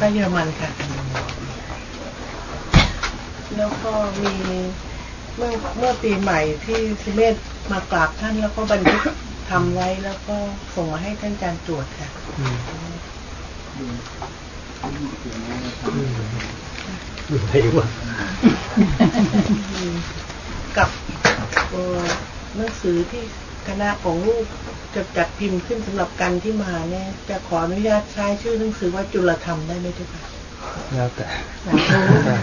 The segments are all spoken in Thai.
ไปเยอรมันค่ะ แล้วก็มีเมื่อเมื่อปีใหม่ที่สิเมธมากราบท่านแล้วก็บันทึกทำไว้แล้วก็ส่งมาให้ท่านอาจารย์ตรวจค่ะอืมอะไรวะกับหนังสือที่คณะของลูก จะจัดพิมพ์ขึ้นสำหรับกันที่มาเนี่ย จะขออนุญาตใช้ชื่อหนังสือว่าจุลธรรมได้ไหมทุกค่ะแล้วแต่สาธุได้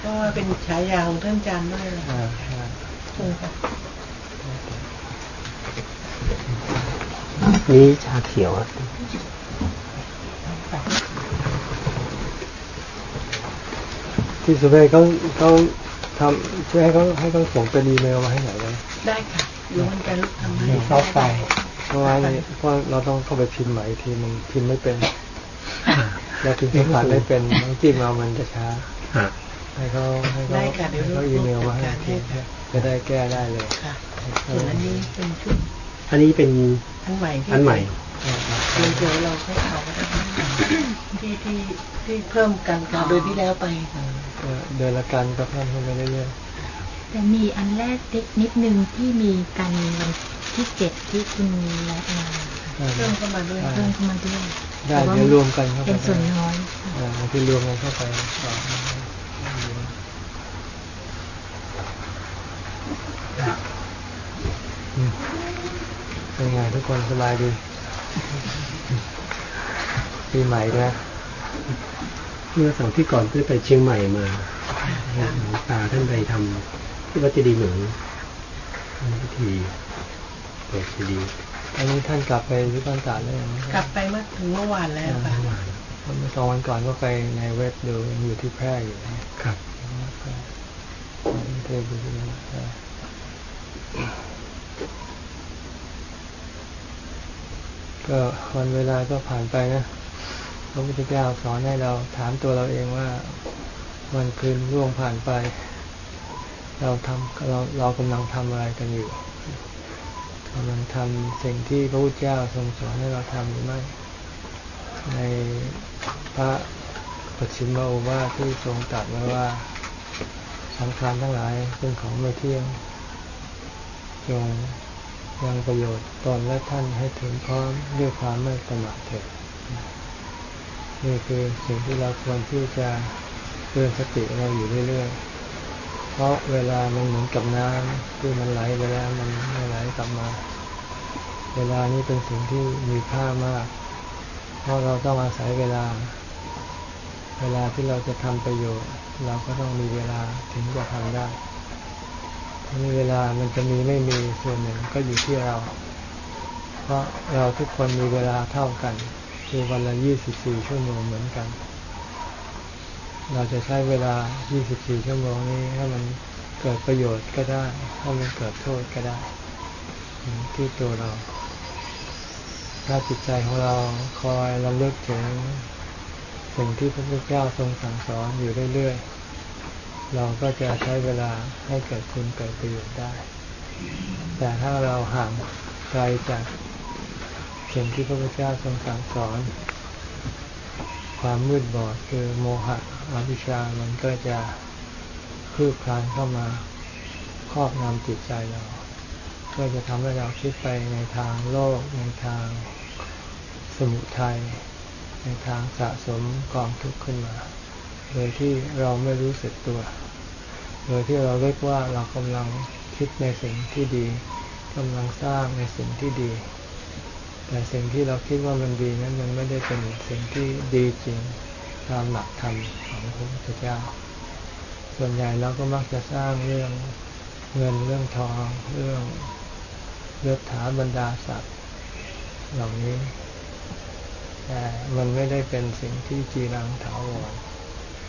เพราะว่าเป็นฉายาของท่านอาจารย์ด้วยเลยอ่าอ่าใช่ค่ะนี่ชาเขียวอะที่สุเมธเขาเขาทำช่วยให้เขาให้เขาส่งเป็นอีเมลมาให้หน่อยได้ไหมได้ค่ะ เดี๋ยวมันจะลุกทำให้เข้าไปเพราะว่านี่เพราะเราต้องเข้าไปพิมพ์ใหม่อีกทีมันพิมพ์ไม่เป็นเราพิมพ์ภาษาไม่เป็นต้องจิ้มเอามันจะช้าฮะให้เขาให้เขาได้ค่ะเดี๋ยวให้ลูเขากอีเมลมาให้จัดการให้ค่ะจะได้แก้ได้เลยค่ะส่วนอันนี้เป็นชุดอันนี้เป็นอันใหม่ที่อันใหม่เดี๋ยวเดี๋ยวเราค่อยเอาก็ได้ที่ที่ที่เพิ่มกันค่ะโดยที่แล้วไปค่ะก็เดือนละกันก็เพิ่มขึ้นไปเรื่อย แต่มีอันแรกเล็กนิดนึงที่มีกันวันที่เจ็ดที่คุณแนะมาๆเพิ่มเข้ามาด้วยเพิ่มเข้ามาด้วยได้แต่ว่าเดี๋ยวรวมกันเข้าไปเป็นส่วนน้อยค่ะอ่าที่รวมกันเข้าไปต่ออืมเป็นไงทุกคนสบายดีปีใหม่ด้วยเมื่อเสาร์ที่ก่อนได้ไปเชียงใหม่มาหลวงตาท่านไปทำ ที่วัดเจดีย์หลวงทำพิธีเปิดเจดีย์อันนี้ท่านกลับไปที่บ้านตาดแล้วยังกลับไปเมื่อถึงเมื่อวานแล้วเมื่ค่ะอวานเมื่อสองวันก่อนก็ไปในเว็บดูยังอยู่ที่แพร่อยู่นะครับเทพอยู่ที่นั่นใช่ก็วันเวลาก็ผ่านไปนะพระพุทธเจ้าสอนให้เราถามตัวเราเองว่าวันคืนล่วงผ่านไป เราทำเราเรากำลังทำอะไรกันอยู่กำลังทำสิ่งที่พระพุทธเจ้าทรงสอนให้เราทำหรือไม่ในพระปัจฉิมโอวาทที่ทรงตรัสไว้ว่าสังขารทั้งหลายเป็นของไม่เที่ยง จงยังประโยชน์ตนและท่านให้ถึงพร้อมด้วยความไม่ประมาทเถิดนี่คือสิ่งที่เราควรที่จะเตือนสติเราอยู่เรื่อยๆ เพราะเวลามันเหมือนกับน้ำที่มันไหลไปแล้วมันไม่ไหลกลับมา เวลานี้เป็นสิ่งที่มีค่ามาก เพราะเราต้องอาศัยเวลา เวลาที่เราจะทำประโยชน์เราก็ต้องมีเวลาถึงจะทำได้ถ้ามีเวลามันจะมีไม่มีส่วนหนึ่งก็อยู่ที่เรา เพราะเราทุกคนมีเวลาเท่ากันคือวันละ 24 ชั่วโมงเหมือนกัน เราจะใช้เวลา 24 ชั่วโมงนี้ให้มันเกิดประโยชน์ก็ได้ให้มันเกิดโทษก็ได้ ที่ตัวเรา ถ้าจิตใจของเราคอยระลึกถึงสิ่งที่พระพุทธเจ้าทรงสั่งสอนอยู่เรื่อยๆ เราก็จะใช้เวลาให้เกิดคุณเกิดประโยชน์ได้ แต่ถ้าเราห่างไกลจากสิ่งที่พระพุทธเจ้าทรงสั่งสอน ความมืดบอดคือโมหะ อวิชชามันก็จะคืบคลานเข้ามาครอบงำจิตใจเรา ก็จะทำให้เราคิดไปในทางโลกในทางสมุทัยในทางสะสมกองทุกข์ขึ้นมา โดยที่เราไม่รู้สึกตัว โดยที่เราเรียกว่าเรากำลังคิดในสิ่งที่ดีกำลังสร้างในสิ่งที่ดี แต่สิ่งที่เราคิดว่ามันดีนั้นมันไม่ได้เป็นสิ่งที่ดีจริงตามหลักธรรม ของพระพุทธเจ้า ส่วนใหญ่เราก็มักจะสร้างเรื่องเงินเรื่องทองเรื่องยศถาบรรดาศักดิ์เหล่านี้ แต่มันไม่ได้เป็นสิ่งที่จีรังถาวร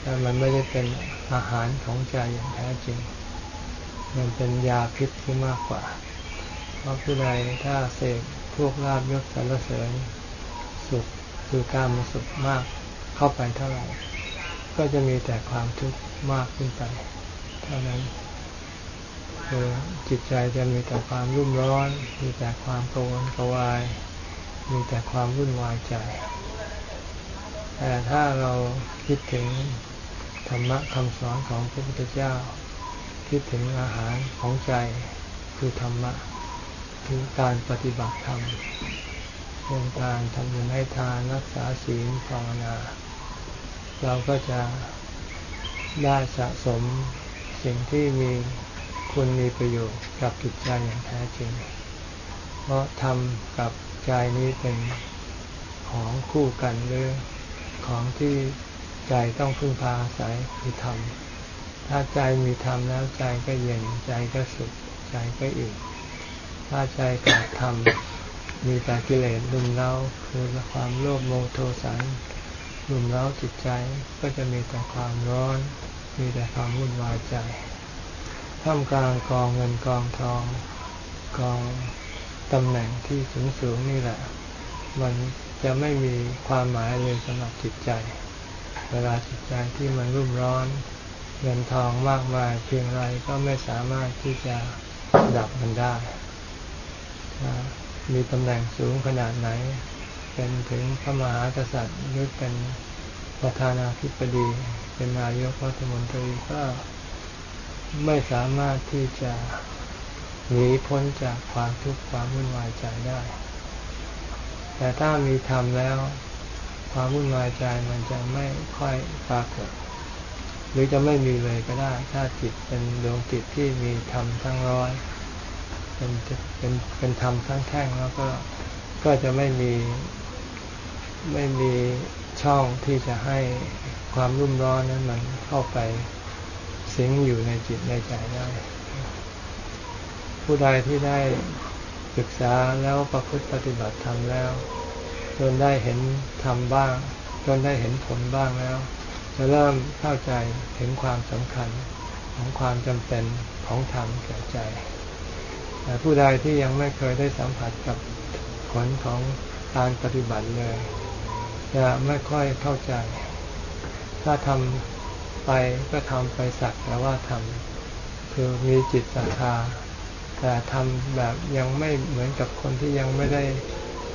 และมันไม่ได้เป็นอาหารของใจอย่างแท้จริง มันเป็นยาพิษที่มากกว่า เพราะผู้ใดถ้าเสกพวกลาบยศสรรเสริญสุขคือการมาสุขมากเข้าไปเท่าไหร่ ก็จะมีแต่ความทุกข์มากขึ้นไป เท่านั้นคือจิตใจจะมีแต่ความรุ่มร้อน มีแต่ความกังวลกวาย มีแต่ความวุ่นวายใจ แต่ถ้าเราคิดถึงธรรมะคำสอนของพระพุทธเจ้า คิดถึงอาหารของใจคือธรรมะคือการปฏิบัติธรรมเป็นการทำบุญให้ทานรักษาศีลภาวนา เราก็จะได้สะสมสิ่งที่มีคุณมีประโยชน์กับจิตใจอย่างแท้จริง เพราะธรรมกับใจนี้เป็นของคู่กันหรือของที่ใจต้องพึ่งพาอาศัยคือธรรม ถ้าใจมีธรรมแล้วใจก็เย็นใจก็สุขใจก็อิ่มถ้าใจขาดธรรมมีแต่กิเลสลุมเล้าคือความโลภโมโทสัน ลุมเล้าจิตใจก็จะมีแต่ความร้อน มีแต่ความวุ่นวายใจ ท่ามกลางกองเงินกองทองกองตำแหน่งที่สูงสูงนี่แหละ มันจะไม่มีความหมายเลยสำหรับจิตใจ เวลาจิตใจที่มันรุ่มร้อน เงินทองมากมายเพียงไรก็ไม่สามารถที่จะดับมันได้ มีตำแหน่งสูงขนาดไหน เป็นถึงพระมหากษัตริย์หรือเป็นประธานาธิบดี เป็นนายกรัฐมนตรีก็ไม่สามารถที่จะหนีพ้นจากความทุกข์ความวุ่นวายใจได้ แต่ถ้ามีธรรมแล้ว ความวุ่นวายใจมันจะไม่ค่อยปรากฏ หรือจะไม่มีเลยก็ได้ ถ้าจิตเป็นดวงจิตที่มีธรรมทั้งร้อย เป็นเป็นเป็นธรรมทั้งแท่งแล้วก็ก็จะไม่มี ไม่มีช่องที่จะให้ความรุ่มร้อนนั้นมันเข้าไปสิงอยู่ในจิตในใจได้ ผู้ใดที่ได้ศึกษาแล้วประพฤติปฏิบัติธรรมแล้ว จนได้เห็นธรรมบ้าง จนได้เห็นผลบ้างแล้ว จะเริ่มเข้าใจถึงความสำคัญของความจำเป็นของธรรมแก่ใจแต่ผู้ใดที่ยังไม่เคยได้สัมผัสกับผลของการปฏิบัติเลย จะไม่ค่อยเข้าใจ ถ้าทำไปก็ทำไปสักแต่ว่าทำคือมีจิตศรัทธา แต่ทำแบบยังไม่เหมือนกับคนที่ยังไม่ได้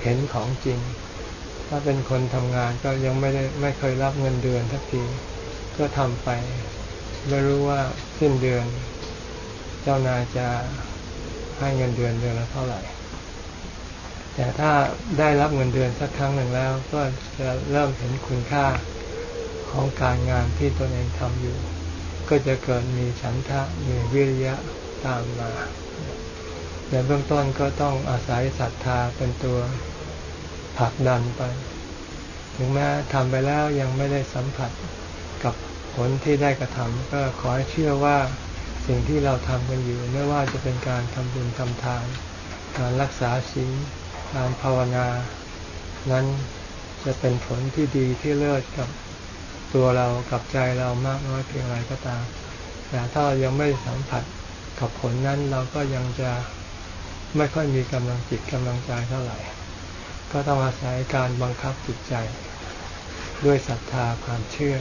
เห็นของจริง ถ้าเป็นคนทำงานก็ยังไม่ได้ไม่เคยรับเงินเดือนทักที ก็ทำไป ไม่รู้ว่าสิ้นเดือน เจ้านายจะให้เงินเดือนเดือนละเท่าไหร่ แต่ถ้าได้รับเงินเดือนสักครั้งหนึ่งแล้ว ก็จะเริ่มเห็นคุณค่าของการงานที่ตนเองทำอยู่ ก็จะเกิดมีฉันทะมีวิริยะตามมาในเบื้องต้นก็ต้องอาศัยศรัทธาเป็นตัวผลักดันไป ถึงแม้ทำไปแล้วยังไม่ได้สัมผัสกับผลที่ได้กระทำก็ขอให้เชื่อว่าสิ่งที่เราทำกันอยู่ไม่ว่าจะเป็นการทำบุญทำทาน การรักษาศีล การภาวนา นั้นจะเป็นผลที่ดีที่เลิศกับตัวเรากับใจเรามากน้อยเพียงไรก็ตาม แต่ถ้าเรายังไม่สัมผัสกับผลนั้นเราก็ยังจะไม่ค่อยมีกำลังจิตกำลังใจเท่าไหร่ ก็ต้องอาศัยการบังคับจิตใจ ด้วยศรัทธาความเชื่อ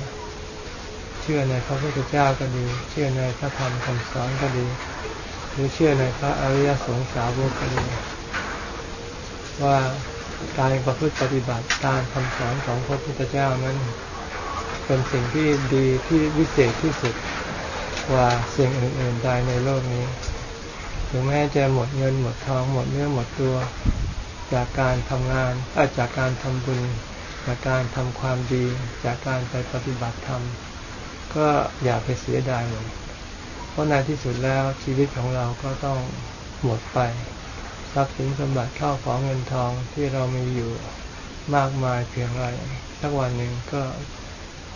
เชื่อในพระพุทธเจ้าก็ดี เชื่อในพระธรรมคำสอนก็ดี หรือเชื่อในพระอริยสงสาวกก็ดี ว่าการประพฤติปฏิบัติตามคำสอนของพระพุทธเจ้านั้น เป็นสิ่งที่ดีที่วิเศษที่สุดกว่าสิ่งอื่นๆใดในโลกนี้ ถึงแม้จะหมดเงินหมดทองหมดเนื้อหมดตัว จากการทำงานอาจากการทำบุญ จากการทำความดี จากการไปปฏิบัติธรรม ก็อย่าไปเสียดายเลยเพราะในที่สุดแล้วชีวิตของเราก็ต้องหมดไป ทรัพย์สินสมบัติเข้าของเงินทองที่เรามีอยู่มากมายเพียงไรสักวันหนึ่งก็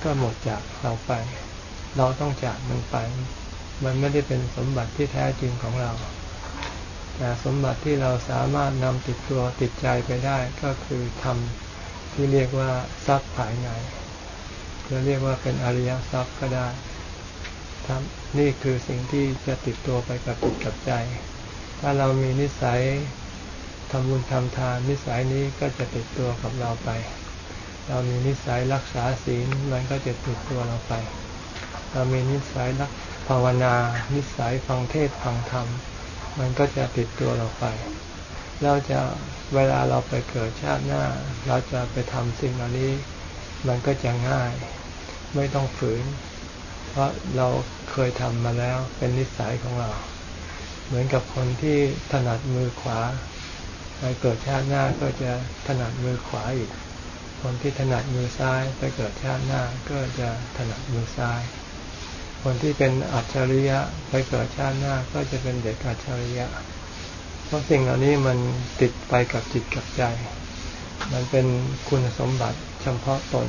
ก็หมดจากเราไป เราต้องจากมันไป มันไม่ได้เป็นสมบัติที่แท้จริงของเรา แต่สมบัติที่เราสามารถนำติดตัวติดใจไปได้ก็คือทำที่เรียกว่าทรัพย์ภายในจะเรียกว่าเป็นอริยทรัพย์ก็ได้ทำนี่คือสิ่งที่จะติดตัวไปกับจิตกับใจ ถ้าเรามีนิสัยทำบุญทำทานนิสัยนี้ก็จะติดตัวกับเราไป เรามีนิสัยรักษาศีลมันก็จะติดตัวเราไป เรามีนิสัยรักภาวนา นิสัยฟังเทศฟังธรรม มันก็จะติดตัวเราไป เราจะเวลาเราไปเกิดชาติหน้า เราจะไปทำสิ่งเหล่านี้ มันก็จะง่าย ไม่ต้องฝืน เพราะเราเคยทำมาแล้วเป็นนิสัยของเรา เหมือนกับคนที่ถนัดมือขวาไปเกิดชาติหน้าก็จะถนัดมือขวาอีก คนที่ถนัดมือซ้ายไปเกิดชาติหน้าก็จะถนัดมือซ้าย คนที่เป็นอัจฉริยะไปเกิดชาติหน้าก็จะเป็นเด็กอัจฉริยะ เพราะสิ่งเหล่านี้มันติดไปกับจิตกับใจ มันเป็นคุณสมบัติเฉพาะตน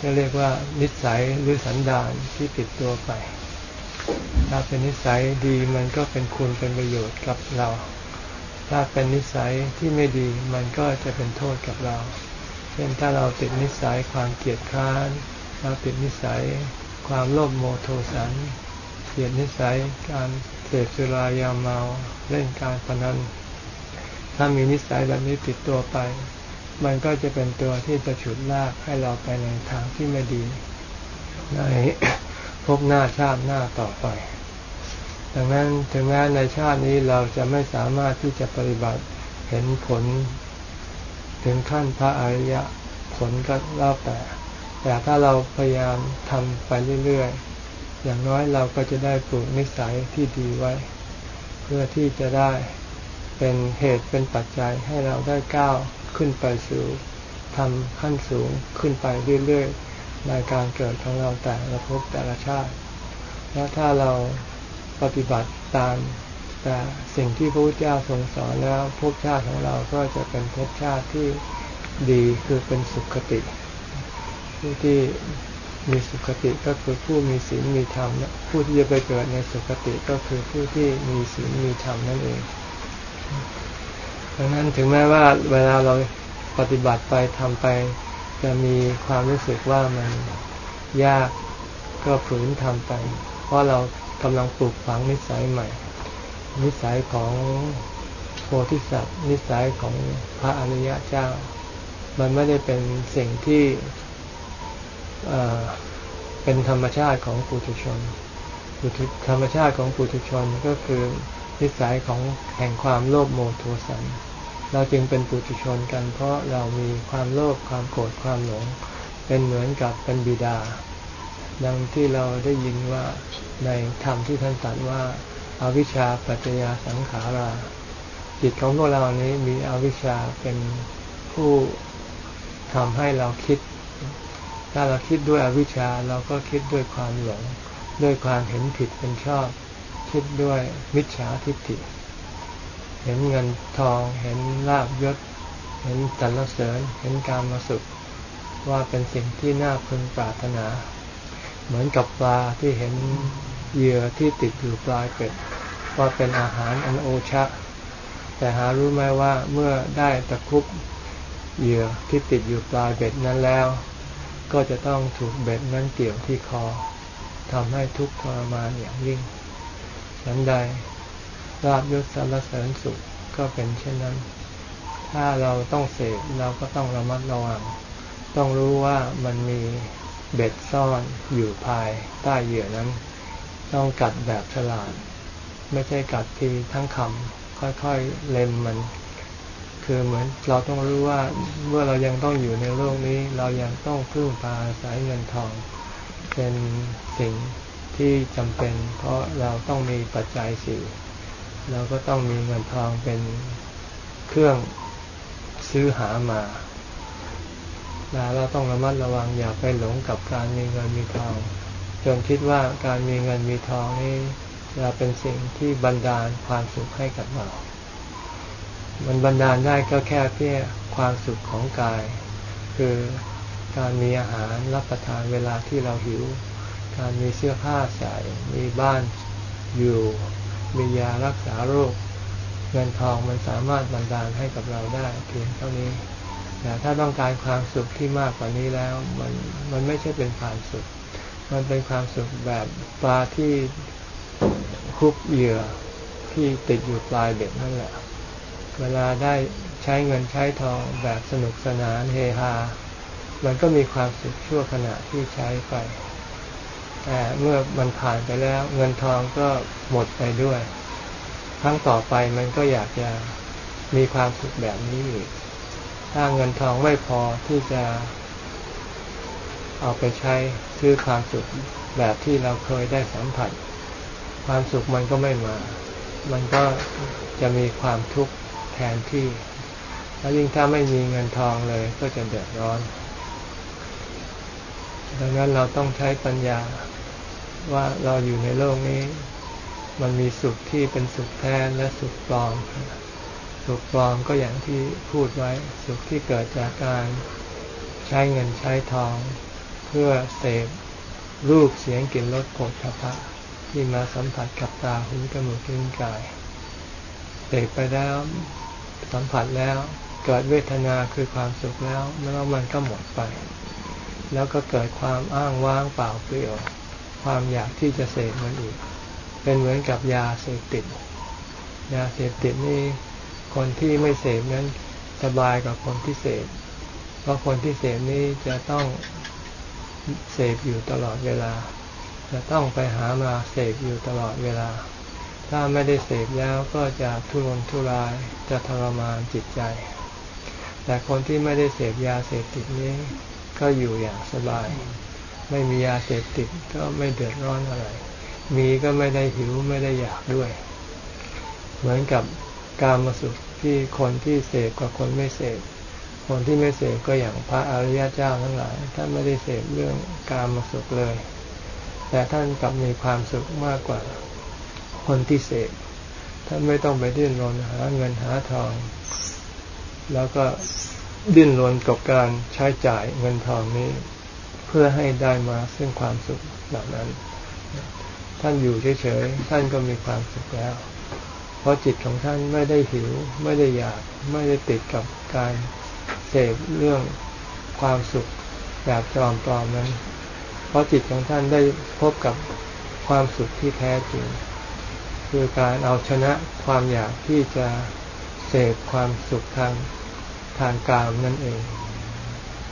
จะเรียกว่านิสัยหรือสันดานที่ติดตัวไป ถ้าเป็นนิสัยดีมันก็เป็นคุณเป็นประโยชน์กับเรา ถ้าเป็นนิสัยที่ไม่ดีมันก็จะเป็นโทษกับเรา เช่นถ้าเราติดนิสัยความเกลียดคร้าน เราติดนิสัยความโลภโมโทสันเกลียดนิสัยการเสพสุรายาเมาเล่นการพนันถ้ามีนิสัยแบบนี้ติดตัวไป มันก็จะเป็นตัวที่จะฉุดลากให้เราไปในทางที่ไม่ดีใน บหน้าชาติหน้าต่อไป ดังนั้นถึงแม้ในชาตินี้เราจะไม่สามารถที่จะปฏิบัติเห็นผล ถึงขั้นพระอริยะผลก็เล่าแต่ แต่ถ้าเราพยายามทำไปเรื่อยๆ อย่างน้อยเราก็จะได้ปลูกนิสัยที่ดีไว้ เพื่อที่จะได้เป็นเหตุเป็นปัจจัยให้เราได้ก้าวขึ้นไปสู่ทำขั้นสูงขึ้นไปเรื่อยๆ ในการเกิดของเราแต่ละภพแต่ละชาติ แล้วถ้าเราปฏิบัติตามแต่สิ่งที่พระพุทธเจ้าทรงสอนแล้วภพชาติของเราก็จะเป็นภพชาติที่ดีคือเป็นสุขติ ผู้ที่มีสุขติก็คือผู้มีศีลมีธรรมผู้ที่จะไปเกิดในสุขติก็คือผู้ที่มีศีลมีธรรมนั่นเองดังนั้นถึงแม้ว่าเวลาเราปฏิบัติไปทำไป จะมีความรู้สึกว่ามันยากก็ฝืนทำไป เพราะเรากำลังปลูกฝังนิสัยใหม่ นิสัยของโพธิสัตว์ นิสัยของพระอริยะเจ้า มันไม่ได้เป็นสิ่งที่เป็นธรรมชาติของปุถุชนธรรมชาติของปุถุชนก็คือนิสัยของแห่งความโลภโมโทสัน เราจึงเป็นปุถุชนกัน เพราะเรามีความโลภความโกรธความหลง เป็นเหมือนกับเป็นบิดา ดังที่เราได้ยินว่าในธรรมที่ท่านตรัสว่าอาวิชชาปัจจยาสังขารา จิตของพวกเรานี้มีอวิชชาเป็นผู้ทำให้เราคิด ถ้าเราคิดด้วยอวิชชาเราก็คิดด้วยความหลง ด้วยความเห็นผิดเป็นชอบ คิดด้วยมิจฉาทิฏฐิ เห็นเงินทอง เห็นลาบยศ เห็นสรรเสริญ เห็นการมาสุข ว่าเป็นสิ่งที่น่าพึงปรารถนา เหมือนกับปลาที่เห็นเหยื่อที่ติดอยู่ปลายเป็ดว่าเป็นอาหารอันโอชะ แต่หารู้ไหมว่าเมื่อได้ตะคุบเหยื่อที่ติดอยู่ปลายเบ็ดนั้นแล้ว ก็จะต้องถูกเบ็ดนั้นเกี่ยวที่คอทำให้ทุกข์ทรมานอย่างยิ่งฉันใด ลาบยศสารเสริญสุขก็เป็นเช่นนั้น ถ้าเราต้องเสพเราก็ต้องระมัดระวัง ต้องรู้ว่ามันมีเบ็ดซ่อนอยู่ภายใต้เหยื่อนั้น ต้องกัดแบบฉลาด ไม่ใช่กัดทีทั้งคำค่อยๆเล็มมัน คือเหมือนเราต้องรู้ว่าเมื่อเรายังต้องอยู่ในโลกนี้ เรายังต้องพึ่งพาสายเงินทอง เป็นสิ่งที่จำเป็น เพราะเราต้องมีปัจจัยสี่ เราก็ต้องมีเงินทองเป็นเครื่องซื้อหามาแล้วเราต้องระมัดระวังอย่าไปหลงกับการมีเงินมีทอง จนคิดว่าการมีเงินมีทองนี่จะเป็นสิ่งที่บันดาลความสุขให้กับเรา มันบันดาลได้ก็แค่เพียงความสุขของกาย คือการมีอาหารรับประทานเวลาที่เราหิว การมีเสื้อผ้าใส่ มีบ้านอยู่ มียารักษาโรค เงินทองมันสามารถบันดาลให้กับเราได้เพียงเท่านี้แต่ถ้าต้องการความสุขที่มากกว่านี้แล้วมันมันไม่ใช่เป็นความสุข มันเป็นความสุขแบบปลาที่คุบเหยื่อที่ติดอยู่ปลายเบ็ดนั่นแหละ เวลาได้ใช้เงินใช้ทองแบบสนุกสนานเฮฮา มันก็มีความสุขชั่วขณะที่ใช้ไป แต่เมื่อมันผ่านไปแล้ว เงินทองก็หมดไปด้วย ครั้งต่อไปมันก็อยากจะมีความสุขแบบนี้อีก ถ้าเงินทองไม่พอที่จะเอาไปใช้ซื้อความสุขแบบที่เราเคยได้สัมผัส ความสุขมันก็ไม่มา มันก็จะมีความทุกข์แทนที่ แล้วยิ่งถ้าไม่มีเงินทองเลยก็จะเดือดร้อน ดังนั้นเราต้องใช้ปัญญาว่าเราอยู่ในโลกนี้ มันมีสุขที่เป็นสุขแท้และสุขปลอม สุขปลอมก็อย่างที่พูดไว้ สุขที่เกิดจากการใช้เงินใช้ทอง เพื่อเสพรูปเสียงกลิ่นรสโผฏฐัพพะที่มาสัมผัสกับตาหูจมูกลิ้นกายเสพไปแล้วสัมผัสแล้วเกิดเวทนาคือความสุขแล้วแล้วมันก็หมดไป แล้วก็เกิดความอ้างว้างเปล่าเปลี่ยว ความอยากที่จะเสพมันอีก เป็นเหมือนกับยาเสพติด ยาเสพติดนี่คนที่ไม่เสพนั้นสบายกว่าคนที่เสพ เพราะคนที่เสพนี่จะต้องเสพอยู่ตลอดเวลา จะต้องไปหามาเสพอยู่ตลอดเวลา ถ้าไม่ได้เสพแล้วก็จะทุรนทุราย จะทรมานจิตใจ แต่คนที่ไม่ได้เสพยาเสพติดนี้ ก็อยู่อย่างสบาย ไม่มียาเสพติดก็ไม่เดือดร้อนอะไร มีก็ไม่ได้หิวไม่ได้อยากด้วย เหมือนกับการมาสุขที่คนที่เสพกับคนไม่เสพคนที่ไม่เสพก็อย่างพระอริยเจ้าทั้งหลายท่านไม่ได้เสพเรื่องการมาสุขเลย แต่ท่านกลับมีความสุขมากกว่า คนที่เสพท่านไม่ต้องไปดิ้นรนหาเงินหาทอง แล้วก็ ดิ้นรนกับการใช้จ่ายเงินทองนี้ เพื่อให้ได้มาซึ่งความสุขเหล่านั้น ท่านอยู่เฉยๆท่านก็มีความสุขแล้ว เพราะจิตของท่านไม่ได้หิว ไม่ได้อยากไม่ได้ติดกับการเสพเรื่องความสุขแบบจอมปลอมนั้น เพราะจิตของท่านได้พบกับความสุขที่แท้จริง คือการเอาชนะความอยากที่จะเสพความสุขทาง ทางกามนั่นเอง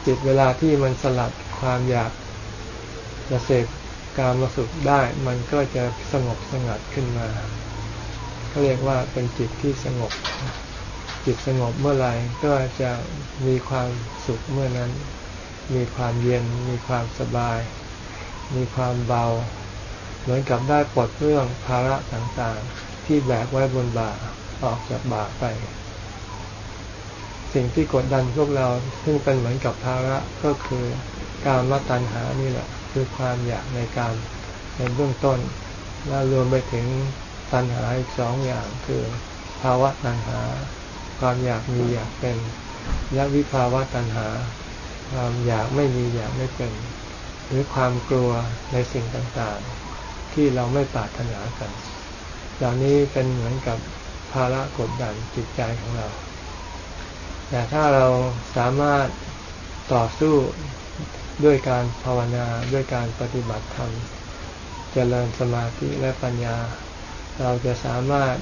จิตเวลาที่มันสลัดความอยากจะเสพการมสุขได้ มันก็จะสงบสงัดขึ้นมาเขาเรียกว่าเป็นจิตที่สงบ จิตสงบเมื่อไหร่ก็จะมีความสุขเมื่อนั้น มีความเย็น มีความสบาย มีความเบา เหมือนกับได้ปลดเรื่องภาระต่างๆ ที่แบกไว้บนบ่าออกจากบ่าไป สิ่งที่กดดันพวกเราซึ่งเป็นเหมือนกับภาระก็คือการมาตัญหานี่แหละ คือความอยากในการในเบื้องต้น และรวมไปถึงตัณหาอีกสองอย่างคือภาวะตัณหา ความอยากมีอยากเป็น และวิภาวะตัณหา ความอยากไม่มีอยากไม่เป็น หรือความกลัวในสิ่งต่างๆ ที่เราไม่ปรารถนากัน เหล่านี้เป็นเหมือนกับภาระกดดันจิตใจของเรา แต่ถ้าเราสามารถต่อสู้ด้วยการภาวนาด้วยการปฏิบัติธรรมจเจริญสมาธิและปัญญา เราจะสามารถ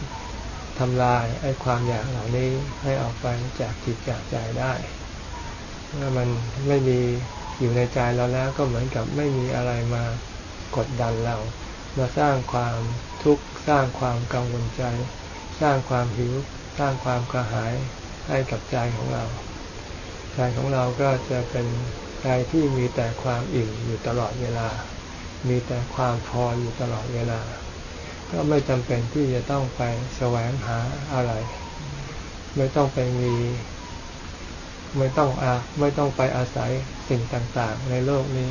ทำลายไอ้ความอยากเหล่านี้ให้ออกไปจากจิตจากใจได้เมื่อมันไม่มีอยู่ในใจเราแล้วก็เหมือนกับไม่มีอะไรมากดดันเรา มาสร้างความทุกข์สร้างความกังวลใจ สร้างความหิว สร้างความกระหาย ให้กับใจของเรา ใจของเราก็จะเป็นใจที่มีแต่ความอิ่มอยู่ตลอดเวลา มีแต่ความพออยู่ตลอดเวลา ก็ไม่จำเป็นที่จะต้องไปแสวงหาอะไร ไม่ต้องไปมี ไม่ต้องอาไม่ต้องไปอาศัยสิ่งต่างๆ ในโลกนี้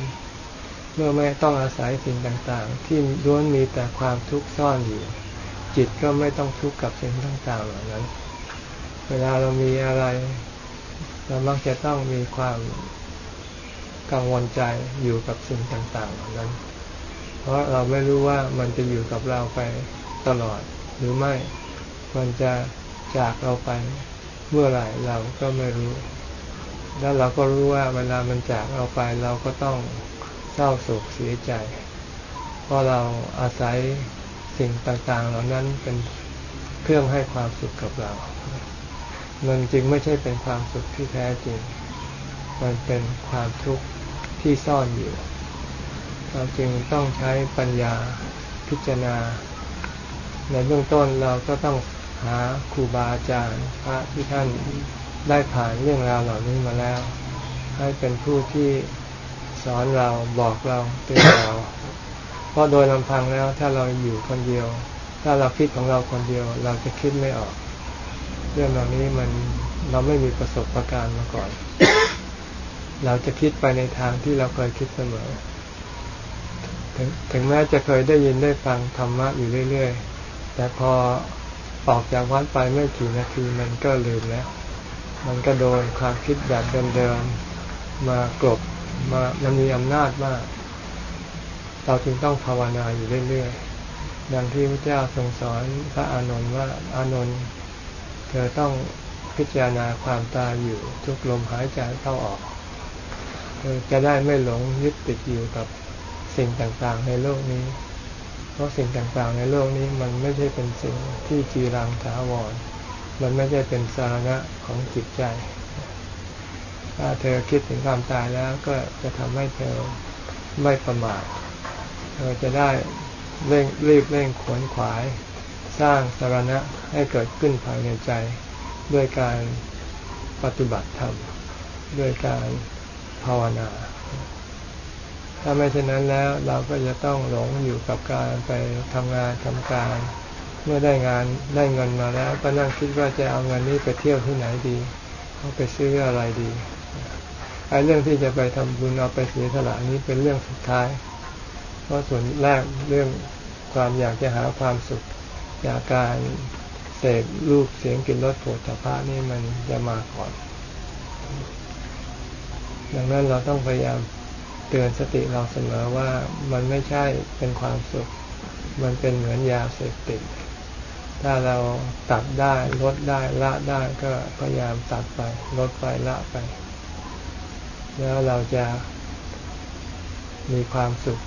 เมื่อไม่ต้องอาศัยสิ่งต่างๆ ที่ล้วนมีแต่ความทุกข์ซ่อนอยู่ จิตก็ไม่ต้องทุกข์กับสิ่งต่างๆเหล่านั้น เวลาเรามีอะไร เรามักจะต้องมีความกังวลใจอยู่กับสิ่งต่างๆเหล่านั้น เพราะเราไม่รู้ว่ามันจะอยู่กับเราไปตลอดหรือไม่ มันจะจากเราไปเมื่อไหร่เราก็ไม่รู้ แล้วเราก็รู้ว่าเวลามันจากเราไปเราก็ต้องเศร้าโศกเสียใจ เพราะเราอาศัยสิ่งต่างๆ เหล่านั้นเป็นเครื่องให้ความสุขกับเรา มันจึงไม่ใช่เป็นความสุขที่แท้จริง มันเป็นความทุกข์ที่ซ่อนอยู่ เราจึงต้องใช้ปัญญาพิจารณา ในเบื้องต้นเราก็ต้องหาครูบาอาจารย์พระที่ท่านได้ผ่านเรื่องราวเหล่านี้มาแล้ว ให้เป็นผู้ที่สสอนเราบอกเราเตือนเรา เพราะโดยลำพังแล้วถ้าเราอยู่คนเดียว ถ้าเราคิดของเราคนเดียว เราจะคิดไม่ออก เรื่องเหล่านี้มันเราไม่มีประสบะการณ์มาก่อน เราจะคิดไปในทางที่เราเคยคิดเสมอ ถึงถึงแม้จะเคยได้ยินได้ฟังธรรมะอยู่เรื่อย ๆ แต่พอออกจากวัดไปไม่กี่นาทีมันก็ลืมแล้ว มันก็โดนความคิดแบบเดิมๆมากลบมามันมีอำนาจมาก เราจึงต้องภาวนาอยู่เรื่อยๆดังที่พระเจ้าทรงสอนพระอานนท์ว่าอานนท์ เธอต้องพิจารณาความตายอยู่ทุกลมหายใจเข้าออก เธอจะได้ไม่หลงยึดติดอยู่กับสิ่งต่างๆ ในโลกนี้ เพราะสิ่งต่างๆ ในโลกนี้มันไม่ใช่เป็นสิ่งที่จีรังถาวร มันไม่ใช่เป็นสาระของจิตใจ ถ้าเธอคิดถึงความตายแล้วก็จะทำให้เธอไม่ประมาท เธอจะได้เร่งรีบเร่งขวนขวาย สร้างสาระให้เกิดขึ้นภายในใจ ด้วยการปฏิบัติธรรม ด้วยการภาวนา ถ้าไม่เช่นนั้นแล้วเราก็จะต้องหลงอยู่กับการไปทำงานทำการ เมื่อได้งานได้เงินมาแล้ว ก็นั่งคิดว่าจะเอาเงินนี้ไปเที่ยวที่ไหนดี เอาไปซื้ออะไรดีไอ้เรื่องที่จะไปทำบุญเอาไปเสียสละนี้เป็นเรื่องสุดท้าย เพราะส่วนแรกเรื่องความอยากจะหาความสุข จากการเสพรูปเสียงกลิ่นรสโผฏฐัพพะนี่มันจะมาก่อน ดังนั้นเราต้องพยายามเตือนสติเราเสมอว่ามันไม่ใช่เป็นความสุข มันเป็นเหมือนยาเสพติด ถ้าเราตัดได้ลดได้ละได้ก็พยายามตัดไปลดไปละไป แล้วเราจะมีความสุข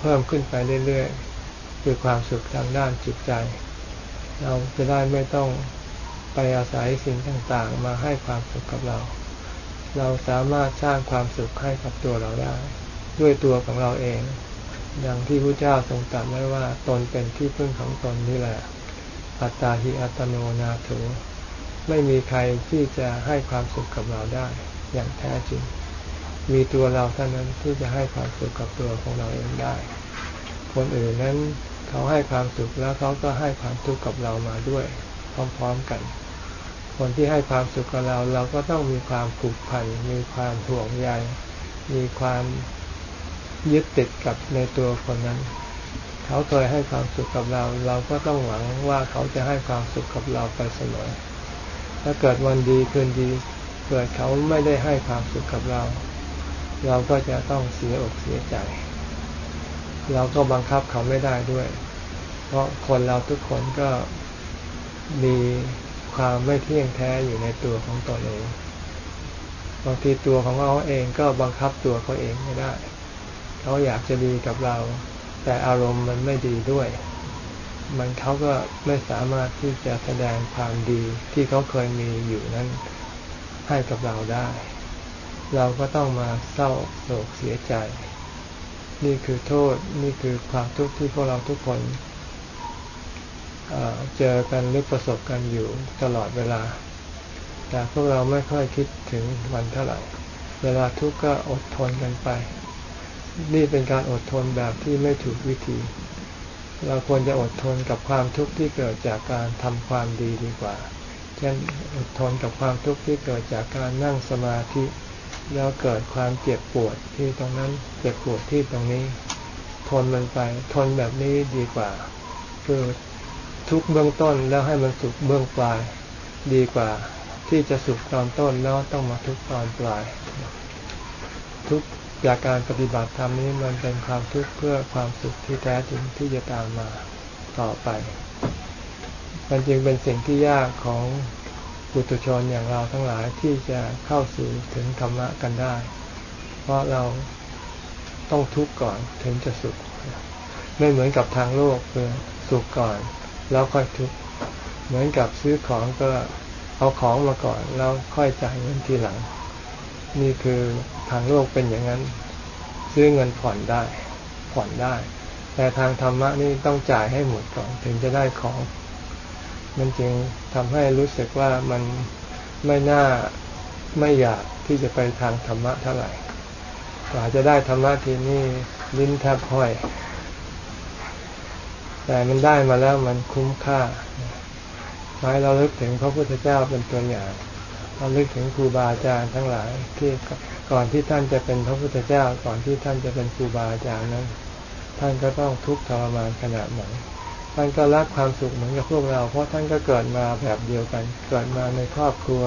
เพิ่มขึ้นไปเรื่อยๆ คือความสุขทางด้านจิตใจ เราจะได้ไม่ต้องไปอาศัยสิ่งต่างๆ มาให้ความสุขกับเรา เราสามารถสร้างความสุขให้กับตัวเราได้ ด้วยตัวของเราเองอย่างที่พระเจ้าทรงตรัสไว้ว่าตนเป็นที่พึ่งของตนนี่แหละ อัตตาหิอัตโนนาถถไม่มีใครที่จะให้ความสุขกับเราได้ อย่างแท้จริง มีตัวเราเท่านั้นที่จะให้ความสุขกับตัวของเราเองได้ คนอื่นนั้น เขาให้ความสุขแล้วเขาก็ให้ความทุกข์กับเรามาด้วย พร้อมๆกัน คนที่ให้ความสุขกับเรา เราก็ต้องมีความผูกพันมีความห่วงใยมีความยึดติดกับในตัวคนนั้น เขาเคยให้ความสุขกับเรา เราก็ต้องหวังว่าเขาจะให้ความสุขกับเราไปเสมอ ถ้าเกิดวันดีคืนดีเกิดเขาไม่ได้ให้ความสุขกับเรา เราก็จะต้องเสียอกเสียใจ เราก็บังคับเขาไม่ได้ด้วย เพราะคนเราทุกคนก็มีความไม่เที่ยงแท้อยู่ในตัวของตนเอง บางทีตัวของเขาเองก็บังคับตัวเขาเองไม่ได้ เขาอยากจะดีกับเรา แต่อารมณ์มันไม่ดีด้วย มันเขาก็ไม่สามารถที่จะแสดงความดีที่เขาเคยมีอยู่นั้นให้กับเราได้ เราก็ต้องมาเศร้าโศกเสียใจ นี่คือโทษนี่คือความทุกข์ที่พวกเราทุกคนเจอกันหรือประสบกันอยู่ตลอดเวลา แต่พวกเราไม่ค่อยคิดถึงวันเท่าไหร่ เวลาทุกข์ก็อดทนกันไป นี่เป็นการอดทนแบบที่ไม่ถูกวิธี เราควรจะอดทนกับความทุกข์ที่เกิดจากการทำความดีดีกว่าเช่นอดทนกับความทุกข์ที่เกิดจากการนั่งสมาธิ แล้วเกิดความเจ็บปวดที่ตรงนั้นเจ็บปวดที่ตรงนี้ ทนมันไปทนแบบนี้ดีกว่า คือทุกเบื้องต้นแล้วให้มันสุขเบื้องปลายดีกว่า ที่จะสุขตอนต้นแล้วต้องมาทุกตอนปลาย ทุกจากการปฏิบัติธรรมนี้มันเป็นความทุกข์เพื่อความสุขที่แท้จริงที่จะตามมาต่อไป มันจึงเป็นสิ่งที่ยากของ บุตุชนอย่างเราทั้งหลายที่จะเข้าสู่ถึงธรรมะกันได้ เพราะเราต้องทุกข์ก่อนถึงจะสุข ไม่เหมือนกับทางโลกคือสุขก่อน แล้วค่อยทุกข์เหมือนกับซื้อของก็เอาของมาก่อน แล้วค่อยจ่ายเงินทีหลัง นี่คือทางโลกเป็นอย่างนั้น ซื้อเงินผ่อนได้ ผ่อนได้ แต่ทางธรรมะนี่ต้องจ่ายให้หมดก่อน ถึงจะได้ของ มันจึงทำให้รู้สึกว่ามันไม่น่าไม่อยากที่จะไปทางธรรมะเท่าไหร่กว่าจะได้ธรรมะทีนี้ลิ้นแทบห้อย แต่มันได้มาแล้วมันคุ้มค่าหมายเราลิกถึงพระพุทธเจ้าเป็นตัวอย่างเราลิกถึงครูบาอาจารย์ทั้งหลายที่ก่อนที่ท่านจะเป็นพระพุทธเจ้า ก่อนที่ท่านจะเป็นครูบาอาจารย์นั้น ท่านก็ต้องทุกข์ทรมานขนาดไหน ท่านก็รักความสุขเหมือนกับพวกเรา เพราะท่านก็เกิดมาแบบเดียวกัน เกิดมาในครอบครัว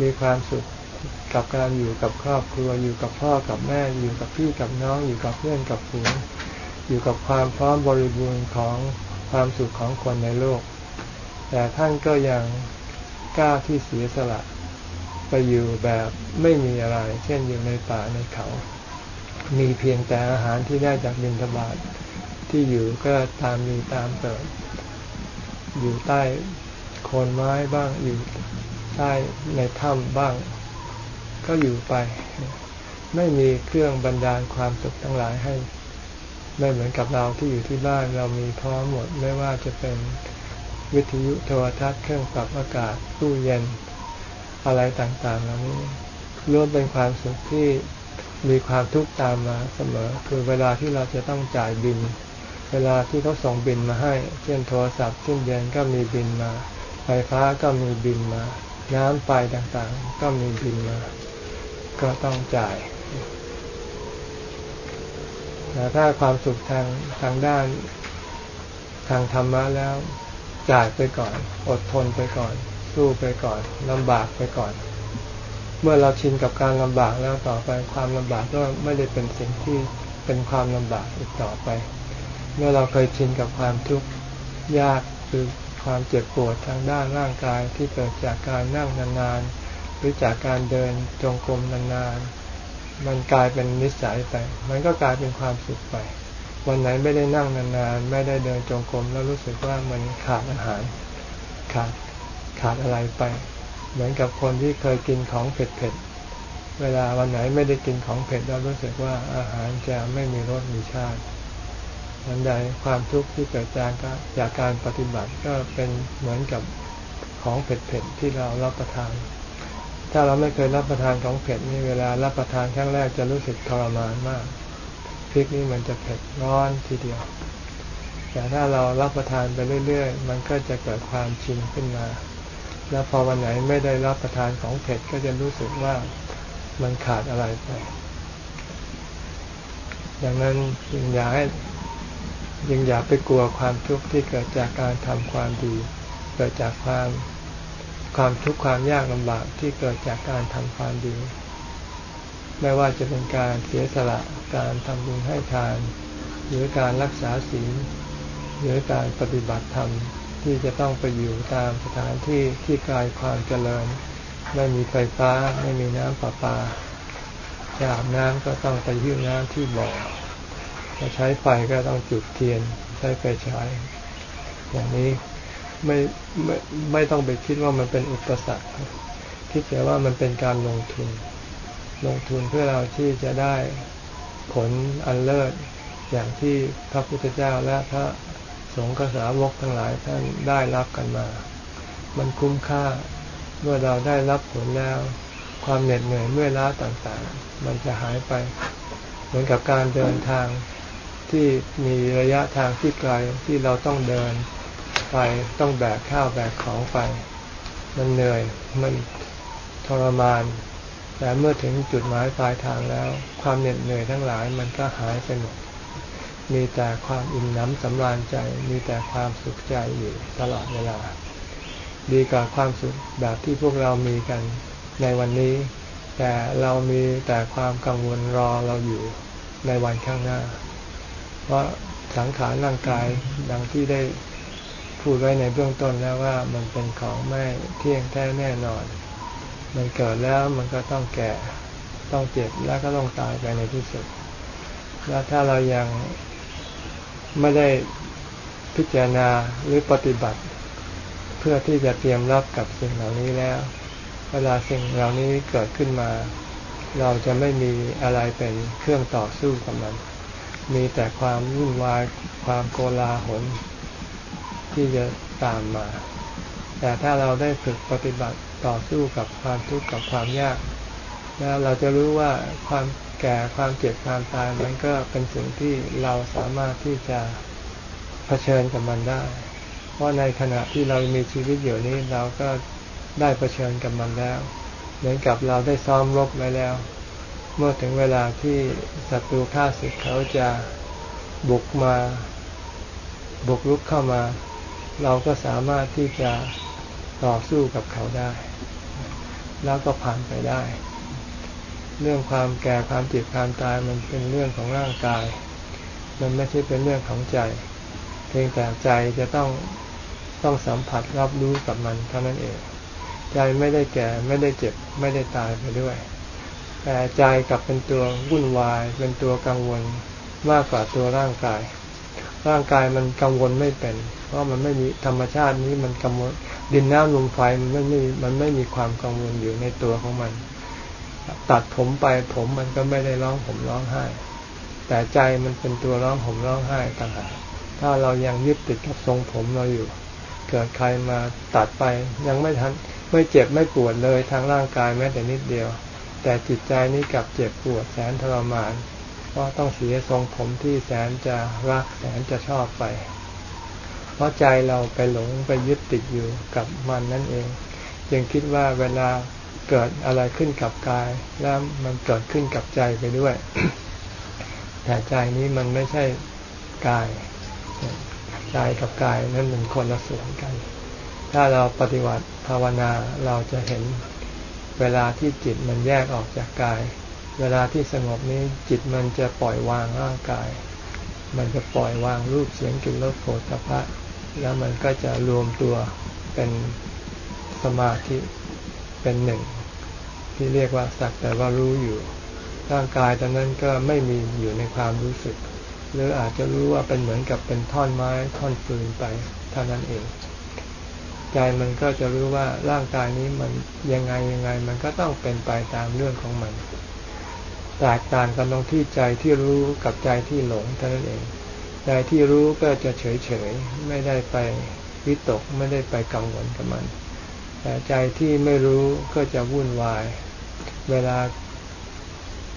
มีความสุขกับการอยู่กับครอบครัว อยู่กับพ่อกับแม่ อยู่กับพี่กับน้อง อยู่กับเพื่อนกับฝูง อยู่กับความพร้อมบริบูรณ์ของความสุขของคนในโลก แต่ท่านก็ยังกล้าที่เสียสละ ไปอยู่แบบไม่มีอะไร เช่นอยู่ในป่าในเขา มีเพียงแต่อาหารที่ได้จากบินทบาท ที่อยู่ก็ตามมีตามเกิด อยู่ใต้โคนไม้บ้างอยู่ใต้ในถ้ำบ้าง ก็อยู่ไป ไม่มีเครื่องบรรดาลความสุขทั้งหลายให้ ไม่เหมือนกับเราที่อยู่ที่บ้านเรามีพร้อมหมดไม่ว่าจะเป็นวิทยุโทรทัศน์เครื่องปรับอากาศตู้เย็นอะไรต่างๆเหล่านี้ล้วนเป็นความสุขที่มีความทุกข์ตามมาเสมอ คือเวลาที่เราจะต้องจ่ายบิน เวลาที่เขาส่งบินมาให้ เช่นโทรศัพท์สิ้นเดือนก็มีบินมา ไฟฟ้าก็มีบินมา น้ำไฟต่างๆ ก็มีบินมา ก็ต้องจ่ายแต่ถ้าความสุขทางทางด้านทางธรรมะแล้วจ่ายไปก่อน อดทนไปก่อน สู้ไปก่อนลำบากไปก่อน เมื่อเราชินกับการลำบากแล้วต่อไปความลำบากก็ไม่ได้เป็นสิ่งที่เป็นความลำบากอีกต่อไป เมื่อเราเคยชินกับความทุกข์ยากคือความเจ็บปวดทางด้านร่างกายที่เกิดจากการนั่งนานๆ หรือจากการเดินจงกรมนานๆ มันกลายเป็นนิสัยไป มันก็กลายเป็นความสุขไป วันไหนไม่ได้นั่งนานๆ ไม่ได้เดินจงกรมแล้วรู้สึกว่ามันขาดอาหาร ขาดขาดอะไรไป เหมือนกับคนที่เคยกินของเผ็ดๆ เวลาวันไหนไม่ได้กินของเผ็ดแล้วรู้สึกว่าอาหารจะไม่มีรสมีชาติ นั้นใดความทุกข์ที่เกิดจากจากการปฏิบัติก็เป็นเหมือนกับของเผ็ดๆที่เรารับประทาน ถ้าเราไม่เคยรับประทานของเผ็ดนี่เวลารับประทานครั้งแรกจะรู้สึกทรมานมากพริกนี่มันจะเผ็ดร้อนทีเดียว แต่ถ้าเรารับประทานไปเรื่อยๆ มันก็จะเกิดความชินขึ้นมา แล้วพอวันไหนไม่ได้รับประทานของเผ็ดก็จะรู้สึกว่ามันขาดอะไรไปดังนั้นยังอยากให้ ยังอย่าไปกลัวความทุกข์ที่เกิดจากการทำความดี เกิดจากความความทุกข์ความยากลำบากที่เกิดจากการทำความดี ไม่ว่าจะเป็นการเสียสละการทำบุญให้ทาน หรือการรักษาศีลหรือการปฏิบัติธรรมที่จะต้องไปอยู่ตามสถานที่ที่กายความเจริญ ไม่มีไฟฟ้า ไม่มีน้ำประปาจะอาบน้ำก็ต้องไปยืมน้ำที่บ่อ จะใช้ไฟก็ต้องจุดเทียน ใช้ไฟฉายอย่างนี้ไม่ไม่ไม่ต้องไปคิดว่ามันเป็นอุปสรรคคิดแต่ว่ามันเป็นการลงทุน ลงทุนเพื่อเราที่จะได้ผลอันเลิศอย่างที่พระพุทธเจ้าและพระสงฆ์สาวกทั้งหลายท่านได้รับกันมา มันคุ้มค่าเมื่อเราได้รับผลแล้ว ความเหน็ดเหนื่อยเมื่อล้าต่างๆ มันจะหายไป เหมือนกับการเดินทาง ที่มีระยะทางที่ไกลที่เราต้องเดินไปต้องแบกข้าวแบกของไป มันเหนื่อยมันทรมาน แต่เมื่อถึงจุดหมายปลายทางแล้ว ความเหน็ดเหนื่อยทั้งหลายมันก็หายไปหมดมีแต่ความอิ่มน้ำสำราญใจ มีแต่ความสุขใจอยู่ตลอดเวลา ดีกว่าความสุขแบบที่พวกเรามีกันในวันนี้ แต่เรามีแต่ความกังวลรอเราอยู่ในวันข้างหน้า เพราะสังขารร่างกายดังที่ได้พูดไว้ในเบื้องต้นแล้วว่ามันเป็นของไม่เที่ยงแท้แน่นอน มันเกิดแล้วมันก็ต้องแก่ ต้องเจ็บแล้วก็ต้องตายไปในที่สุด แล้วถ้าเรายังไม่ได้พิจารณาหรือปฏิบัติ เพื่อที่จะเตรียมรับกับสิ่งเหล่านี้แล้ว เวลาสิ่งเหล่านี้เกิดขึ้นมา เราจะไม่มีอะไรเป็นเครื่องต่อสู้กับมัน มีแต่ความวุ่นวายความโกลาหลที่จะตามมา แต่ถ้าเราได้ฝึกปฏิบัติต่อสู้กับความทุกข์กับความยาก แล้วเราจะรู้ว่าความแก่ความเจ็บความตายมันก็เป็นสิ่งที่เราสามารถที่จะเผชิญกับมันได้ เพราะในขณะที่เรามีชีวิตอยู่นี้เราก็ได้เผชิญกับมันแล้ว เหมือนกับเราได้ซ้อมรบไว้แล้ว เมื่อถึงเวลาที่ศัตรูข้าศึกเขาจะบุกมาบุกรุกเข้ามา เราก็สามารถที่จะต่อสู้กับเขาได้ แล้วก็ผ่านไปได้ เรื่องความแก่ความเจ็บความตายมันเป็นเรื่องของร่างกาย มันไม่ใช่เป็นเรื่องของใจ เพียงแต่ใจจะต้องต้องสัมผัสรับรู้กับมันเท่านั้นเอง ใจไม่ได้แก่ไม่ได้เจ็บไม่ได้ตายไปด้วย แต่ใจกลับเป็นตัววุ่นวาย เป็นตัวกังวลมากกว่าตัวร่างกาย ร่างกายมันกังวลไม่เป็น เพราะมันไม่มีธรรมชาตินี้มันกังวลดินน้ำลมไฟมันไม่มีมันไม่มีความกังวลอยู่ในตัวของมัน ตัดผมไปผมมันก็ไม่ได้ร้องผมร้องไห้ แต่ใจมันเป็นตัวร้องผมร้องไห้ต่างหากถ้าเรายังยึดติดกับทรงผมเราอยู่ เกิดใครมาตัดไปยังไม่ทันไม่เจ็บไม่ปวดเลยทางร่างกายแม้แต่นิดเดียว แต่จิตใจนี้กลับเจ็บปวดแสนทรมาน เพราะต้องเสียทรงผมที่แสนจะรักแสนจะชอบไป เพราะใจเราไปหลงไปยึดติดอยู่กับมันนั่นเองยังคิดว่าเวลาเกิดอะไรขึ้นกับกาย แล้วมันเกิดขึ้นกับใจไปด้วย แต่ใจนี้มันไม่ใช่กายใจกับกายนั้นเป็นคนละส่วนกัน ถ้าเราปฏิบัติภาวนาเราจะเห็น เวลาที่จิตมันแยกออกจากกาย เวลาที่สงบนี้จิตมันจะปล่อยวางร่างกาย มันจะปล่อยวางรูปเสียงกลิ่นรสโผฏฐัพพะแล้วมันก็จะรวมตัวเป็นสมาธิเป็นหนึ่ง ที่เรียกว่าสักแต่ว่ารู้อยู่ร่างกายตอนนั้นก็ไม่มีอยู่ในความรู้สึก หรืออาจจะรู้ว่าเป็นเหมือนกับเป็นท่อนไม้ท่อนฟืนไปเท่านั้นเอง ใจมันก็จะรู้ว่าร่างกายนี้มันยังไงยังไง มันก็ต้องเป็นไปตามเรื่องของมัน แตกต่างกันตรงที่ใจที่รู้กับใจที่หลงเท่านั้นเอง ใจที่รู้ก็จะเฉยเฉยไม่ได้ไปวิตกไม่ได้ไปกังวลกับมัน แต่ใจที่ไม่รู้ก็จะวุ่นวาย เวลา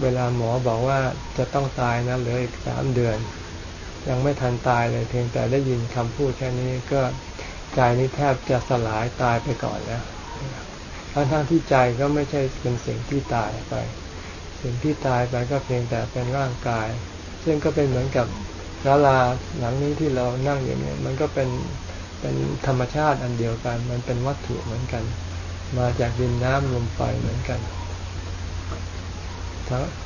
เวลาหมอบอกว่าจะต้องตายนะเหลืออีกสามเดือน ยังไม่ทันตายเลยเพียงแต่ได้ยินคำพูดแค่นี้ก็ ใจนี้แทบจะสลายตายไปก่อนแล้วทั้งทั้งที่ใจก็ไม่ใช่เป็นสิ่งที่ตายไป สิ่งที่ตายไปก็เพียงแต่เป็นร่างกาย ซึ่งก็เป็นเหมือนกับศาลาหลังนี้ที่เรานั่งอยู่เนี่ยมันก็เป็นเป็นธรรมชาติอันเดียวกัน มันเป็นวัตถุเหมือนกัน มาจากดินน้ำลมไฟเหมือนกัน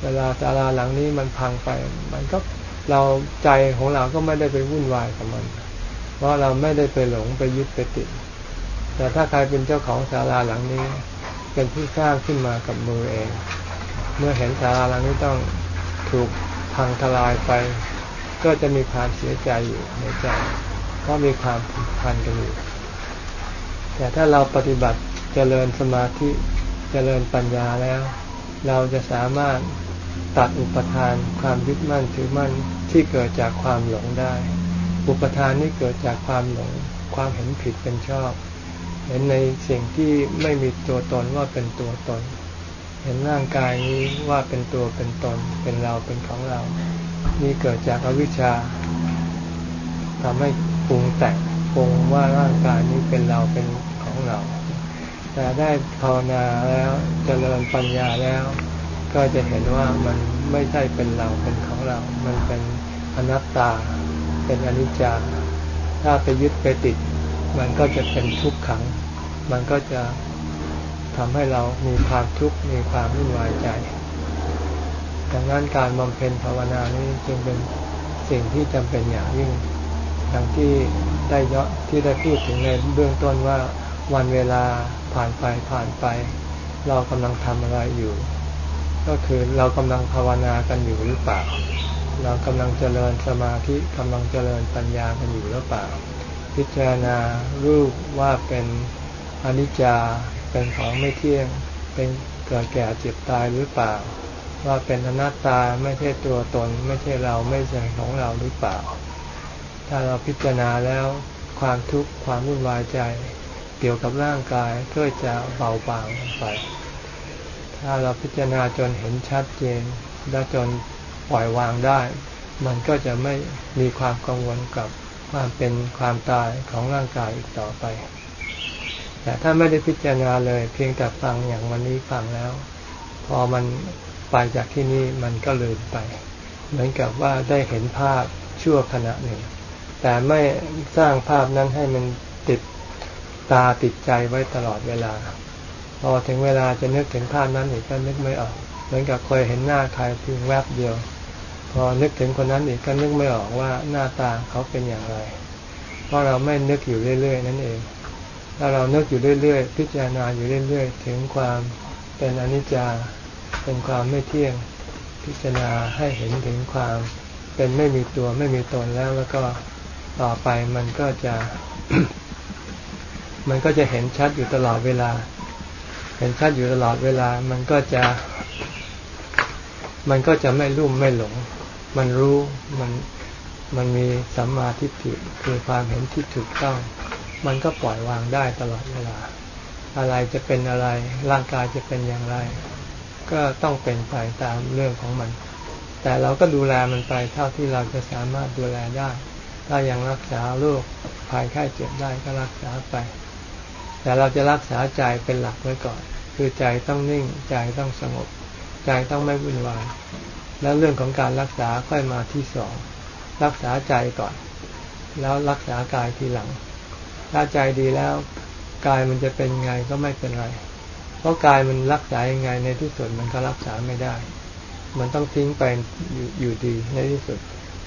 เวลาศาลาหลังนี้มันพังไป มันก็เราใจของเราก็ไม่ได้ไปวุ่นวายกับมัน เพราะเราไม่ได้ไปหลงไปยึดไปติด แต่ถ้าใครเป็นเจ้าของศาลาหลังนี้ เป็นผู้สร้างขึ้นมากับมือเอง เมื่อเห็นศาลาหลังนี้ต้องถูกพังทลายไป ก็จะมีความเสียใจอยู่ในใจเพราะมีความผูกพันกันอยู่แต่ถ้าเราปฏิบัติเจริญสมาธิเจริญปัญญาแล้ว เราจะสามารถตัดอุปทานความยึดมั่นถือมั่นที่เกิดจากความหลงได้ อุปทานนี้เกิดจากความหลงความเห็นผิดเป็นชอบ เห็นในสิ่งที่ไม่มีตัวตนว่าเป็นตัวตน เห็นร่างกายนี้ว่าเป็นตัวเป็นตน เป็นเราเป็นของเรา นี่เกิดจากอวิชชาทำให้ปรุงแต่งปรุงว่าร่างกายนี้เป็นเราเป็นของเรา แต่ได้ภาวนาแล้วจเจริญปัญญาแล้ว ก็จะเห็นว่ามันไม่ใช่เป็นเราเป็นของเรา มันเป็นอนัตตา เป็นอนิจจาถ้าไปยึดไปติด มันก็จะเป็นทุกขัง มันก็จะทำให้เรามีความทุกข์มีความวุ่นวายใจ ดังนั้นการบำเพ็ญภาวนานี้จึงเป็นสิ่งที่จำเป็นอย่างยิ่งดังที่ได้เยอะที่ได้พูดถึงในเบื้องต้นว่าวันเวลาผ่านไปผ่านไป เรากำลังทำอะไรอยู่ ก็คือเรากำลังภาวนากันอยู่หรือเปล่า เรากำลังเจริญสมาธิกำลังเจริญปัญญากันอยู่หรือเปล่า พิจารณารูปว่าเป็นอนิจจาเป็นของไม่เที่ยงเป็นเกิดแก่เจ็บตายหรือเปล่า ว่าเป็นอนัตตาไม่ใช่ตัวตน ไม่ใช่เราไม่ใช่ของเราหรือเปล่า ถ้าเราพิจารณาแล้วความทุกข์ความวุ่นวายใจ เกี่ยวกับร่างกายก็จะเบาบางไปถถ้าเราพิจารณาจนเห็นชัดเจนและจน ปล่อยวางได้ มันก็จะไม่มีความกังวลกับความเป็นความตายของร่างกายอีกต่อไป แต่ถ้าไม่ได้พิจารณาเลยเพียงแต่ฟังอย่างวันนี้ฟังแล้ว พอมันไปจากที่นี่มันก็ลืมไป เหมือนกับว่าได้เห็นภาพชั่วขณะหนึ่ง แต่ไม่สร้างภาพนั้นให้มันติดตาติดใจไว้ตลอดเวลา พอถึงเวลาจะนึกถึงภาพนั้นอีกก็นึกไม่ออก เหมือนกับเคยเห็นหน้าใครเพียงแวบเดียว อนึกถึงคนนั้นอีกก็นึกไม่ออกว่าหน้าตาเขาเป็นอย่างไร เพราะเราไม่นึกอยู่เรื่อยๆนั่นเอง ถ้าเรานึกอยู่เรื่อยๆ พิจารณาอยู่เรื่อยๆ ถึงความเป็นอนิจจา เป็นความไม่เที่ยง พิจารณาให้เห็นถึงความเป็นไม่มีตัวไม่มีตนแล้วแล้วก็ต่อไปมันก็จะ มันก็จะเห็นชัดอยู่ตลอดเวลา เห็นชัดอยู่ตลอดเวลา มันก็จะ มันก็จะไม่รุ่มไม่หลง มันรู้มันมันมีสัมมาทิฏฐิคือความเห็นที่ถูกต้อง มันก็ปล่อยวางได้ตลอดเวลา อะไรจะเป็นอะไรร่างกายจะเป็นอย่างไร ก็ต้องเป็นไปตามเรื่องของมัน แต่เราก็ดูแลมันไปเท่าที่เราจะสามารถดูแลได้ ถ้ายังรักษาโรคภายไข้เจ็บได้ก็รักษาไป แต่เราจะรักษาใจเป็นหลักไว้ก่อน คือใจต้องนิ่งใจต้องสงบ ใจต้องไม่วุ่นวาย แล้วเรื่องของการรักษาค่อยมาที่สองรักษาใจก่อน แล้วรักษากายทีหลัง ถ้าใจดีแล้วกายมันจะเป็นไงก็ไม่เป็นไร เพราะกายมันรักษายังไงในที่สุดมันก็รักษาไม่ได้ มันต้องทิ้งไปอยู่อยู่ดีในที่สุด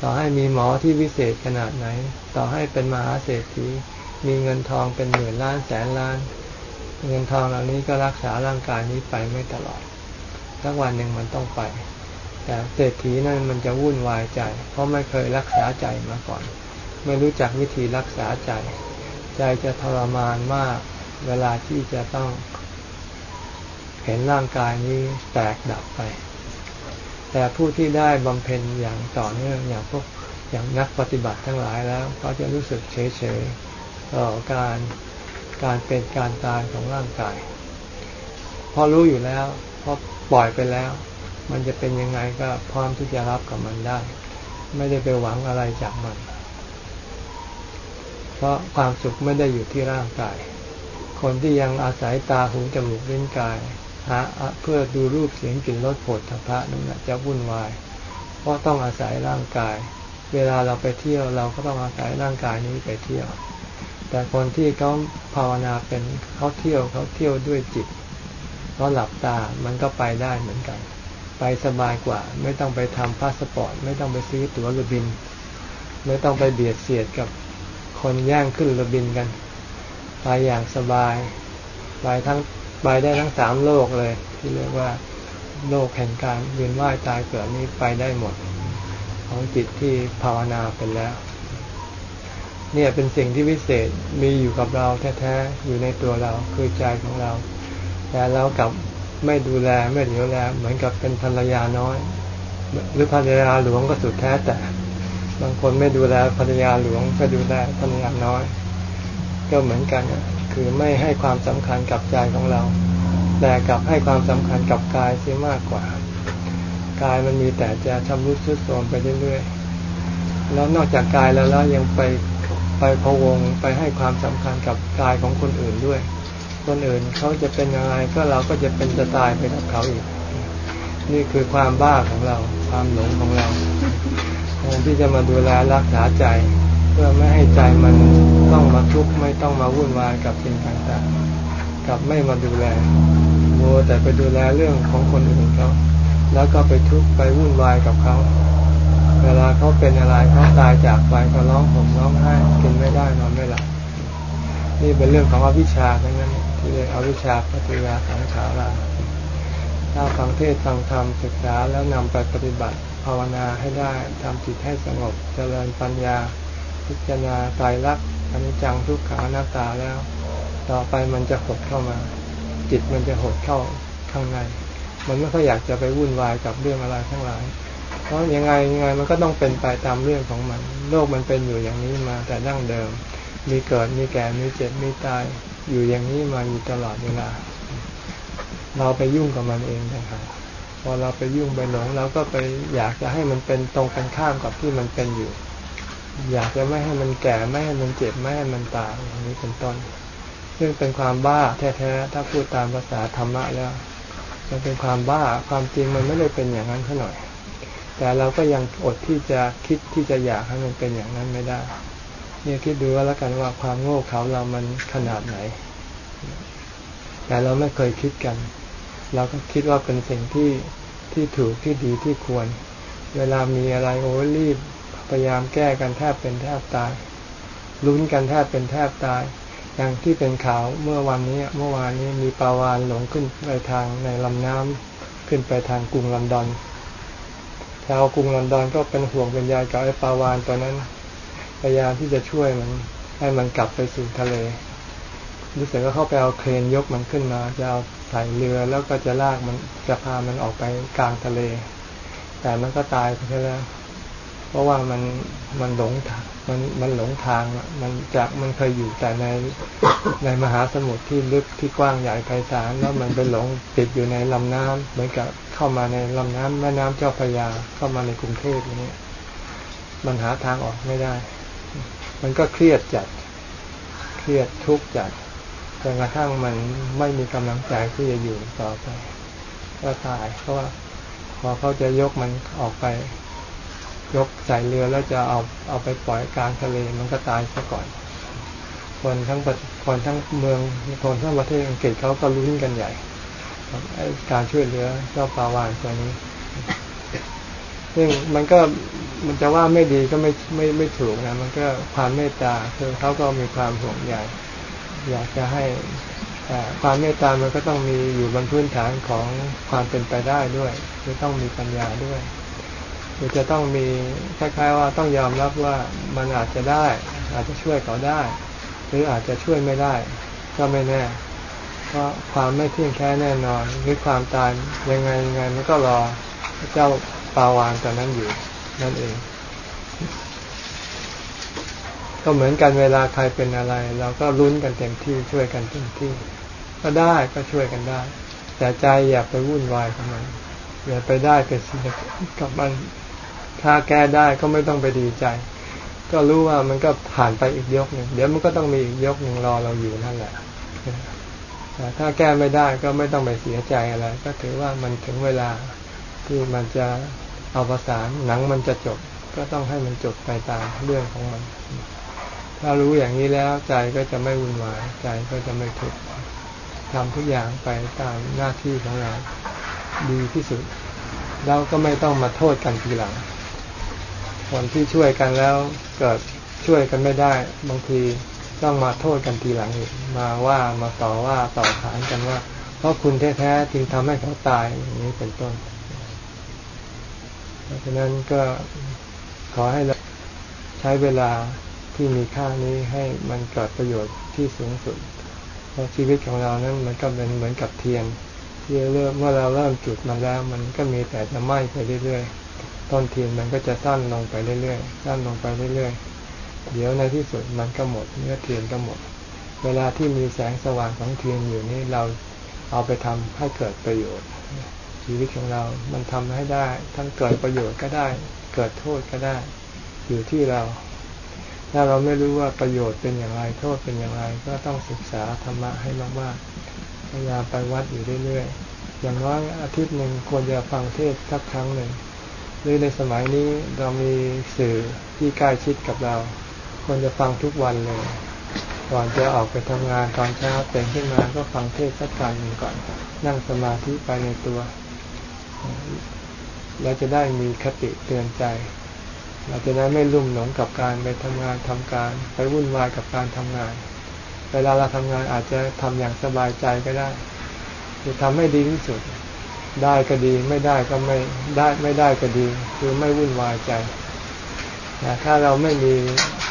ต่อให้มีหมอที่วิเศษขนาดไหน ต่อให้เป็นมหาเศรษฐีมีเงินทองเป็นหมื่นล้านแสนล้าน เงินทองเหล่านี้ก็รักษาร่างกายนี้ไปไม่ตลอดสักวันหนึ่งมันต้องไป แต่เศรษฐีนั่นมันจะวุ่นวายใจ เพราะไม่เคยรักษาใจมาก่อน ไม่รู้จักวิธีรักษาใจ ใจจะทรมานมาก เวลาที่จะต้องเห็นร่างกายนี้แตกดับไป แต่ผู้ที่ได้บำเพ็ญอย่างต่อเนื่องอย่างพวกอย่างนักปฏิบัติทั้งหลายแล้วเขาจะรู้สึกเฉยๆต่อการการเป็นการตายของร่างกาย พอรู้อยู่แล้วพอปล่อยไปแล้ว มันจะเป็นยังไงก็พร้อมที่จะรับกับมันได้ ไม่ได้ไปหวังอะไรจากมัน เพราะความสุขไม่ได้อยู่ที่ร่างกาย คนที่ยังอาศัยตาหูจมูกลิ้นกายหาเพื่อดูรูปเสียงกลิ่นรสผฏฐัพะนั่นแหละจะวุ่นวาย เพราะต้องอาศัยร่างกาย เวลาเราไปเที่ยวเราก็ต้องอาศัยร่างกายนี้ไปเที่ยว แต่คนที่เขาภาวนาเป็นเขาเที่ยวเขาเที่ยวด้วยจิตเพราหลับตามันก็ไปได้เหมือนกัน ไปสบายกว่า ไม่ต้องไปทำพาสปอร์ต ไม่ต้องไปซื้อตั๋วเรือบิน ไม่ต้องไปเบียดเสียดกับคนแย่งขึ้นเรือบินกัน ไปอย่างสบายไปทั้งไปได้ทั้งสามโลกเลย ที่เรียกว่าโลกแห่งการเวียนว่ายตายเกิดนี้ไปได้หมด ของจิตที่ภาวนาเป็นแล้ว เนี่ยเป็นสิ่งที่วิเศษมีอยู่กับเราแท้ๆอยู่ในตัวเราคือใจของเรา แต่เรากับ ไม่ดูแลไม่เหลียวแลเหมือนกับเป็นภรรยาน้อย หรือภรรยาหลวงก็สุดแท้แต่ บางคนไม่ดูแลภรรยาหลวงก็ดูแลภรรยาน้อย ก็เหมือนกันคือไม่ให้ความสำคัญกับใจของเรา แต่กลับให้ความสำคัญกับกายเสียมากกว่ากายมันมีแต่จะชำรุดทรุดโทรมไปเรื่อยๆ แล้วนอกจากกายแล้วแล้วยังไปไปพวงไปให้ความสำคัญกับกายของคนอื่นด้วย คนอื่นเขาจะเป็นยังไงก็เราก็จะเป็นจะตายไปกับเขาอีก นี่คือความบ้าของเรา ความหลงของเราแทนที่จะมาดูแลรักษาใจ เพื่อไม่ให้ใจมันต้องมาทุกข์ไม่ต้องมาวุ่นวายกับสิ่งต่างๆกับไม่มาดูแลโมแต่ไปดูแลเรื่องของคนอื่นเขาแล้วก็ไปทุกข์ไปวุ่นวายกับเขาเวลาเขาเป็นอะไรเขาตายจากไปก็ร้องห่มร้องไห้กินไม่ได้นอนไม่หลับนี่เป็นเรื่องของอวิชชาทั้งนั้น ที่เรียกอวิชชาปฏิยาสังขาราถ้าฟังเทศฟังธรรมศึกษาแล้วนำไปปฏิบัติภาวนาให้ได้ทำจิตให้สงบเจริญปัญญา พิจารณาตายรักอนิจจังทุกขังอนัตตาแล้ว ต่อไปมันจะหดเข้ามา จิตมันจะหดเข้าข้างใน มันไม่ค่อยอยากจะไปวุ่นวายกับเรื่องอะไรทั้งหลาย เพราะยังไงยังไงมันก็ต้องเป็นไปตามเรื่องของมัน โลกมันเป็นอยู่อย่างนี้มาแต่ดั้งเดิม มีเกิดมีแก่มีเจ็บมีตาย อยู่อย่างนี้มาอยู่ตลอดเวลา เราไปยุ่งกับมันเองนะครับพอเราไปยุ่งไปหลงเราก็ไปอยากจะให้มันเป็นตรงกันข้ามกับที่มันเป็นอยู่ อยากจะไม่ให้มันแก่ไม่ให้มันเจ็บไม่ให้มันตายอย่างนี้เป็นต้น ซึ่งเป็นความบ้าแท้ๆถ้าพูดตามภาษาธรรมะแล้วมันเป็นความบ้าความจริงมันไม่ได้เป็นอย่างนั้นเท่าหน่อย แต่เราก็ยังอดที่จะคิดที่จะอยากให้มันเป็นอย่างนั้นไม่ได้ เนี่ยคิดดูว่าแล้วกันว่าความโง่เขาเรามันขนาดไหน แต่เราไม่เคยคิดกัน เราก็คิดว่าเป็นสิ่งที่ที่ถูกที่ดีที่ควร เวลามีอะไรโอ้รีบพยายามแก้กันแทบเป็นแทบตายลุ้นกันแทบเป็นแทบตาย อย่างที่เป็นข่าวเมื่อวันนี้เมื่อวานนี้มีปลาวานหลงขึ้นไปทางในลำน้ำขึ้นไปทางกรุงลอนดอนชาวกรุงลอนดอนก็เป็นห่วงเป็นใยกับไอ้ปลาวานตัวนั้น พยายามที่จะช่วยมันให้มันกลับไปสู่ทะเล รู้สึกว่าเข้าไปเอาเครนยกมันขึ้นมา จะเอาใส่เรือแล้วก็จะลากมันจะพามันออกไปกลางทะเล แต่มันก็ตายไปแล้ว เพราะว่ามันมันหลงทางมันมันหลงทางมันจากมันเคยอยู่แต่ในในมหาสมุทรที่ลึกที่กว้างใหญ่ไพศาลแล้วมันไปหลงติดอยู่ในลำน้ำเหมือนกับเข้ามาในลำน้ำแม่น้ำเจ้าพระยาเข้ามาในกรุงเทพอย่างนี้มันหาทางออกไม่ได้ มันก็เครียดจัด เครียดทุกข์จัดจนกระทั่งมันไม่มีกำลังใจที่จะอยู่ต่อไปก็ตายเพราะว่าพอเขาจะยกมันออกไป ยกใส่เรือแล้วจะเอาเอาไปปล่อยกลางทะเลมันก็ตายซะก่อน คนทั้งคนทั้งเมืองคนทั้งประเทศอังกฤษเขาก็ลุ้นกันใหญ่การช่วยเหลือเจ้าปลาวานตัวนี้ ซึ่งมันก็ มันจะว่าไม่ดีก็ไม่ไม่ไม่ถูกนะมันก็ความเมตตาคือเขาก็มีความห่วงใยอยากจะให้ความเมตตามันก็ต้องมีอยู่บนพื้นฐานของความเป็นไปได้ด้วยคือต้องมีปัญญาด้วยคือจะต้องมีคล้ายๆว่าต้องยอมรับว่ามันอาจจะได้ อาจจะช่วยเขาได้ หรืออาจจะช่วยไม่ได้ ก็ไม่แน่เพราะความไม่เที่ยงแท้แน่นอนหรือความตายยังไงยังไงมันก็รอเจ้าปาวานตอนนั้นอยู่ นั่นเอง ก็เหมือนกันเวลาใครเป็นอะไร เราก็ลุ้นกันเต็มที่ช่วยกันเต็มที่ ก็ได้ก็ช่วยกันได้ แต่ใจอย่าไปวุ่นวายกับมันอย่าไปได้ไปเสียกับมันถ้าแก้ได้ก็ไม่ต้องไปดีใจ ก็รู้ว่ามันก็ผ่านไปอีกยกหนึ่งเดี๋ยวมันก็ต้องมีอีกยกหนึ่งรอเราอยู่นั่นแหละถ้าแก้ไม่ได้ก็ไม่ต้องไปเสียใจอะไร ก็ถือว่ามันถึงเวลาที่มันจะ เอาภาษาหนังมันจะจบก็ต้องให้มันจบไปตามเรื่องของมัน ถ้ารู้อย่างนี้แล้วใจก็จะไม่วุ่นวายใจก็จะไม่ทุกข์ทำทุกอย่างไปตามหน้าที่ของเราดีที่สุดเราก็ไม่ต้องมาโทษกันทีหลังคนที่ช่วยกันแล้วเกิดช่วยกันไม่ได้ บางทีต้องมาโทษกันทีหลังอีกมาว่ามาต่อว่าต่อขานกันว่า เพราะคุณแท้ๆจึงทำให้เขาตายอย่างนี้เป็นต้น เพราะฉะนั้นก็ขอให้เราใช้เวลาที่มีค่านี้ให้มันเกิดประโยชน์ที่สูงสุด เพราะชีวิตของเรานั้นมันก็เป็นเหมือนกับเทียนที่เริ่มเมื่อเราเริ่มจุดมันแล้ว มันก็มีแต่จะไหม้ไปเรื่อยๆต้นเทียนมันก็จะสั้นลงไปเรื่อยๆสั้นลงไปเรื่อยๆเดี๋ยวในที่สุดมันก็หมดเนื้อเทียนก็หมด เวลาที่มีแสงสว่างของเทียนอยู่นี่เราเอาไปทำให้เกิดประโยชน์ ชีวิตของเรา มันทำให้ได้ ทั้งเกิดประโยชน์ก็ได้ เกิดโทษก็ได้ อยู่ที่เรา ถ้าเราไม่รู้ว่าประโยชน์เป็นอย่างไร โทษเป็นอย่างไร ก็ต้องศึกษาธรรมะให้มากๆพยายามไปวัดอยู่เรื่อยๆ อย่างน้อยอาทิตย์หนึ่งควรจะฟังเทศสักครั้งหนึ่ง หรือในสมัยนี้เรามีสื่อที่ใกล้ชิดกับเรา ควรจะฟังทุกวันเลยก่อนจะออกไปทำงานตอนเช้าตื่นขึ้นมาก็ฟังเทศสักการหนึ่งก่อน นั่งสมาธิไปในตัว เราจะได้มีคติเตือนใจ เราจะได้ไม่ลุ่มหลงกับการไปทำงานทำการ ไปวุ่นวายกับการทำงาน เวลาเราทำงานอาจจะทำอย่างสบายใจก็ได้จะทำให้ดีที่สุด ได้ก็ดีไม่ได้ก็ไม่ได้ไม่ได้ก็ดี คือไม่วุ่นวายใจแต่ถ้าเราไม่มี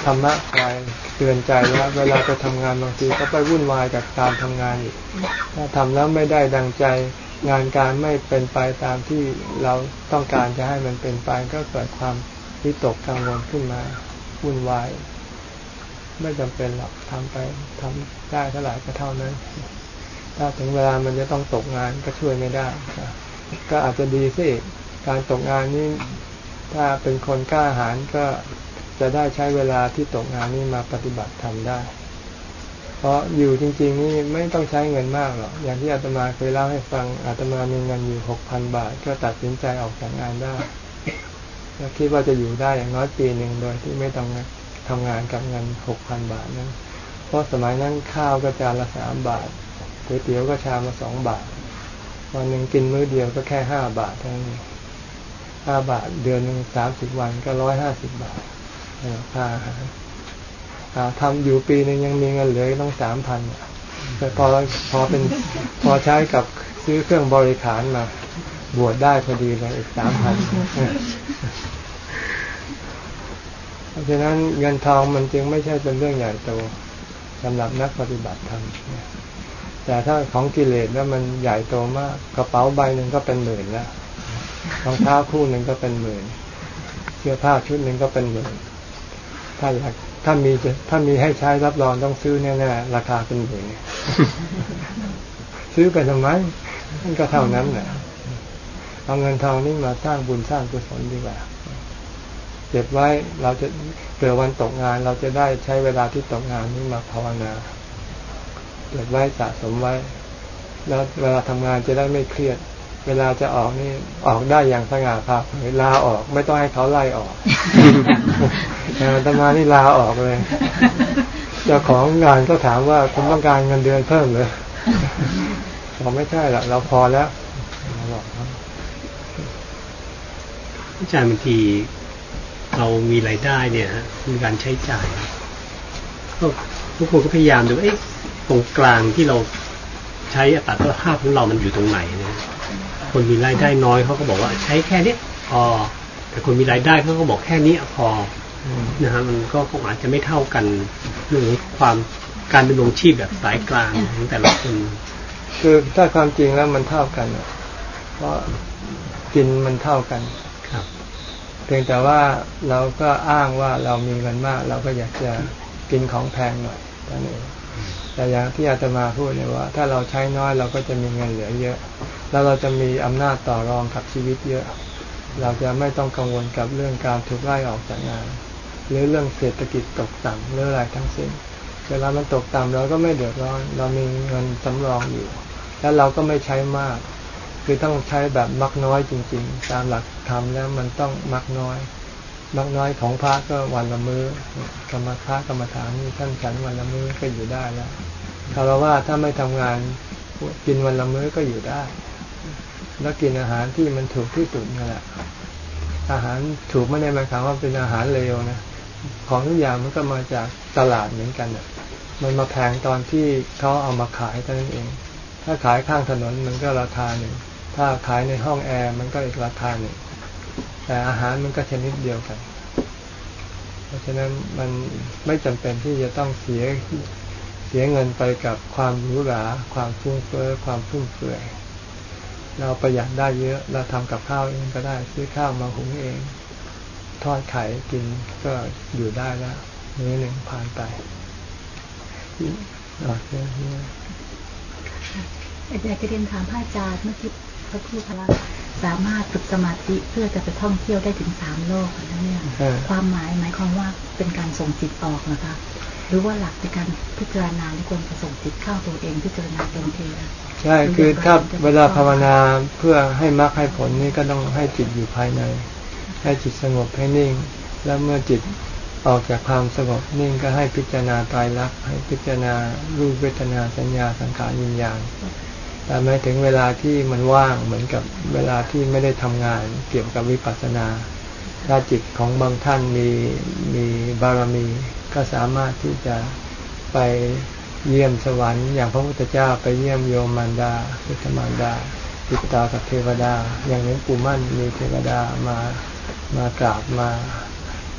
ธรรมะคอยเตือนใจแล้วเวลาไปทำงานบางทีก็ไปวุ่นวายกับการทำงานอีกถ้าทำแล้วไม่ได้ดังใจ งานการไม่เป็นไปตามที่เราต้องการจะให้มันเป็นไป ก็เกิดความวิตกกังวลขึ้นมาวุ่นวาย ไม่จำเป็นหรอกทำไปทำได้เท่าไหร่ก็เท่านั้น ถ้าถึงเวลามันจะต้องตกงานก็ช่วยไม่ได้ ก็อาจจะดีสิการตกงานนี้ถ้าเป็นคนกล้าหาญก็จะได้ใช้เวลาที่ตกงานนี้มาปฏิบัติทำได้ เพราะอยู่จริง ๆ นี่ไม่ต้องใช้เงินมากหรอก อย่างที่อาตมาเคยเล่าให้ฟัง อาตมามีเงินอยู่หกพันบาท ก็ตัดสินใจออกจากงานได้แล้วคิดว่าจะอยู่ได้อย่างน้อยปีหนึ่งโดยที่ไม่ต้องทำงานกับเงินหกพันบาทนั้น เพราะสมัยนั้นข้าวก็จานละสามบาทก๋วยเตี๋ยวก็ชามละสองบาท วันหนึ่งกินมื้อเดียวก็แค่ห้าบาทเท่านั้นห้าบาทเดือนหนึ่งสามสิบวันก็ร้อยห้าสิบบาทค่าอาหาร ทำอยู่ปีนึงยังมีเงินเหลือต้องสามพันแต่พอพอเป็นพอใช้กับซื้อเครื่องบริขารมา บวชได้พอดีเลยอีกสามพันเพราะฉะนั้นเงินทองมันจึงไม่ใช่เป็นเรื่องใหญ่โตสำหรับนักปฏิบัติธรรมแต่ถ้าของกิเลสแล้วมันใหญ่โตมาก กระเป๋าใบหนึ่งก็เป็นหมื่นแล้วรองเท้าคู่หนึ่งก็เป็นหมื่นเสื้อผ้าชุดหนึ่งก็เป็นหมื่นถ้าอยาก ถ้ามีจะถ้ามีให้ใช้รับรองต้องซื้อแน่ๆราคาเป็นหมื่นซื้อไปทำไมมันก็เท่านั้นแหละเอาเงินทองนี่มาสร้างบุญสร้างกุศลดีกว่าเก็บไว้เราจะเผื่อวันตกงาน เราจะได้ใช้เวลาที่ตกงานนี้มาภาวนาเก็บไว้สะสมไว้ แล้วเวลาทำงานจะได้ไม่เครียด เวลาจะออกนี่ออกได้อย่างสง่าผ่าเผยลาออกไม่ต้องให้เขาไล่ออกแต่ทำงานนี่ลาออกเลย เจ้าของงานก็ถามว่าคุณต้องการเงินเดือนเพิ่มเลยเราไม่ใช่หรอกเราพอแล้วอาจารย์บางทีเรามีรายได้เนี่ยมีการใช้จ่ายก็ทุกคนก็พยายามดูเอ๊ะตรงกลางที่เราใช้อัตราภาพของเรามันอยู่ตรงไหนนะ คนมีรายได้น้อยเขาก็บอกว่าใช้แค่นี้พอ แต่คนมีรายได้เขาก็บอกแค่นี้พอนะฮะมันก็คงอาจจะไม่เท่ากันเรื่องความการดำรงชีพแบบสายกลางของแต่ละคนคือถ้าความจริงแล้วมันเท่ากันเพราะกินมันเท่ากันครับ เพียงแต่ว่าเราก็อ้างว่าเรามีเงินมาก เราก็อยากจะกินของแพงหน่อยนั่นเองแต่อย่างที่อาตมาพูดเนี่ยว่า ถ้าเราใช้น้อยเราก็จะมีเงินเหลือเยอะ แล้วเราจะมีอำนาจต่อรองกับชีวิตเยอะ เราจะไม่ต้องกังวลกับเรื่องการถูกไล่ออกจากงาน หรือเรื่องเศรษฐกิจตกต่ำหรืออะไรทั้งสิ้น เวลามันตกต่ำเราก็ไม่เดือดร้อน เรามีเงินสำรองอยู่ แล้วเราก็ไม่ใช้มาก คือต้องใช้แบบมักน้อยจริง ๆ ตามหลักธรรมแล้วมันต้องมักน้อยมักน้อยของพระก็วันละมือ้อกรรมพระกรรมฐานนี่ท่านฉันวันละมื้อก็อยู่ได้แล้วคารวะถ้าไม่ทำงานกินวันละมื้อก็อยู่ได้ แล้วกินอาหารที่มันถูกที่สุดนั่แหละอาหารถูกไม่ได้หมายความว่าเป็นอาหารเลวนะของทุกอย่างมันก็มาจากตลาดเหมือนกันอะมันมาแพงตอนที่เขาเอามาขายเท่านั้นเอง ถ้าขายข้างถนนมันก็ราคาหนึ่ง ถ้าขายในห้องแอร์มันก็อีกราคาหนึ่ง แต่อาหารมันก็ชนิดเดียวกัน เพราะฉะนั้นมันไม่จำเป็นที่จะต้องเสียเสียเงินไปกับความหรูหรา ความฟุ่มเฟือยความฟุ่มเฟือย เราประหยัดได้เยอะเราทำกับข้าวเองก็ได้ ซื้อข้าวมาหุงเอง ทอดไข่กินก็อยู่ได้แล้วมื้อหนึ่งผ่านไปอาจารย์จะเรียนถามพระอาจารย์เมื่อกี้พระครูพระสามารถฝึกสมาธิเพื่อจะไปท่องเที่ยวได้ถึงสามโลกนะเนี่ยความหมายหมายความว่าเป็นการส่งจิตออกนะคะ หรือว่าหลักในการพิจารณาที่ควรจะส่งจิตเข้าตัวเองพิจารณาเต็มที่ ใช่คือถ้าเวลาภาวนาเพื่อให้มรรคให้ผลนี่ก็ต้องให้จิตอยู่ภายใน ให้จิตสงบให้นิ่ง แล้วเมื่อจิตออกจากความสงบนิ่งก็ให้พิจารณาตายรักให้พิจารณารูปเวทนาสัญญาสังขารวิญญาณแต่ไม่ถึงเวลาที่มันว่างเหมือนกับเวลาที่ไม่ได้ทำงานเกี่ยวกับวิปัสสนาถ้าจิตของบางท่านมีมีบารมี ก็สามารถที่จะไป เยี่ยมสวรรค์อย่างพระพุทธเจ้าไปเยี่ยมโยมมารดาพุทธมารดาติดต่อกับเทวดา อย่างนี้ปู่มั่นมีเทวดามามากราบมา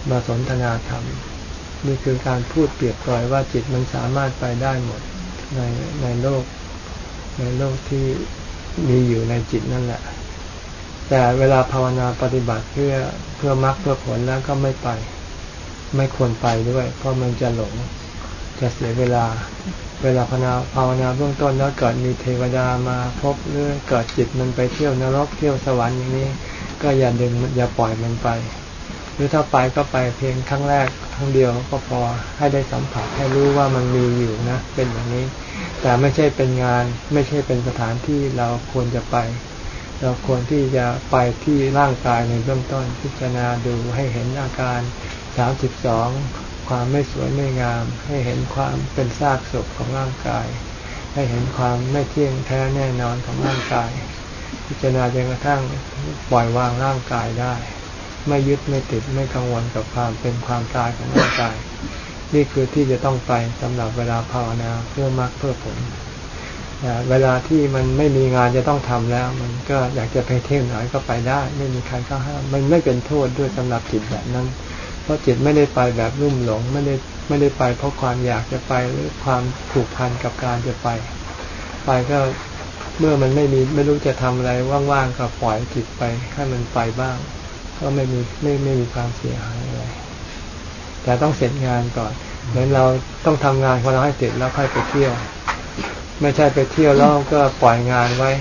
มาสนทนาธรรม นี่คือการพูดเปรียบปล่อยว่าจิตมันสามารถไปได้หมดในในโลก ในโลกที่มีอยู่ในจิตนั่นแหละ แต่เวลาภาวนาปฏิบัติเพื่อเพื่อมรรคเพื่อผลแล้วก็ไม่ไป ไม่ควรไปด้วย เพราะมันจะหลง จะเสียเวลา เวลาภาวนาภาวนาเบื้องต้นแล้วเกิดมีเทวดามาพบหรือเกิดจิตมันไปเที่ยวนรกเที่ยวสวรรค์อย่างนี้ ก็อย่าดึงอย่าปล่อยมันไป หรือถ้าไปก็ไปเพียงครั้งแรกครั้งเดียวก็พอให้ได้สัมผัสให้รู้ว่ามันมีอยู่นะ เป็นอย่างนี้ แต่ไม่ใช่เป็นงานไม่ใช่เป็นสถานที่เราควรจะไปเราควรที่จะไปที่ร่างกายในเบื้องต้นพิจารณาดูให้เห็นอาการสามสิบสอง ความไม่สวยไม่งาม ให้เห็นความเป็นซากศพของร่างกาย ให้เห็นความไม่เที่ยงแท้แน่นอนของร่างกาย พิจารณาจนกระทั่งปล่อยวางร่างกายได้ ไม่ยึดไม่ติดไม่กังวลกับความเป็นความตายของร่างกาย นี่คือที่จะต้องไปสำหรับเวลาภาวนาเพื่อมรรคเพื่อผลเวลาที่มันไม่มีงานจะต้องทำแล้ว มันก็อยากจะไปเที่ยวไหนก็ไปได้ ไม่มีใครก็ห้ามมันไม่เป็นโทษด้วยสำหรับจิตแบบนั้น ราะจิตไม่ได้ไปแบบรุ่มหลงไม่ได้ไม่ได้ไปเพราะความอยากจะไปหรือความผูกพันกับการจะไป ไปก็เมื่อมันไม่มีไม่รู้จะทำอะไรว่างๆก็ปล่อยจิตไปให้มันไปบ้าง ก็ไม่มีไม่ไม่มีความเสียหายอะไรแต่ต้องเสร็จงานก่อนเหมือนเราต้องทำงานของเราให้เสร็จแล้วค่อยไปเที่ยว ไม่ใช่ไปเที่ยวแล้วก็ปล่อยงานไว้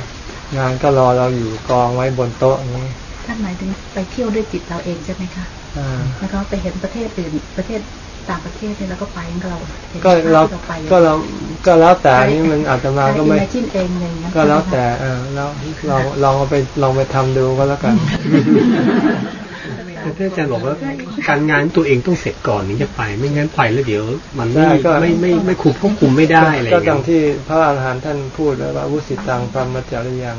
งานก็รอเราอยู่กองไว้บนโต๊ะนี้ท่านหมายถึงไปเที่ยวด้วยจิตเราเองใช่ไหมคะ แล้วก็ไปเห็นประเทศอื่นประเทศต่างประเทศเนี่ยแล้วก็ไปเราก็เราก็เราก็แล้วแต่นี่มันอาจจะมาก็ไม่จิ้นเองเลยก็แล้วแต่เออแล้วลองลองไปลองไปทำดูก็แล้วกันท่านอาจารย์บอกว่าการงานตัวเองต้องเสร็จก่อนถึงจะไป ไม่งั้นไปแล้วเดี๋ยว มันไม่ไม่ไม่ไม่คุมควบคุมไม่ได้อะไรก็อย่างที่พระอาหารหันต์ท่านพูดแล้วว่าวุสิตังพรหมจริยัง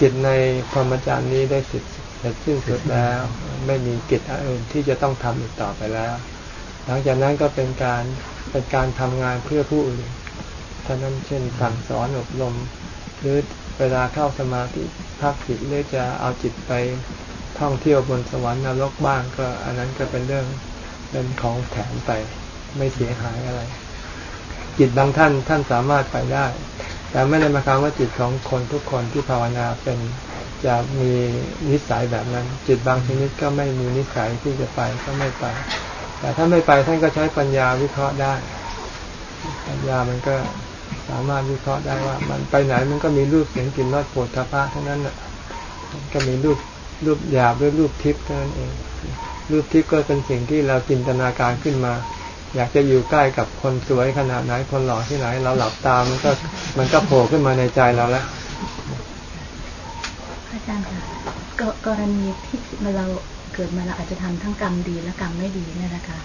จิตในพรหมจารย์นี้ได้สิทธิ เสร็จสิ้นสุดแล้ว ไม่มีกิจอื่นที่จะต้องทำอีกต่อไปแล้ว หลังจากนั้นก็เป็นการเป็นการทำงานเพื่อผู้อื่นท่านั้นเช่นสั่งสอนอบรมหรือเวลาเข้าสมาธิพักจิตหรือจะเอาจิตไปท่องเที่ยวบนสวรรค์นรกบ้างก็ อันนั้นก็เป็นเรื่องเป็นของแถมไปไม่เสียหายอะไร จิตบางท่านท่านสามารถไปได้ แต่ไม่ได้หมายความว่าจิตของคนทุกคนที่ภาวนาเป็น จะมีนิสัยแบบนั้น จิตบางชนิดก็ไม่มีนิสัยที่จะไปก็ไม่ไป แต่ถ้าไม่ไปท่านก็ใช้ปัญญาวิเคราะห์ได้ ปัญญามันก็สามารถวิเคราะห์ได้ว่า มันไปไหนมันก็มีรูปเสียงกลิ่นรสปวดทพะทั้งนั้นน่ะก็มีรูปรูปหยาบด้วยรูปทิพย์เท่านั้นเอง รูปทิพย์ก็เป็นสิ่งที่เราจินตนาการขึ้นมา อยากจะอยู่ใกล้กับคนสวยขนาดไหนคนหล่อที่ไหน เราหลับตามันก็มันก็โผล่ขึ้นมาในใจเราแล้ว จารย์ค่ะกรณีที่เราเกิดมาเราอาจจะทำทั้งกรรมดีและกรรมไม่ดีเนี่ยนะคะ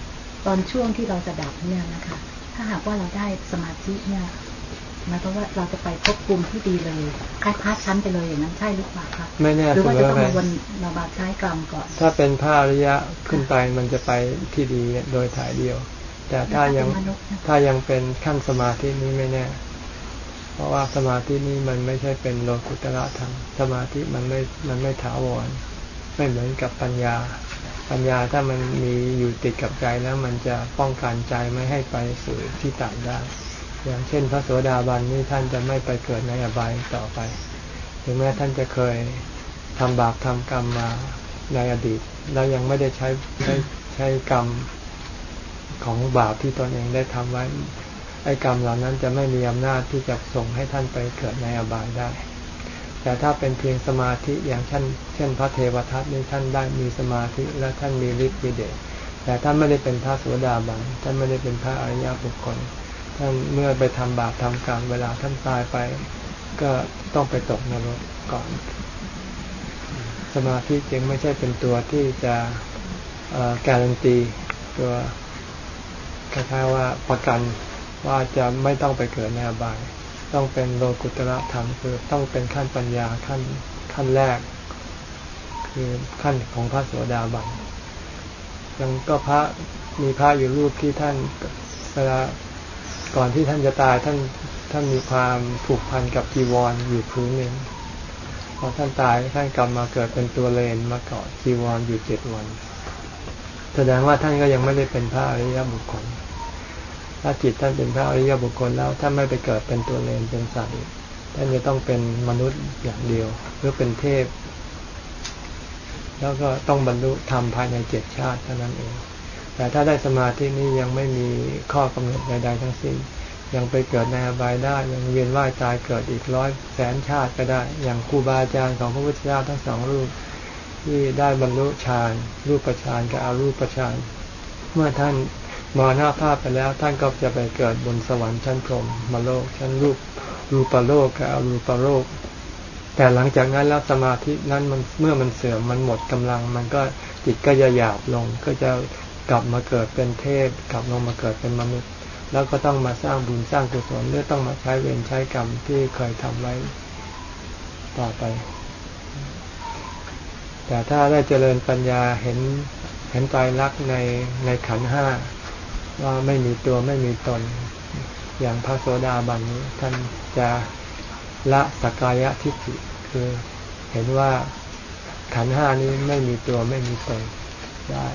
ตอนช่วงที่เราจะดับเนี่ยนะคะ ถ้าหากว่าเราได้สมาธิเนี่ยหมายความว่าเราจะไปพบภูมิที่ดีเลยคล้ายพาสชั้นไปเลยอย่างนั้นใช่หรือเปล่าครับไม่แน่หรือว่าจะต้องมาวนมาบาใช้กรรมก่อน ถ้าเป็นพระอริยะขึ้นไปมันจะไปที่ดีโดยถ่ายเดียว แต่ถ้ายังถ้ายังเป็นขั้นสมาธินี้ไม่แน่ เพราะว่าสมาธินี้มันไม่ใช่เป็นโลกุตระธรรมสมาธิมันไม่มันไม่ถาวร ไม่เหมือนกับปัญญา ปัญญาถ้ามันมีอยู่ติดกับใจแล้วมันจะป้องกันใจไม่ให้ไปสู่ที่ต่ำได้ อย่างเช่น พระโสดาบันนี่ท่านจะไม่ไปเกิดในอบายต่อไป ถึงแม้ท่านจะเคยทำบาปทำกรรมมาในอดีต แล้วยังไม่ได้ใช้ใช้ใช้กรรมของบาปที่ตนเองได้ทำไว้ ไอ้กรรมเหล่านั้นจะไม่มีอำนาจที่จะส่งให้ท่านไปเกิดในอบายได้ แต่ถ้าเป็นเพียงสมาธิอย่างเช่นเช่นพระเทวทัตนี่ท่านได้มีสมาธิและท่านมีฤทธิ์มีเดชแต่ท่านไม่ได้เป็นพระสุดาบันท่านไม่ได้เป็นพระอริยบุคคล ท่านเมื่อไปทำบาปทำกรรมเวลาท่านตายไป ก็ต้องไปตกนรกก่อน สมาธิจึงไม่ใช่เป็นตัวที่จะการันตีตัวคล้ายๆว่าประกัน ว่าจะไม่ต้องไปเกิดในอบาย ต้องเป็นโลกุตระธรรมคือต้องเป็นขั้นปัญญาขั้นขั้นแรก คือขั้นของพระโสดาบันยังก็พระมีพระอยู่รูปที่ท่านเวลาก่อนที่ท่านจะตายท่านท่านมีความผูกพันกับจีวรออยู่พื้นหนึ่งพอท่านตายท่านกลับมาเกิดเป็นตัวเลนมาเกาะจีวรออยู่เจ็ดวัน แสดงว่าท่านก็ยังไม่ได้เป็นพระอริยบุคคล ถ้าจิตท่านเป็นพระอริยบุคคลแล้วท่านไม่ไปเกิดเป็นตัวเลนเป็นสัตว์ท่านจะต้องเป็นมนุษย์อย่างเดียวหรือเป็นเทพ แล้วก็ต้องบรรลุธรรมภายในเจ็ดชาติเท่านั้นเอง แต่ถ้าได้สมาธินี้ยังไม่มีข้อกำหนดใด ๆ ทั้งสิ้น ยังไปเกิดในอบายได้ยังเวียนว่ายตายเกิดอีกร้อยแสนชาติก็ได้ อย่างครูบาอาจารย์ของพระพุทธเจ้าทั้งสองรูปที่ได้บรรลุฌานรูปฌานกับอารูปฌานเมื่อท่าน มรณภาพไปแล้วท่านก็จะไปเกิดบนสวรรค์ชั้นพรหมมโลกชั้นรูปรูปโลกกับอารูปโลกแต่หลังจากนั้นแล้วสมาธินั้นมันเมื่อมันเสื่อมมันหมดกำลัง มันก็จิตก็จะหยาบลง ก็จะกลับมาเกิดเป็นเทพ กลับลงมาเกิดเป็นมนุษย์ แล้วก็ต้องมาสร้างบุญสร้างกุศลหรือต้องมาใช้เวรใช้กรรมที่เคยทำไว้ต่อไป แต่ถ้าได้เจริญปัญญาเห็นเห็นตายรักในในขันห้า ว่าไม่มีตัวไม่มีตน อย่างพระโสดาบันนี้ท่านจะละสกายะทิฏฐิคือเห็นว่าขันห้านี้ไม่มีตัวไม่มีตนได้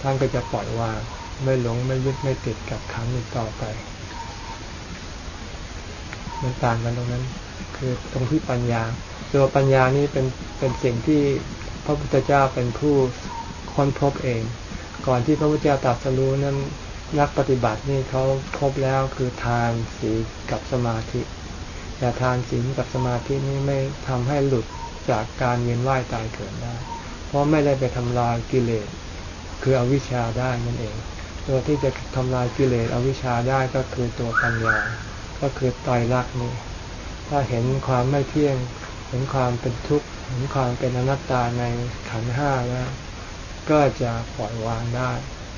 ท่านก็จะปล่อยวางไม่หลงไม่ยึดไม่ติดกับขันอีกต่อไป มันต่างกันตรงนั้น คือตรงที่ปัญญา ตัวปัญญานี้เป็นเป็นสิ่งที่พระพุทธเจ้าเป็นผู้ค้นพบเอง ก่อนที่พระพุทธเจ้าตรัสรู้นั้น นักปฏิบัตินี่เขาพบแล้วคือทานสีกับสมาธิ แต่ทานศีลกับสมาธินี้ไม่ทำให้หลุดจากการเวียนว่ายตายเกิดได้ เพราะไม่ได้ไปทำลายกิเลส คืออวิชชาได้นั่นเอง ตัวที่จะทำลายกิเลสอวิชชาได้ก็คือตัวปัญญา ก็คือไตรลักษณ์นี่ถ้าเห็นความไม่เที่ยง เห็นความเป็นทุกข์ เห็นความเป็นอนัตตาในขันห้าแล้ว ก็จะปล่อยวางได้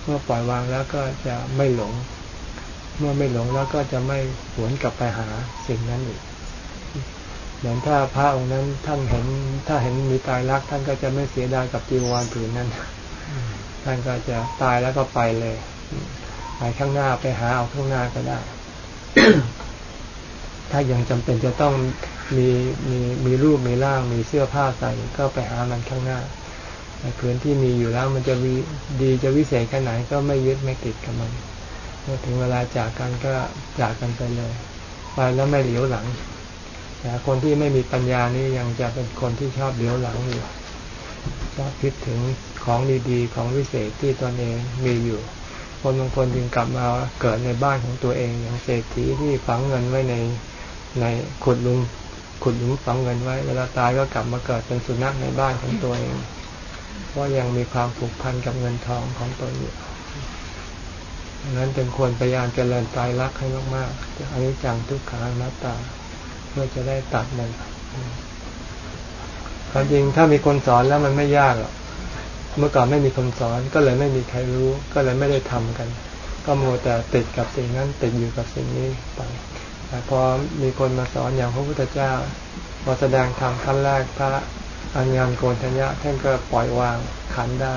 เมื่อปล่อยวางแล้วก็จะไม่หลง เมื่อไม่หลงแล้วก็จะไม่หวนกลับไปหาสิ่งนั้นอีก เหมือนถ้าพระองค์นั้นท่านเห็น ถ้าเห็นมีตายรัก ท่านก็จะไม่เสียดายกับจีวรผืนนั้น ท่านก็จะตายแล้วก็ไปเลยไปข้างหน้าไปหาเอาข้างหน้าก็ได้ ถ้ายังจำเป็นจะต้องมีมีมีรูปมีร่างมีเสื้อผ้าใส่ก็ไปหามันข้างหน้า ผืนที่มีอยู่แล้วมันจะดีจะวิเศษแค่ไหนก็ไม่ยึดไม่ติดกับมันเมื่อถึงเวลาจากกันก็จากกันไปเลยไปแล้วไม่เหลียวหลังแต่คนที่ไม่มีปัญญานี่ยังจะเป็นคนที่ชอบเหลียวหลังอยู่ชอบคิดถึงของดีๆ ของวิเศษที่ตนเองมีอยู่ คนบางคนจึงกลับมาเกิดในบ้านของตัวเองอย่างเศรษฐีที่ฝังเงินไว้ในในขุดลุมขุดลุมฝังเงินไว้ เวลาตายก็กลับมาเกิดเป็นสุนัขในบ้านของตัวเอง เพรายังมีความผูกพันกับเงินทองของตนอยู่ดังนั้นเป็นควรพยายามเจริญตายรักให้มากๆอันนี้จังทุกขังนัตตา เพื่อจะได้ตัดมันความจริงถ้ามีคนสอนแล้วมันไม่ยากหรอกเมื่อก่อนไม่มีคนสอนก็เลยไม่มีใครรู้ ก็เลยไม่ได้ทำกัน ก็มัวแต่ติดกับสิ่งนั้นติดอยู่กับสิ่งนี้ไปแต่พอมีคนมาสอนอย่างพระพุทธเจ้าพอแสดงธรรมขั้นแรกพระ อัญญาณโกนทัญญะท่านก็ปล่อยวางขันได้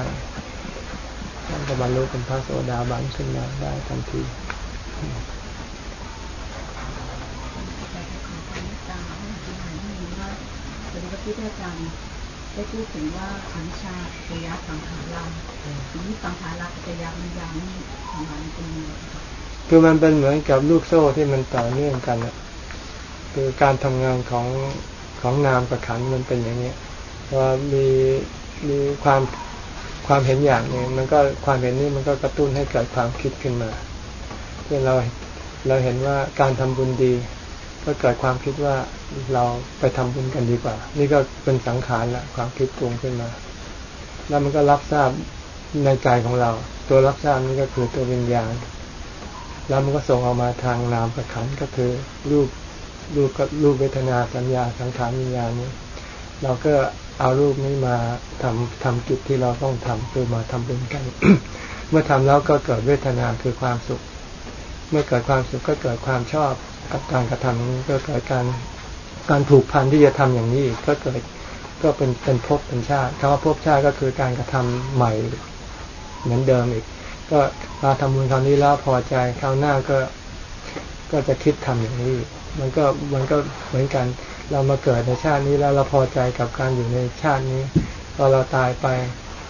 ท่านก็บรรลุเป็นพระโสดาบันขึ้นมาได้ทันทีที่อาจารย์ได้พูดถึงว่าขันชาปยะสังขาราทีนี้สังขาราปยะมันยังของมันเป็นยังไงคือมันเป็นเหมือนกับลูกโซ่ที่มันต่อเนื่องกันอะคือการทำงานของของนามกับขันมันเป็นอย่างนี้ ว่ามีมีความความเห็นอย่างนี้มันก็ความเห็นนี้มันก็กระตุ้นให้เกิดความคิดขึ้นมาเช่นเราเราเห็นว่าการทำบุญดี ก็เกิดความคิดว่าเราไปทำบุญกันดีกว่า นี่ก็เป็นสังขารละความคิดปรุงขึ้นมา แล้วมันก็รับทราบในใจของเรา ตัวรับทราบนี่ก็คือตัววิญญาณ แล้วมันก็ส่งออกมาทางนามประขันก็คือรูปรูปก็รูปเวทนาสัญญาสังขารวิญญาณนี้เราก็ เอารูปนี้มาทำทำกิจที่เราต้องทำคือมาทำบุญกัน เมื่อทำแล้วก็เกิดเวทนาคือความสุข เมื่อเกิดความสุขก็เกิดความชอบกับการกระทำนี้ก็เกิดการการผูกพันที่จะทำอย่างนี้กก็เกิดก็เป็นเป็นภพเป็นชาติคำว่าภพชาติก็คือการกระทำใหม่เหมือนเดิมอีก ก็มาทำบุญคราวนี้แล้วพอใจคราวหน้าก็ก็จะคิดทำอย่างนี้ มันก็มันก็เหมือนกัน เรามาเกิดในชาตินี้แล้วเราพอใจกับการอยู่ในชาตินี้พอเราตายไป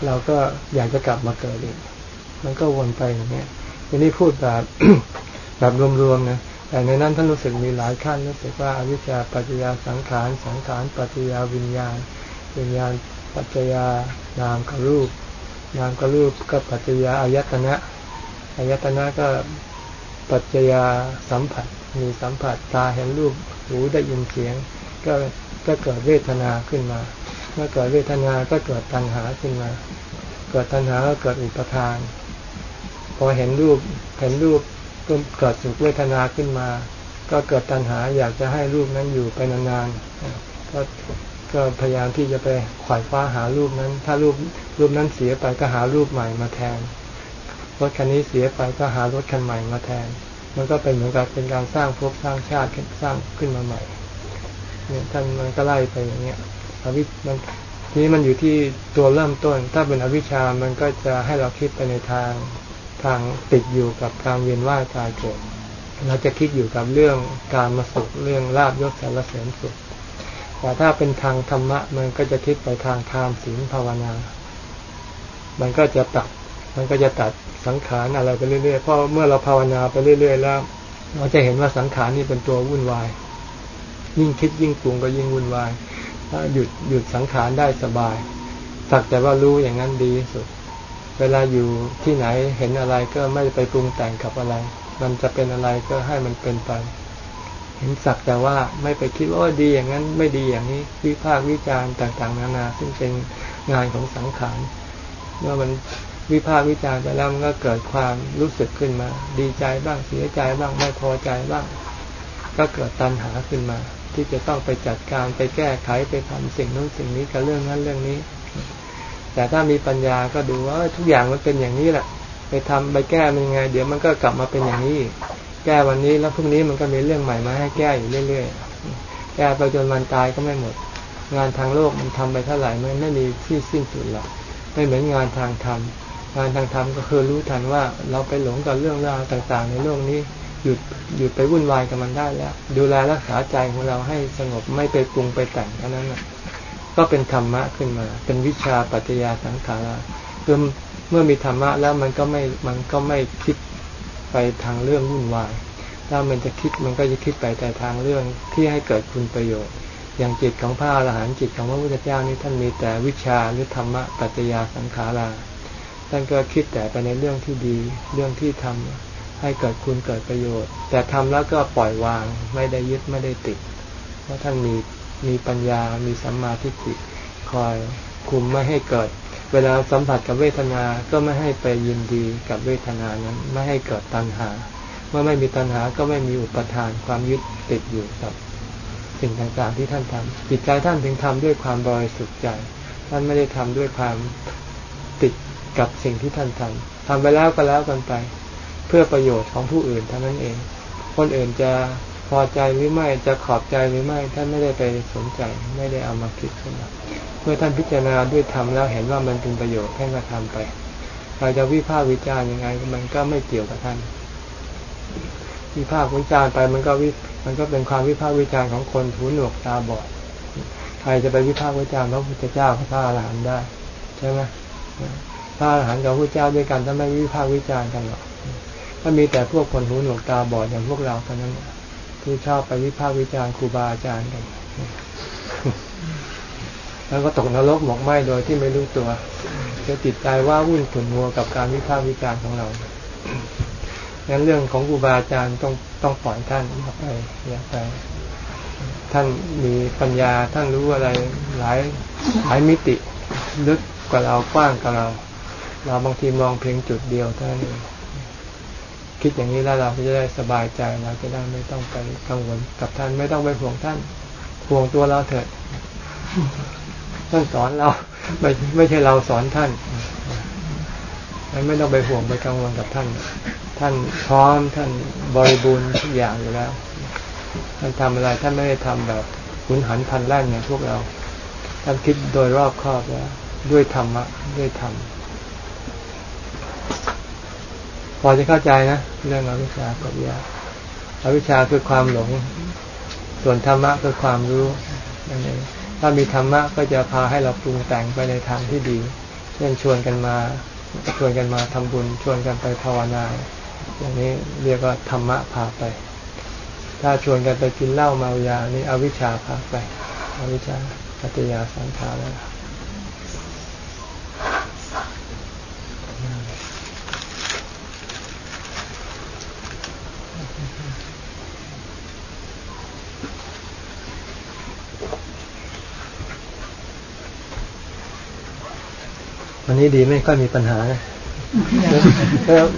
เราก็อยากจะกลับมาเกิดอีก มันก็วนไปอย่างนี้ทีนี้พูดแบบแบบรวมๆนะแต่ในนั้นท่านรู้สึกมีหลายขั้นรู้สึกว่าอวิชชาปัจจยาสังขารสังขารปัจจยาวิญญาณ วิญญาณปัจจยานามกรูป นามกรูปก็ปัจจยาอายตนะอายตนะก็ปัจจยาสัมผัส มีสัมผัสตาเห็นรูปหูได้ยินเสียง ก็ก็เกิดเวทนาขึ้นมา เมื่อเกิดเวทนาก็เกิดตัณหาขึ้นมา เกิดตัณหาก็เกิดอุปทาน พอเห็นรูปเห็นรูปก็เกิดสุขเวทนาขึ้นมา ก็เกิดตัณหาอยากจะให้รูปนั้นอยู่ไปนานๆก็ก็พยายามที่จะไปขวายฟ้าหารูปนั้น ถ้ารูปรูปนั้นเสียไปก็หารูปใหม่มาแทน รถคันนี้เสียไปก็หารถคันใหม่มาแทน มันก็เป็นเหมือนกับเป็นการสร้างภพสร้างชาติสร้างขึ้นมาใหม่ เนี่ยท่านมันก็ไล่ไปอย่างเงี้ยอวิมันทีนี้มันอยู่ที่ตัวเริ่มต้น ถ้าเป็นอวิชามันก็จะให้เราคิดไปในทางทางติดอยู่กับการเวียนว่ายตายเกิดเราจะคิดอยู่กับเรื่องการมาสุขเรื่องลาบยศสารเสริญสุขแต่ถ้าเป็นทางธรรมะ มันก็จะคิดไปทางทานศีลภาวนา มันก็จะตัด มันก็จะตัดสังขารอะไรไปเรื่อยๆ เพราะเมื่อเราภาวนาไปเรื่อยๆ แล้ว เราจะเห็นว่าสังขารนี่เป็นตัววุ่นวาย ยิ่งคิดยิ่งปรุงก็ยิ่งวุ่นวาย ถ้าหยุดหยุดสังขารได้สบาย สักแต่ว่ารู้อย่างนั้นดีสุด เวลาอยู่ที่ไหนเห็นอะไรก็ไม่ไปปรุงแต่งกับอะไร มันจะเป็นอะไรก็ให้มันเป็นไป เห็นสักแต่ว่าไม่ไปคิดว่าดีอย่างนั้นไม่ดีอย่างนี้วิพากษ์วิจารณ์ต่าง ๆ นานา ซึ่งเป็นงานของสังขารเมื่อมันวิพากษ์วิจารณ์ไปแล้วมันก็เกิดความรู้สึกขึ้นมา ดีใจบ้างเสียใจบ้างไม่พอใจบ้าง ก็เกิดตัณหาขึ้นมา ที่จะต้องไปจัดการไปแก้ไขไปทำสิ่งนู้นสิ่งนี้กับเรื่องนั้นเรื่องนี้ แต่ถ้ามีปัญญาก็ดูว่าทุกอย่างมันเป็นอย่างนี้แหละไปทำไปแก้มันยังไง เดี๋ยวมันก็กลับมาเป็นอย่างนี้ แก้วันนี้แล้วพรุ่งนี้มันก็มีเรื่องใหม่มาให้แก้อยู่เรื่อยๆแก้ไปจนวันตายก็ไม่หมด งานทางโลกมันทำไปเท่าไหร่มันไม่มีที่สิ้นสุดหรอกไม่เหมือนงานทางธรรมงานทางธรรมก็คือรู้ทันว่าเราไปหลงกับเรื่องราวต่างๆ ในโลกนี้ ยุดหยุดไปวุ่นวายกับมันได้แล้ว ดูแลรักษาใจของเราให้สงบไม่ไปปรุงไปแต่งเท่านั้นนะก็เป็นธรรมะขึ้นมา เป็นวิชาปัจจยาสังขาราคือเมื่อมีธรรมะแล้วมันก็ไม่มันก็ไม่คิดไปทางเรื่องวุ่นวายถ้ามันจะคิดมันก็จะคิดไปแต่ทางเรื่องที่ให้เกิดคุณประโยชน์ อย่างจิตของพระอรหันต์จิตของพระพุทธเจ้านี่ท่านมีแต่วิชาหรือธรรมะปัจจยาสังขาราท่านก็คิดแต่ไปในเรื่องที่ดี เรื่องที่ทำ ให้เกิดคุณเกิดประโยชน์ แต่ทำแล้วก็ปล่อยวางไม่ได้ยึดไม่ได้ติด เพราะท่านมีมีปัญญา มีสัมมาทิฏฐิคอยคุมไม่ให้เกิด เวลาสัมผัสกับเวทนา ก็ไม่ให้ไปยินดีกับเวทนานั้น ไม่ให้เกิดตัณหา เมื่อไม่มีตัณหาก็ไม่มีอุปทานความยึดติดอยู่กับสิ่งต่างๆที่ท่านทำจิตใจท่านถึงทำด้วยความบริสุทธิ์ใจ ท่านไม่ได้ทำด้วยความติดกับสิ่งที่ท่านทำทำไปแล้วก็แล้วกันไป เพื่อประโยชน์ของผู้อื่นเท่านั้นเอง คนอื่นจะพอใจหรือไม่จะขอบใจหรือไม่ท่านไม่ได้ไปสนใจไม่ได้เอามาคิดขึ้นมามื่อท่านพิจารณาด้วยธรรมแล้วเห็นว่ามันเป็นประโยชน์ท่านก็ทำไปเราจะวิพากษ์วิจารณ์ยังไงมันก็ไม่เกี่ยวกับท่าน วิพากษ์วิจารณ์ไปมันก็วิมันก็เป็นความวิพากษ์วิจารณ์ของคนหูหนวกตาบอดใครจะไปวิพากษ์วิจารณ์พระพุทธเจ้าพระอรหันต์ได้ใช่ไหมพระอรหันต์กับพระเจ้าด้วยกันถ้าไม่วิพากษ์วิจารณ์กันหรอก ถ้ามีแต่พวกคนหูหนวกตาบอดอย่างพวกเราเท่านั้นที่ชอบไปวิพากษ์วิจารณ์ครูบาอาจารย์กัน แล้วก็ตกนรกหมกไหมโดยที่ไม่รู้ตัวจะติดใจว่าวุ่นขุ่นมัวกับการวิพากษ์วิจารณ์ของเรางั้นเรื่องของครูบาอาจารย์ต้องต้องปล่อยท่านอย่าไปอย่าไปท่านมีปัญญาท่านรู้อะไรหลายหลายมิติลึกกว่าเรากว้างกว่าเรา เราบางทีมองเพียงจุดเดียวเท่านั้น คิดอย่างนี้แล้วเราจะได้สบายใจเราจะได้ไม่ต้องไปกังวลกับท่านไม่ต้องไปห่วงท่านห่วงตัวเราเถิดท่านสอนเราไม่ไม่ใช่เราสอนท่านไม่ต้องไปห่วงไปกังวลกับท่าน ท่านพร้อมท่านบริบูรณ์ทุกอย่างอยู่แล้ว ท่านทำอะไรท่านไม่ได้ทำแบบขุนหันพันแล่นอย่างพวกเรา ท่านคิดโดยรอบครอบแล้ว ด้วยธรรมะด้วยธรรม พอจะเข้าใจนะ เรื่องอวิชชากับยาอวิชชาคือความหลง ส่วนธรรมะคือความรู้นั่นเองถ้ามีธรรมะก็จะพาให้เราปรุงแต่งไปในทางที่ดีเช่นชวนกันมาชวนกันมาทำบุญชวนกันไปภาวนา อย่างนี้เรียกว่าธรรมะพาไป ถ้าชวนกันไปกินเหล้าเมายานี่อวิชชาพาไปอวิชชาปัจจยาสังขารแล้ว นี้ดีไม่ค่อยมีปัญหานะ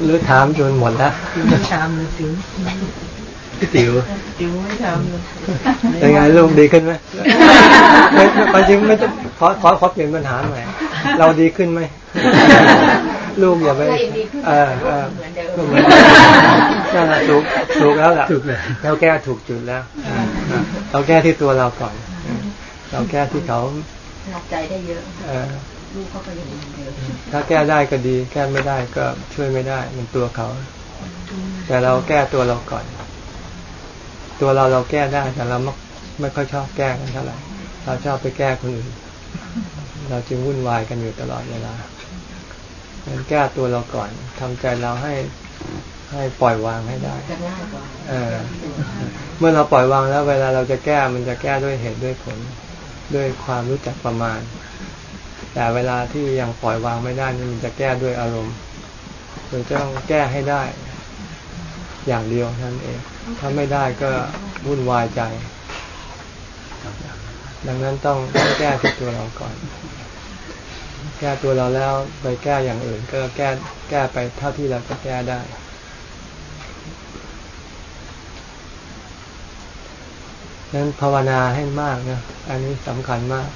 หรือถามจนหมดแล้วถามเลยสิวติ๋วติ๋วไม่ถามเลยเป็นไงลูกดีขึ้นไหมไม่จริงไม่ขอขอขอเปลี่ยนปัญหาใหม่เราดีขึ้นไหมลูกอย่าไปเออเออเหมือนเดิมถูกถูกแล้วแหละเราแก้ถูกจุดแล้วเราแก้ที่ตัวเราก่อน เราแก้ที่เขาหักใจได้เยอะ ลูกเขาก็ยังเยอะถ้าแก้ได้ก็ดี แก้ไม่ได้ก็ช่วยไม่ได้ มันตัวเขา แต่เราแก้ตัวเราก่อน ตัวเราเราแก้ได้แต่เราไม่ไม่ค่อยชอบแก้กันเท่าไหร่เราชอบไปแก้คนอื่น เราจึงวุ่นวายกันอยู่ตลอดเวลามันแก้ตัวเราก่อนทำใจเราให้ให้ปล่อยวางให้ได้เออเมื่อเราปล่อยวางแล้ว เวลาเราจะแก้มันจะแก้ด้วยเหตุด้วยผล ด้วยความรู้จักประมาณ แต่เวลาที่ยังปล่อยวางไม่ได้นี่มันจะแก้ด้วยอารมณ์โดยต้องแก้ให้ได้ อย่างเดียวนั่นเอง ถ้าไม่ได้ก็วุ่นวายใจ ดังนั้นต้องต้องแก้ที่ตัวเราก่อน แก้ตัวเราแล้วไปแก้อย่างอื่น ก็แก้แก้ไปเท่าที่เราจะแก้ได้นั้นภาวนาให้มากนะ อันนี้สำคัญมาก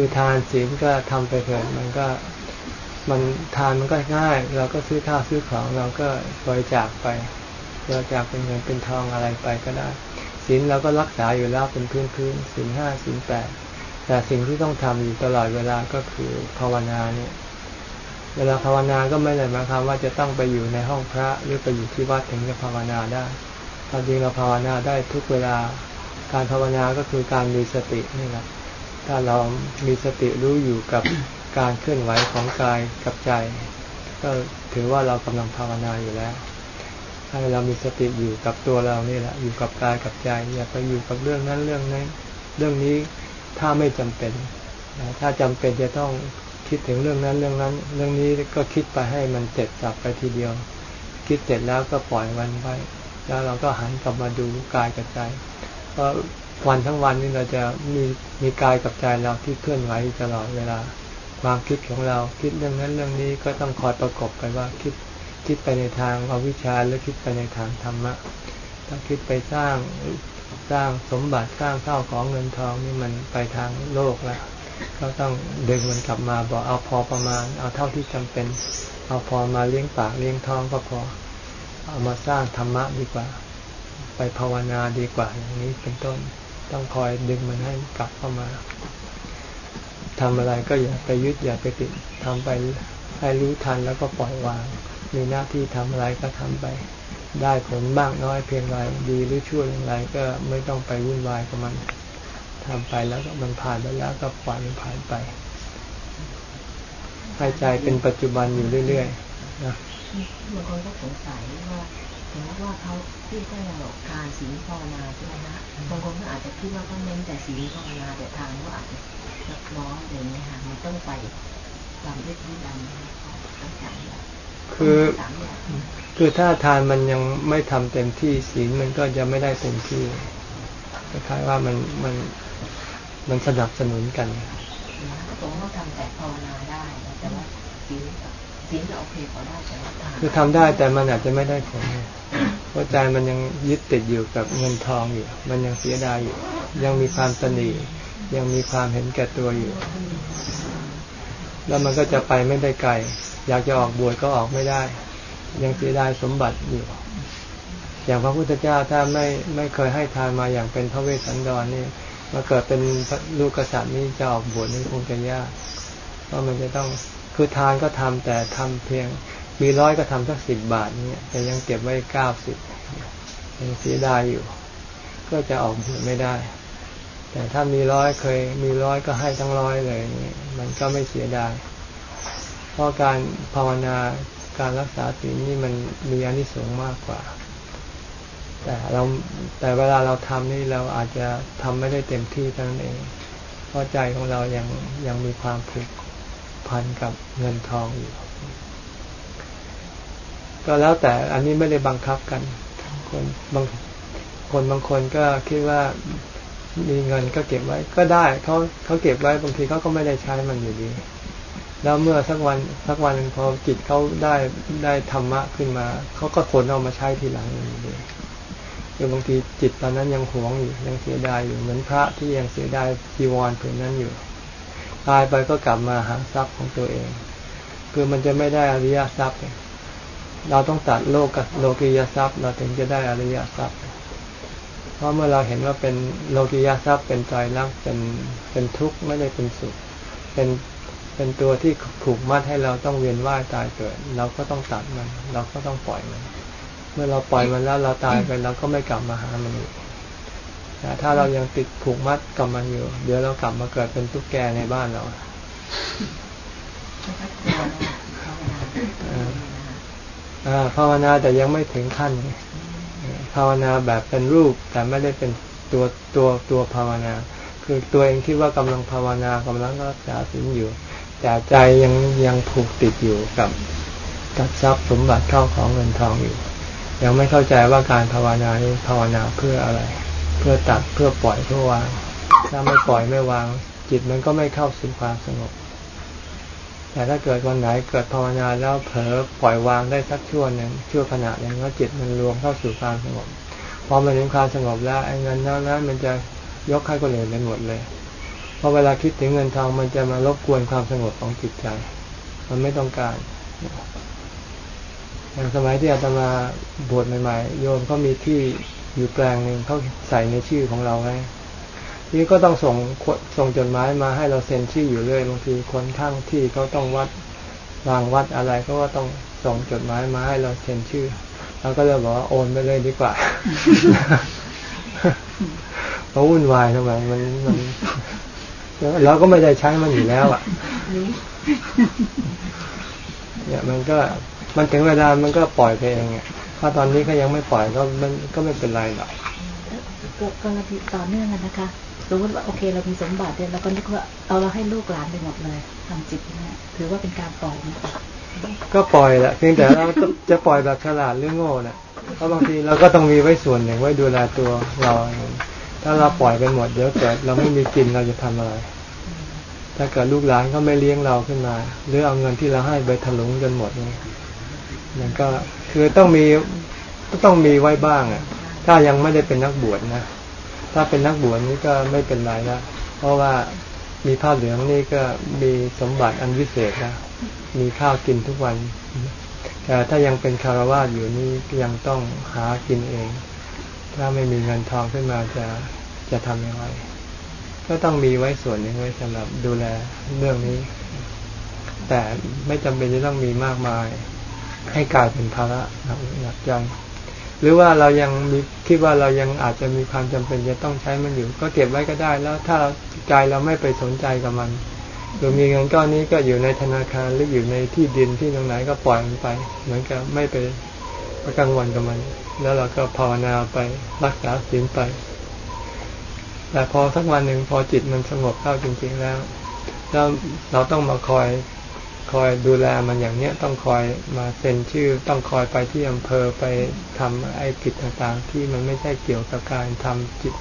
คือทานศีลก็ทำไปเถิดมันก็มันทานมันก็ง่าย เราก็ซื้อข้าวซื้อของเราก็บริจาคไปบริจาคเป็นเงินเป็นทองอะไรไปก็ได้ศีลเราก็รักษาอยู่แล้วเป็นพื้นพื้นศีลห้าศีลแปดแต่สิ่งที่ต้องทำอยู่ตลอดเวลาก็คือภาวนาเนี่ยเวลาภาวนาก็ไม่ได้หมายความว่าจะต้องไปอยู่ในห้องพระหรือไปอยู่ที่วัดถึงจะภาวนาได้ตอนจริงเราภาวนาได้ทุกเวลาการภาวนาก็คือการมีสตินี่แหละ ถ้าเรามีสติรู้อยู่กับการเคลื่อนไหวของกายกับใจ ก็ถือว่าเรากำลังภาวนาอยู่แล้วให้เรามีสติอยู่กับตัวเรานี่แหละ อยู่กับกายกับใจอย่าไปอยู่กับเรื่องนั้นเรื่องนี้เรื่องนี้ถ้าไม่จำเป็น ถ้าจำเป็นจะต้องคิดถึงเรื่องนั้นเรื่องนั้น เรื่องนี้ก็คิดไปให้มันเสร็จจับไปทีเดียว คิดเสร็จแล้วก็ปล่อยมันไปแล้วเราก็หันกลับมาดูกายกับใจเพราะ วันทั้งวันนี้เราจะมีมีกายกับใจเราที่เคลื่อนไหวตลอดเวลา ความคิดของเราคิดเรื่องนั้นเรื่องนี้ก็ต้องคอยประกบไปว่าคิดคิดไปในทางอวิชชาหรือคิดไปในทางธรรมะถ้าคิดไปสร้างสร้างสมบัติสร้างข้าวของเงินทองนี่มันไปทางโลกแล้วก็ต้องดึงมันกลับมาบอกเอาพอประมาณ เอาเท่าที่จำเป็น เอาพอมาเลี้ยงปากเลี้ยงท้องก็พอ เอามาสร้างธรรมะดีกว่า ไปภาวนาดีกว่าอย่างนี้เป็นต้น ต้องคอยดึงมันให้กลับเข้ามาทำอะไรก็อย่าไปยึดอย่าไปติดทำไปให้รู้ทันแล้วก็ปล่อยวาง มีหน้าที่ทำอะไรก็ทำไป ได้ผลมากน้อยเพียงไรดีหรือชั่วอย่างไรก็ไม่ต้องไปวุ่นวายกับมันทำไปแล้วก็มันผ่านไปแล้วก็ปล่อยมันผ่านไปให้ใจเป็นปัจจุบันอยู่เรื่อยๆนะบางคนก็สงสัยว่า ถึงว่าเขาที่ถ้าเราทานศีลภาวนาใช่ไหมนะบางคนก็อาจจะคิดว่าต้องเน้นแต่ศีลภาวนาแต่ทางก็อาจจะรับร้อนอะไรเงี้ยค่ะมันต้องไปตามด้วยที่ดำทั้งสามอย่างคือคือถ้าทานมันยังไม่ทำเต็มที่ศีลมันก็จะไม่ได้เต็มที่คล้ายๆว่ามันมันมันสนับสนุนกันผมก็ทำแต่ภาวนาได้แต่ว่าศีล ศีลโอเคพอได้แต่ว่าคือทำได้แต่มันอาจจะไม่ได้ผลเพราะใจมันยังยึดติดอยู่กับเงินทองอยู่ มันยังเสียดายอยู่ ยังมีความสนียังมีความเห็นแก่ตัวอยู่ แล้วมันก็จะไปไม่ได้ไกล อยากจะออกบวชก็ออกไม่ได้ ยังเสียดายสมบัติอยู่ อย่างพระพุทธเจ้าถ้าไม่ไม่เคยให้ทานมาอย่างเป็นพระเวสสันดรนี่มาเกิดเป็นลูกกษัตริย์นี่จะออกบวชนี่คงจะยาก เพราะมันจะต้อง คือทานก็ทำแต่ทำเพียง มีร้อยก็ทำสักสิบบาทเนี่ยแต่ยังเก็บไว้เก้าสิบยังเสียดายอยู่ ก็จะออกไม่ได้ แต่ถ้ามีร้อยเคย มีร้อยก็ให้ทั้งร้อยเลยนี่มันก็ไม่เสียดายเพราะการภาวนาการรักษาศีลนี่มันมีอนิสงส์มากกว่า แต่เราแต่เวลาเราทำนี่เราอาจจะทำไม่ได้เต็มที่เท่านั้นเองเพราะใจของเรายังยังมีความผูก พันกับเงินทองอยู่ ก็แล้วแต่อันนี้ไม่ได้บังคับกัน คนบางคนบางคนก็คิดว่ามีเงินก็เก็บไว้ก็ได้เขาเขาเก็บไว้บางทีเขาก็ไม่ได้ใช้มันอยู่ดี แล้วเมื่อสักวันสักวันพอจิตเขาได้ได้ธรรมะขึ้นมาเขาก็ขนเอามาใช้ทีหลังอย่างนี้คือบางทีจิตตอนนั้นยังหวงอยู่ยังเสียดายอยู่เหมือนพระที่ยังเสียดายจีวรผืนนั้นอยู่ ตายไปก็กลับมาหาทรัพย์ของตัวเอง คือมันจะไม่ได้อริยทรัพย์ เราต้องตัดโลกกับโลกียทรัพย์ เราถึงจะได้อริยทรัพย์ เพราะเมื่อเราเห็นว่าเป็นโลกียทรัพย์เป็นใจรักเป็นเป็นทุกข์ไม่ได้เป็นสุข เป็นเป็นตัวที่ผูกมัดให้เราต้องเวียนว่ายตายเกิด เราก็ต้องตัดมัน เราก็ต้องปล่อยมัน เมื่อเราปล่อยมันแล้วเราตายไปเราก็ไม่กลับมาหามันอีก แต่ถ้าเรายังติดผูกมัดกับมันอยู่ เดี๋ยวเรากลับมาเกิดเป็นตุ๊กแกในบ้านเราภาวนาแต่ยังไม่ถึงขั้นภาวนาแบบเป็นรูป แต่ไม่ได้เป็นตัวตัวตัวภาวนา คือตัวเองที่ว่ากำลังภาวนากำลังรักษาศีลอยู่แต่ใจยังยังผูกติดอยู่กับกับทรัพย์สมบัติเข้าของเงินทองอยู่ ยังไม่เข้าใจว่าการภาวนานี้ภาวนาเพื่ออะไร เพื่อตัดเพื่อปล่อยเพื่อวาง ถ้าไม่ปล่อยไม่วาง จิตมันก็ไม่เข้าสู่ความสงบ แต่ถ้าเกิดวันไหนเกิดภาวนาแล้วเผลอปล่อยวางได้สักชั่วหนึ่งชั่วขณะหนึ่งแล้วจิตมันรวมเข้าสู่ความสงบพอมันถึงความสงบแล้วไอ้เงินนั้นนั้นมันจะยกให้คนอื่นไปหมดเลยพอเวลาคิดถึงเงินทองมันจะมารบกวนความสงบของจิตใจ มันไม่ต้องการ อย่างสมัยที่อาตมาบวชใหม่ๆ โยมเขามีที่ อยู่แปลงหนึ่งเขาใส่ในชื่อของเราไว้นี่ก็ต้องส่งส่งจดหมายมาให้เราเซ็นชื่ออยู่เรื่อยบางทีคนข้างที่เขาต้องวัดวางวัดอะไรก็ว่าต้องส่งจดหมายมาให้เราเซ็นชื่อเราก็เลยบอกว่าโอนไปเลยดีกว่าเพราะวุ่นวายทำไมมันมันเราก็ไม่ได้ใช้มันอยู่แล้วอะเนี่ยมันก็มันถึงเวลามันก็ปล่อยไปเอง ถ้าตอนนี้ก็ยังไม่ปล่อยก็มันก็ไม่เป็นไรหรอกกรณีต่อเนื่องกันนะคะสมมติว่าโอเคเรามีสมบัติเนี่ยเราก็นึกว่าเอาเราให้ลูกหลานไปหมดเลยทำจิตเนี่ยถือว่าเป็นการปล่อยไหมก็ปล่อยแหละเพียงแต่เราจะปล่อยแบบฉลาดหรือโง่น่ะเพราะบางทีเราก็ต้องมีไว้ส่วนหนึ่งไว้ดูแลตัวเรา ถ้าเราปล่อยไปหมดเดี๋ยวเกิดเราไม่มีกินเราจะทำอะไร ถ้าเกิดลูกหลานเขาไม่เลี้ยงเราขึ้นมา หรือเอาเงินที่เราให้ไปถลุงจนหมดเนี่ยมันก็ คือต้องมีต้องมีไว้บ้างอะ ถ้ายังไม่ได้เป็นนักบวชนะถ้าเป็นนักบวชนี่ก็ไม่เป็นไรนะเพราะว่ามีผ้าเหลืองนี่ก็มีสมบัติอันวิเศษนะมีข้าวกินทุกวัน แต่ถ้ายังเป็นคารวะอยู่นี่ยังต้องหากินเอง ถ้าไม่มีเงินทองขึ้นมาจะจะทำยังไงก็ต้องมีไว้ส่วนหนึ่งไว้สำหรับดูแลเรื่องนี้ แต่ไม่จำเป็นจะต้องมีมากมาย ให้กลายเป็นภาระหนักใจ หรือว่าเรายังมีคิดว่าเรายังอาจจะมีความจำเป็นจะต้องใช้มันอยู่ ก็เก็บไว้ก็ได้ แล้วถ้าใจเราไม่ไปสนใจกับมันหรือมีเงินก้อนนี้ก็อยู่ในธนาคารหรืออยู่ในที่ดินที่ตรงไหนก็ปล่อยมันไป เหมือนกับไม่ไปกังวลกับมัน แล้วเราก็ภาวนาไปรักษาศีลไป แต่พอสักวันหนึ่งพอจิตมันสงบเข้าจริง ๆแล้วแล้วเราต้องมาคอย คอยดูแลมันอย่างเนี้ยต้องคอยมาเซ็นชื่อ ต้องคอยไปที่อำเภอไปทำไอ้กิจต่างๆ ที่มันไม่ใช่เกี่ยวกับการทำจิต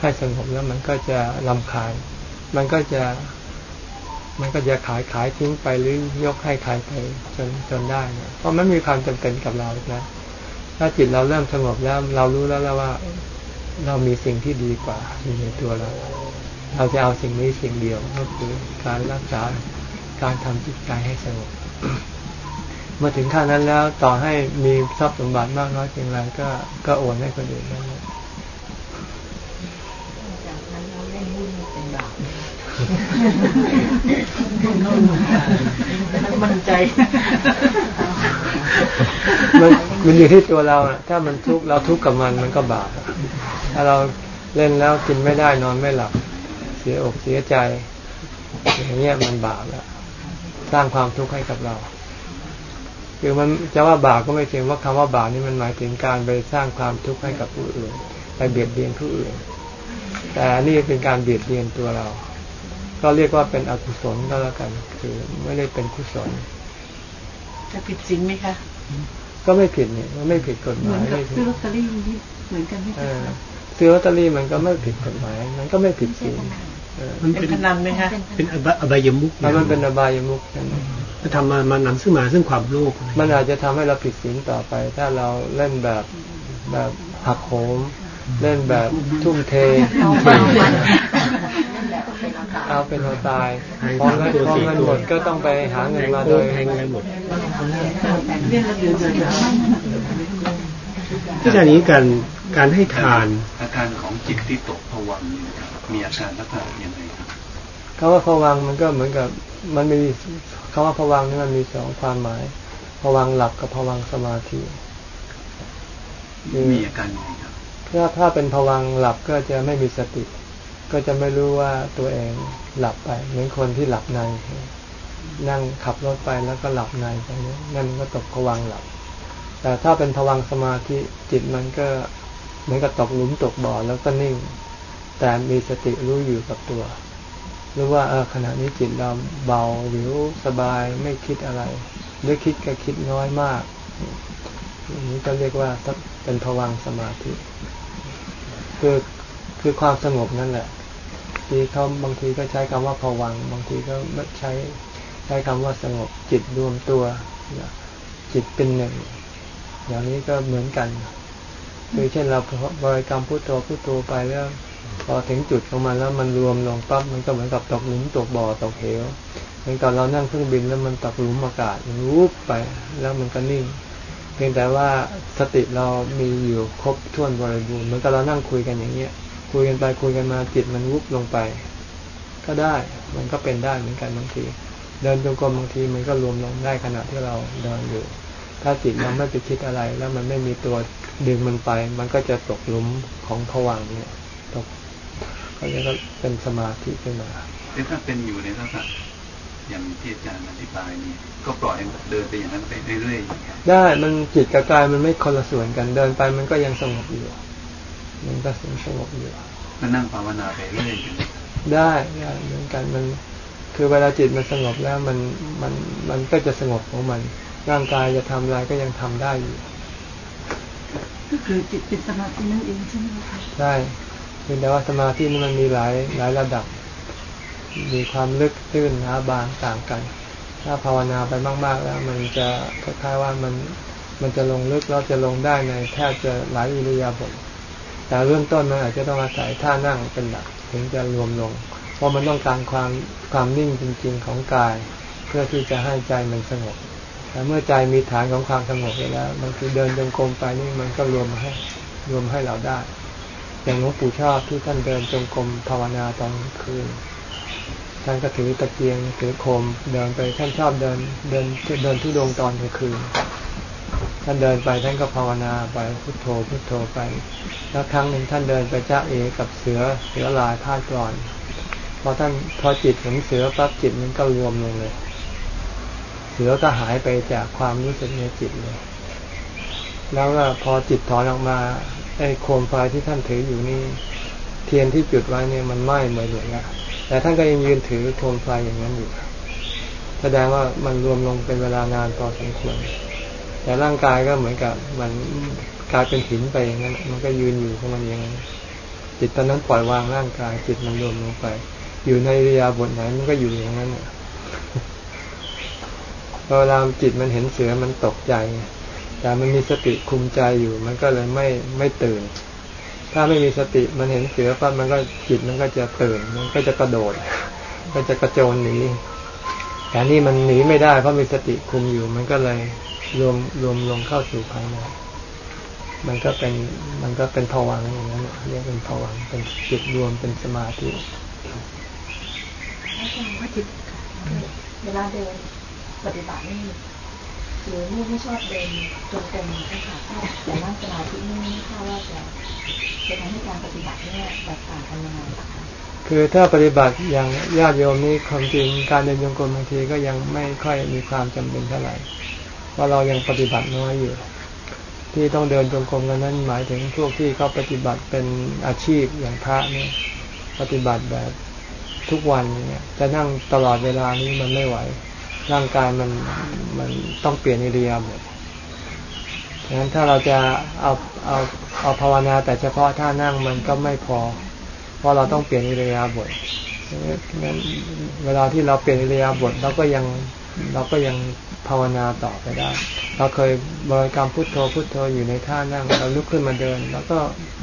ให้สงบแล้วมันก็จะลำคาญ มันก็จะ มันก็จะขายขายทิ้งไปหรือยกให้ใครไปจนจนได้เนี่ยเพราะมันมีความจำเป็นกับเรานะ ถ้าจิตเราเริ่มสงบแล้ว เรารู้แล้วแล้วว่า เรามีสิ่งที่ดีกว่าอยู่ในตัวเรา เราจะเอาสิ่งนี้สิ่งเดียวก็คือการรักษา การทำจิตใจให้สงบเมื่อถึงขั้นนั้นแล้วต่อให้มีทรัพย์สมบัติมากน้อยเพียงไรก็ก็โอนให้คนอื่นได้มั่นใจมันมันอยู่ที่ตัวเราถ้ามันทุกข์เราทุกข์กับมันมันก็บาปถ้าเราเล่นแล้วกินไม่ได้นอนไม่หลับ เสียอกเสียใจ อย่างเงี้ยมันบาปแล้ว สร้างความทุกข์ให้กับเราคือมันจะว่าบาปก็ไม่เชิงว่าคำว่าบาปนี่มันหมายถึงการไปสร้างความทุกข์ให้กับผู้อื่นไปเบียดเบียนผู้อื่น แต่นี่เป็นการเบียดเบียนตัวเรา ก็เรียกว่าเป็นอกุศลก็แล้วกัน คือไม่ได้เป็นกุศลจะผิดจริงไหมคะ ก็ไม่ผิดเนี่ยมันไม่ผิดกฎหมายไม่ผิดซื้อลอตเตอรี่เหมือนกันไหมคะซื้อลอตเตอรี่มันก็ไม่ผิดกฎหมาย มันก็ไม่ผิดจริง มันเป็นพนันไหมคะเป็นอบายมุกมันเป็นอบายมุกจะทำมามันนำซึ่งมาซึ่งความโลภมันอาจจะทำให้เราผิดศีลต่อไป ถ้าเราเล่นแบบแบบหักโหมเล่นแบบทุ่มเทเอาเป็นเอาตายพอเงินพอเงินหมดก็ต้องไปหาเงินมาโดยแทงเงินหมดที่จารนี้การการให้ทานอาการของจิตที่ตกผวัง มีอาการลักษณะยังไงครับคำว่าผวังมันก็เหมือนกับมันมีคำว่าผวังนี่มันมีสองความหมายผวังหลับกับผวังสมาธิมีอาการยังไงครับถ้าถ้าเป็นผวังหลับก็จะไม่มีสติ ก็จะไม่รู้ว่าตัวเองหลับไป เหมือนคนที่หลับใน นั่งขับรถไปแล้วก็หลับในตรงนี้นั่นก็ตกผวังหลับ แต่ถ้าเป็นผวังสมาธิจิตมันก็เหมือนกับตกหลุมตกบ่อแล้วก็นิ่ง แต่มีสติรู้อยู่กับตัว รู้ว่าเออขณะนี้จิตเราเบาหรือสบายไม่คิดอะไร หรือคิดก็คิดน้อยมากอันนี้ก็เรียกว่าเป็นผวังสมาธิคือคือความสงบนั่นแหละที่เขาบางทีก็ใช้คำว่าผวังบางทีก็ใช้ใช้คำว่าสงบจิตรวมตัวจิตเป็นหนึ่งอย่างนี้ก็เหมือนกัน คือเช่นเราบริกรรมพุทโธพุทโธไปแล้ว พอถึงจุดของมันแล้วมันรวมลงปั๊บมันก็เหมือนกับตกหลุมตกบ่อตกเหวเหมือนกับเรานั่งเครื่องบินแล้วมันตกหลุมอากาศมันวูบไปแล้วมันก็นิ่ง เพียงแต่ว่าสติเรามีอยู่ครบถ้วนบริบูรณ์เหมือนกับเรานั่งคุยกันอย่างเงี้ย คุยกันไปคุยกันมาจิตมันวุบลงไป ก็ได้มันก็เป็นได้เหมือนกันบางที เดินจงกรมบางทีมันก็รวมลงได้ขณะที่เราเดินอยู่ถ้าจิตมันไม่ไปคิดอะไร แล้วมันไม่มีตัวดึงมันไป มันก็จะตกหลุมของผวังเนี่ย ก็จะเป็นสมาธิขึ้นมาแต่ถ้าเป็นอยู่ในลักษณะอย่างที่อาจารย์อธิบายนี่ก็ปล่อยเดินไปอย่างนั้นไปเรื่อยๆได้มันจิตกับกายมันไม่คนละส่วนกันเดินไปมันก็ยังสงบอยู่มันก็สงบอยู่มันนั่งภาวนาไปเรื่อยได้ได้เหมือนกันมันคือเวลาจิตมันสงบแล้วมันมันมันก็จะสงบของมัน ร่างกายจะทำอะไรก็ยังทำได้อยู่ก็คือจิตเป็นสมาธินั่นเองใช่ไหมคะใช่ เพียงแต่ว่าสมาธินี่มันมีหลายหลายระดับ มีความลึกตื้นหนาบางต่างกัน ถ้าภาวนาไปมากๆ แล้วมันจะคล้ายๆว่ามันมันจะลงลึกแล้วจะลงได้ในแทบจะหลายอิริยาบถแต่เริ่มต้นมันอาจจะต้องอาศัยท่านั่งเป็นหลักถึงจะรวมลง เพราะมันต้องการความความนิ่งจริง ๆ ของกาย เพื่อที่จะให้ใจมันสงบ แต่เมื่อใจมีฐานของความสงบแล้วบางทีเดินจงกรมไปนี่มันก็รวมให้รวมให้เราได้ อย่างหลวงปู่ชอบที่ท่านเดินจงกรมภาวนาตอนคืนท่านก็ถือตะเกียงถือโคมเดินไปท่านชอบเดินเดินเดินทุดงตอนกลางคืนท่านเดินไปท่านก็ภาวนาไปพุทโธพุทโธไป แล้วครั้งหนึ่งท่านเดินไปจ้าเอกับเสือเสือลายพาดก่อนพอท่านพอจิตถึงเสือปั๊บจิตมันก็รวมลงเลย เสือก็หายไปจากความรู้สึกในจิตเลย แล้วก็พอจิตถอนออกมา ไอ้โคมไฟที่ท่านถืออยู่นี่ เทียนที่จุดไว้เนี่ยมันไหม้หมดเลยนะแต่ท่านก็ยังยืนถือโคมไฟอย่างนั้นอยู่แสดงว่ามันรวมลงเป็นเวลานานพอสมควรแต่ร่างกายก็เหมือนกับ มันกลายเป็นหินไปอย่างนั้นมันก็ยืนอยู่ของมันอย่างนั้นจิตตอนนั้นปล่อยวางร่างกาย จิตมันรวมลงไป อยู่ในรียาบทไหนมันก็อยู่อย่างนั้นเวลาจิตมันเห็นเสือมันตกใจ แต่มันมีสติคุมใจอยู่ มันก็เลยไม่ไม่ตื่น ถ้าไม่มีสติมันเห็นเสือปั๊บมันก็จิตมันก็จะตื่น มันก็จะกระโดด ก็จะกระโจนหนีแต่นี่มันหนีไม่ได้ เพราะมีสติคุมอยู่ มันก็เลยรวมรวมลงเข้าสู่ภายในมันก็เป็นมันก็เป็นผวังอย่างนั้นเรียกเป็นผวังเป็นจิตรวมเป็นสมาธิเวลาเดินปฏิบัตินี่ หรือลูกไม่ชอบเดินจงกรมนะคะแต่นั่งสมาธินี่ไม่ทราบว่าจะจะทำให้การปฏิบัติเนี่ยแตกต่างกันยังไงคะคือถ้าปฏิบัติอย่างญาติโยมนี่ความจริงการเดินจงกรมบางทีก็ยังไม่ค่อยมีความจำเป็นเท่าไหร่เพราเรายังปฏิบัติน้อยอยู่ ที่ต้องเดินจงกรมกันนั้นหมายถึงพวกที่เขาปฏิบัติเป็นอาชีพอย่างพระเนี่ยปฏิบัติแบบทุกวันเนี่ยจะนั่งตลอดเวลานี้มันไม่ไหว ร่างกายมันมันต้องเปลี่ยนอิริยาบถดังนั้นถ้าเราจะเอาเอาเอาภาวนาแต่เฉพาะท่านั่งมันก็ไม่พอ เพราะเราต้องเปลี่ยนอิริยาบถนั้นเวลาที่เราเปลี่ยนอิริยาบถเราก็ยังเราก็ยังภาวนาต่อไปได้ เราเคยบริกรรมพุทโธพุทโธอยู่ในท่านั่ง เราลุกขึ้นมาเดิน แล้วก็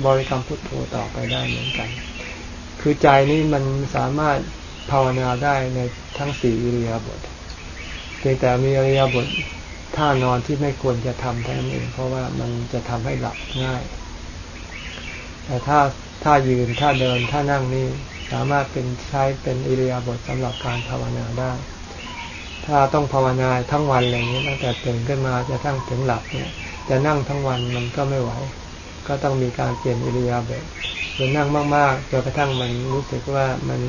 บริกรรมพุทโธต่อไปได้เหมือนกัน คือใจนี้มันสามารถภาวนาได้ในทั้งสี่อิริยาบถ พียงแต่มีอริยบถท่านอนที่ไม่ควรจะทำเท่นั้นเองเพราะว่ามันจะทำให้หลับง่าย แต่ถ้าถ้ายืนถ้าเดินถ้านั่งนี่สามารถเป็นใช้เป็นอิริยาบถสำหรับการภาวนาได้ ถ้าต้องภาวนาทั้งวันอะไรนี้ตั้งแต่ตื่นขึ้นมาจะทั้งถึงหลับเนี่ย จะนั่งทั้งวันมันก็ไม่ไหว ก็ต้องมีการเปลี่ยนอิริยาบถหรือนั่งมากๆจนกระทั่งมันรู้สึกว่ามัน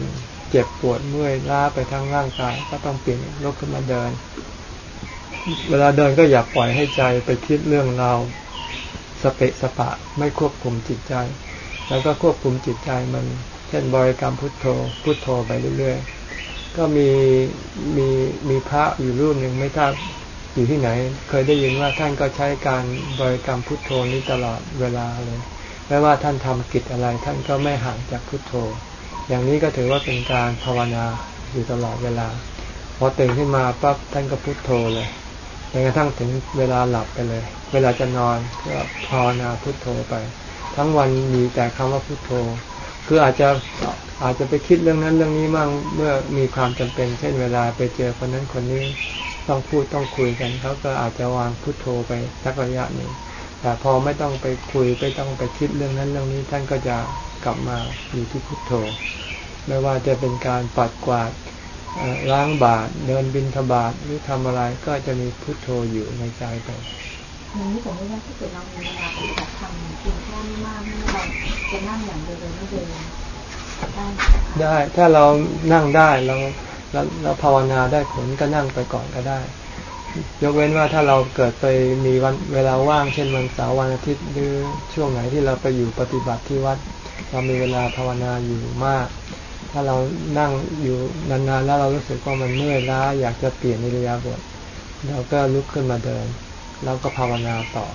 เจ็บปวดเมื่อยล้าไปทั้งร่างกาย ก็ต้องเปลี่ยนลุกขึ้นมาเดิน เวลาเดินก็อย่าปล่อยให้ใจไปคิดเรื่องเราสเปะสปะไม่ควบคุมจิตใจ แล้วก็ควบคุมจิตใจมันเช่นบริกรรมพุทโธ พุทโธไปเรื่อยๆ ก็มีมีมีพระอยู่รูปหนึ่งไม่ทราบอยู่ที่ไหน เคยได้ยินว่าท่านก็ใช้การบริกรรมพุทโธนี้ตลอดเวลาเลย ไม่ว่าท่านทำกิจอะไร ท่านก็ไม่ห่างจากพุทโธ อย่างนี้ก็ถือว่าเป็นการภาวนาอยู่ตลอดเวลา พอตื่นขึ้นมาปั๊บท่านก็พุทโธเลยจนกระทั่งถึงเวลาหลับไปเลย เวลาจะนอนก็ภาวนาพุทโธไป ทั้งวันมีแต่คำว่าพุทโธ คืออาจจะอาจจะไปคิดเรื่องนั้นเรื่องนี้มั่งเมื่อมีความจำเป็น เช่นเวลาไปเจอคนนั้นคนนี้ต้องพูดต้องคุยกันเขาก็อาจจะวางพุทโธไปสักระยะหนึ่งแต่พอไม่ต้องไปคุยไม่ต้องไปคิดเรื่องนั้นเรื่องนี้ ท่านก็จะ กลับมาอยู่ที่พุทโธ ไม่ว่าจะเป็นการปัดกวาดล้างบาตเดินบินทบาทหรือทำอะไรก็จะมีพุทโธอยู่ในใจไปอย่างนี้ผมว่าถ้าเกิดเรามีเวลาปฏิบัติธรรมเพียงแค่ไม่มากไม่เราจะนั่งอย่างเดินไม่เดินได้ถ้าเรานั่งได้เราเราภาวนาได้ผลก็นั่งไปก่อนก็ได้ ยกเว้นว่าถ้าเราเกิดไปมีวันเวลาว่างเช่นวันเสาร์วันอาทิตย์หรือช่วงไหนที่เราไปอยู่ปฏิบัติที่วัด เรามีเวลาภาวนาอยู่มาก ถ้าเรานั่งอยู่นานๆแล้วเรารู้สึกว่ามันเมื่อยล้าอยากจะเปลี่ยนอิริยาบถเราก็ลุกขึ้นมาเดิน แล้วก็ภาวนาต่อ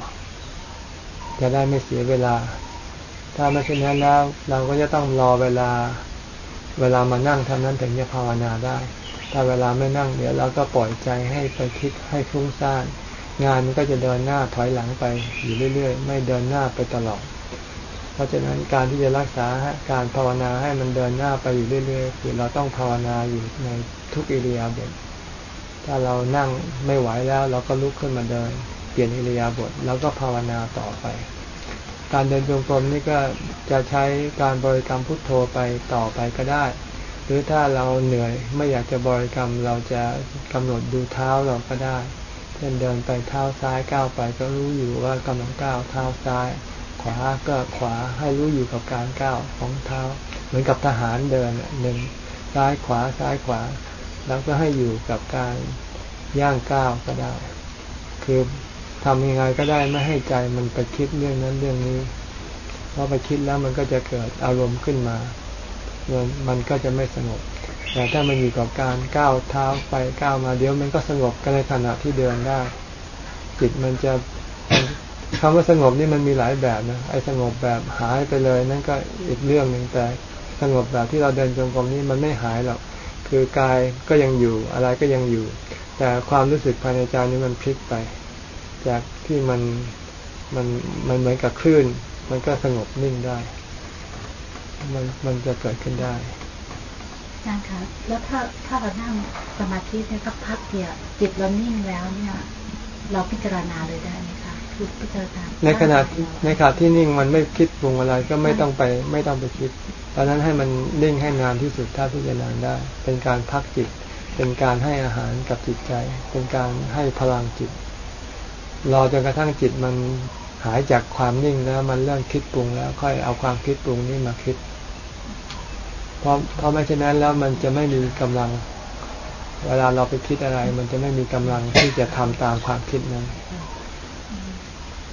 จะได้ไม่เสียเวลา ถ้าไม่เช่นนั้นแล้ว เราก็จะต้องรอเวลา เวลามานั่งท่านั้นถึงจะภาวนาได้ ถ้าเวลาไม่นั่งเดี๋ยวเราก็ปล่อยใจให้ไปคิดให้ฟุ้งซ่านงานมันก็จะเดินหน้าถอยหลังไปอยู่เรื่อยๆ ไม่เดินหน้าไปตลอด ราะฉะนั้นการที่จะรักษาการภาวนาให้มันเดินหน้าไปอยู่เรื่อยๆคือเราต้องภาวนาอยู่ในทุกอิริยาบถถ้าเรานั่งไม่ไหวแล้วเราก็ลุกขึ้นมาเดิน เปลี่ยนอิริยาบถแล้วก็ภาวนาต่อไป การเดินจงกรมนี่ก็จะใช้การบริกรรมพุทโธไปต่อไปก็ได้ หรือถ้าเราเหนื่อยไม่อยากจะบริกรรมเราจะกำหนดดูเท้าเราก็ได้เช่นเดินไปเท้าซ้ายก้าวไปก็รู้อยู่ว่ากำลังก้าวเท้าซ้าย ขวาก็ขวาให้รู้อยู่กับการก้าวของเท้า เหมือนกับทหารเดินหนึ่งซ้ายขวาซ้ายขวา แล้วก็ให้อยู่กับการย่างก้าวก็ได้ คือทำยังไงก็ได้ไม่ให้ใจมันไปคิดเรื่องนั้นเรื่องนี้เพราะไปคิดแล้วมันก็จะเกิดอารมณ์ขึ้นมามันก็จะไม่สงบ แต่ถ้ามันอยู่กับการก้าวเท้าไปก้าวมาเดี๋ยวมันก็สงบกันในขณะที่เดินได้ จิตมันจะ คำว่าสงบนี่มันมีหลายแบบนะไอ้สงบแบบหายไปเลย นั่นก็อีกเรื่องหนึ่งแต่สงบแบบที่เราเดินจงกรมนี่มันไม่หายหรอกคือกายก็ยังอยู่อะไรก็ยังอยู่ แต่ความรู้สึกภายในใจนี้มันพลิกไป จากที่มันมันมันเหมือนกับคลื่น มันก็สงบนิ่งได้ มันมันจะเกิดขึ้นได้อาจารย์คะแล้วถ้าถ้าเรานั่งสมาธิเนี่ยสักพักเดียวจิตเรานิ่งแล้วเนี่ย เราพิจารณาเลยได้ไหม ในขณะในขณะที่นิ่งมันไม่คิดปรุงอะไรก็ไม่ต้องไป ไม่ต้องไปคิดตอนนั้นให้มันนิ่งให้นานที่สุดถ้าที่จะนานได้ เป็นการพักจิต เป็นการให้อาหารกับจิตใจ เป็นการให้พลังจิตรอจนกระทั่งจิตมันหายจากความนิ่งแล้วมันเริ่มคิดปรุงแล้วค่อยเอาความคิดปรุงนี้มาคิด เพราะเพราะไม่เช่นนั้นแล้วมันจะไม่มีกำลัง เวลาเราไปคิดอะไร มันจะไม่มีกำลังที่จะทำตามความคิดนั้น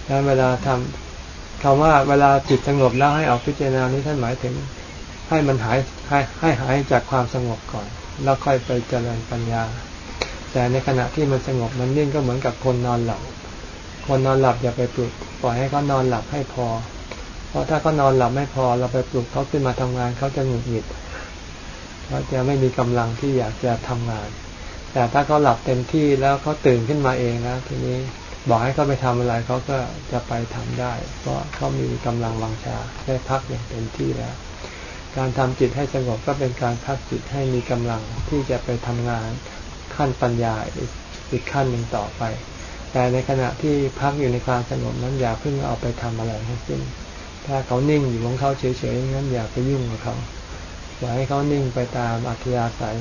แล้วเวลาทำคำว่าเวลาจิตสงบแล้วให้ออกพิจารณานี้ท่านหมายถึง ให้มันหายให้ให้หายจากความสงบก่อน แล้วค่อยไปเจริญปัญญา แต่ในขณะที่มันสงบมันนิ่งก็เหมือนกับคนนอนหลับ คนนอนหลับอย่าไปปลุกปล่อยให้เขานอนหลับให้พอ เพราะถ้าเขานอนหลับไม่พอเราไปปลุกเขาขึ้นมาทำงานเขาจะหงุดหงิดเขาจะไม่มีกำลังที่อยากจะทำงาน แต่ถ้าเขาหลับเต็มที่แล้วเขาตื่นขึ้นมาเองนะทีนี้ บอกให้เขาไปทำอะไรเขาก็จะไปทำได้ เพราะเขามีกำลังวังชาได้พักอย่างเต็มที่แล้ว การทำจิตให้สงบก็เป็นการพักจิตให้มีกำลังที่จะไปทำงานขั้นปัญญาอีกขั้นหนึ่งต่อไป แต่ในขณะที่พักอยู่ในความสงบนั้นอย่าเพิ่งเอาไปทำอะไรทั้งสิ้น ถ้าเขานิ่งอยู่ของเขาเฉยๆงั้นอย่าไปยุ่งกับเขาอย่าให้เขานิ่งไปตามอัธยาศัย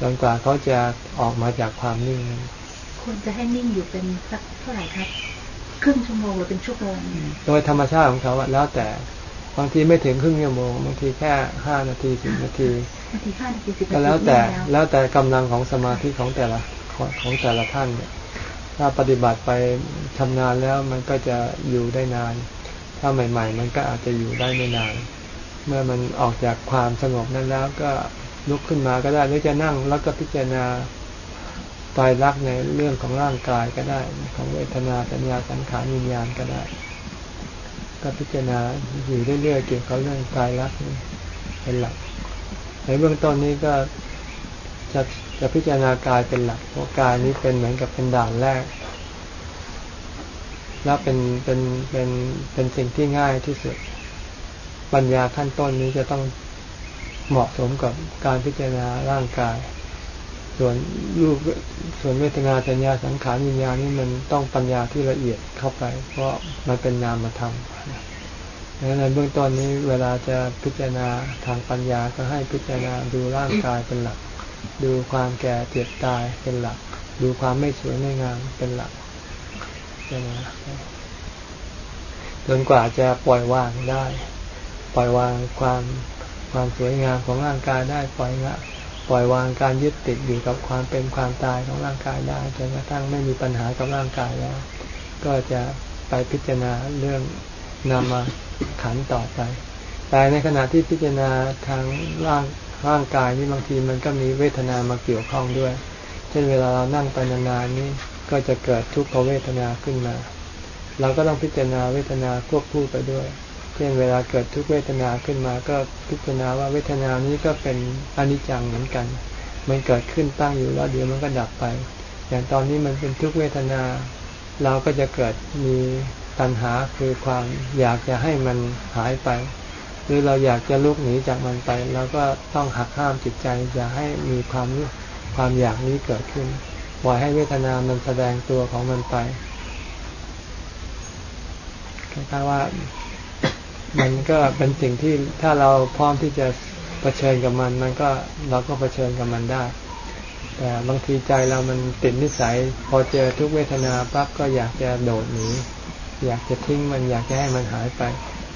จนกว่าเขาจะออกมาจากความนิ่งนั้น ควรจะให้นิ่งอยู่เป็นสักเท่าไหร่ครับ ครึ่งชั่วโมงหรือเป็นชั่วโมง โดยธรรมชาติของเขาแล้วแต่บางทีไม่ถึงครึ่งชั่วโมงบางทีแค่ห้านาทีสิบนาทีบางทีห้านาทีสิบนาทีก็แล้วแต่แล้วแต่กำลังของสมาธิของแต่ละของแต่ละท่านเนี่ยถ้าปฏิบัติไปชำนาญแล้วมันก็จะอยู่ได้นาน ถ้าใหม่ ๆ มันก็อาจจะอยู่ได้ไม่นาน เมื่อมันออกจากความสงบนั้นแล้วก็ลุกขึ้นมาก็ได้หรือจะนั่งแล้วก็พิจารณา ตายรักในเรื่องของร่างกายก็ได้ ของเวทนาสัญญาสังขารวิญญาณก็ได้ ก็พิจารณาอยู่เรื่อยๆเกี่ยวกับเรื่องกายรักนี่เป็นหลัก ในเบื้องต้นนี้ก็จะจะพิจารณากายเป็นหลักเพราะกายนี้เป็นเหมือนกับเป็นด่านแรก แล้วเป็นเป็นเป็นเป็นสิ่งที่ง่ายที่สุด ปัญญาขั้นต้นนี้จะต้องเหมาะสมกับการพิจารณาร่างกาย ส่วนรูปส่วนเวทนาสัญญาสังขารวิญญาณนี่มันต้องปัญญาที่ละเอียดเข้าไป เพราะมันเป็นนามธรรมดังนั้นในเบื้องต้นนี้เวลาจะพิจารณาทางปัญญาก็ให้พิจารณาดูร่างกายเป็นหลัก ดูความแก่เจ็บตายเป็นหลัก ดูความไม่สวยไม่งามเป็นหลักนะจนกว่าจะปล่อยวางได้ ปล่อยวางความความสวยงามของร่างกายได้ปล่อยละ ปล่อยวางการยึดติดอยู่กับความเป็นความตายของร่างกายได้จนกระทั่งไม่มีปัญหากับร่างกายแล้ว ก็จะไปพิจารณาเรื่องนามาขันต่อไป แต่ในขณะที่พิจารณาทางร่างร่างกายนี่บางทีมันก็มีเวทนามาเกี่ยวข้องด้วย เช่นเวลาเรานั่งไปนานๆนี่ก็จะเกิดทุกขเวทนาขึ้นมา เราก็ต้องพิจารณาเวทนาควบคู่ไปด้วย เช่นเวลาเกิดทุกเวทนาขึ้นมาก็พิจารณาว่าเวทนานี้ก็เป็นอนิจจังเหมือนกัน มันเกิดขึ้นตั้งอยู่แล้วเดี๋ยวมันก็ดับไป อย่างตอนนี้มันเป็นทุกเวทนา เราก็จะเกิดมีตัณหาคือความอยากจะให้มันหายไป หรือเราอยากจะลุกหนีจากมันไปเราก็ต้องหักห้ามจิตใจ อย่าให้มีความความอยากนี้เกิดขึ้นปล่อยให้เวทนามันแสดงตัวของมันไปคล้ายๆว่า มันก็เป็นสิ่งที่ถ้าเราพร้อมที่จะะเผชิญกับมัน มันก็เราก็เผชิญกับมันได้ แต่บางทีใจเรามันติดนิสัย พอเจอทุกเวทนาปั๊บก็อยากจะโดดหนีอยากจะทิ้งมันอยากจะให้มันหายไป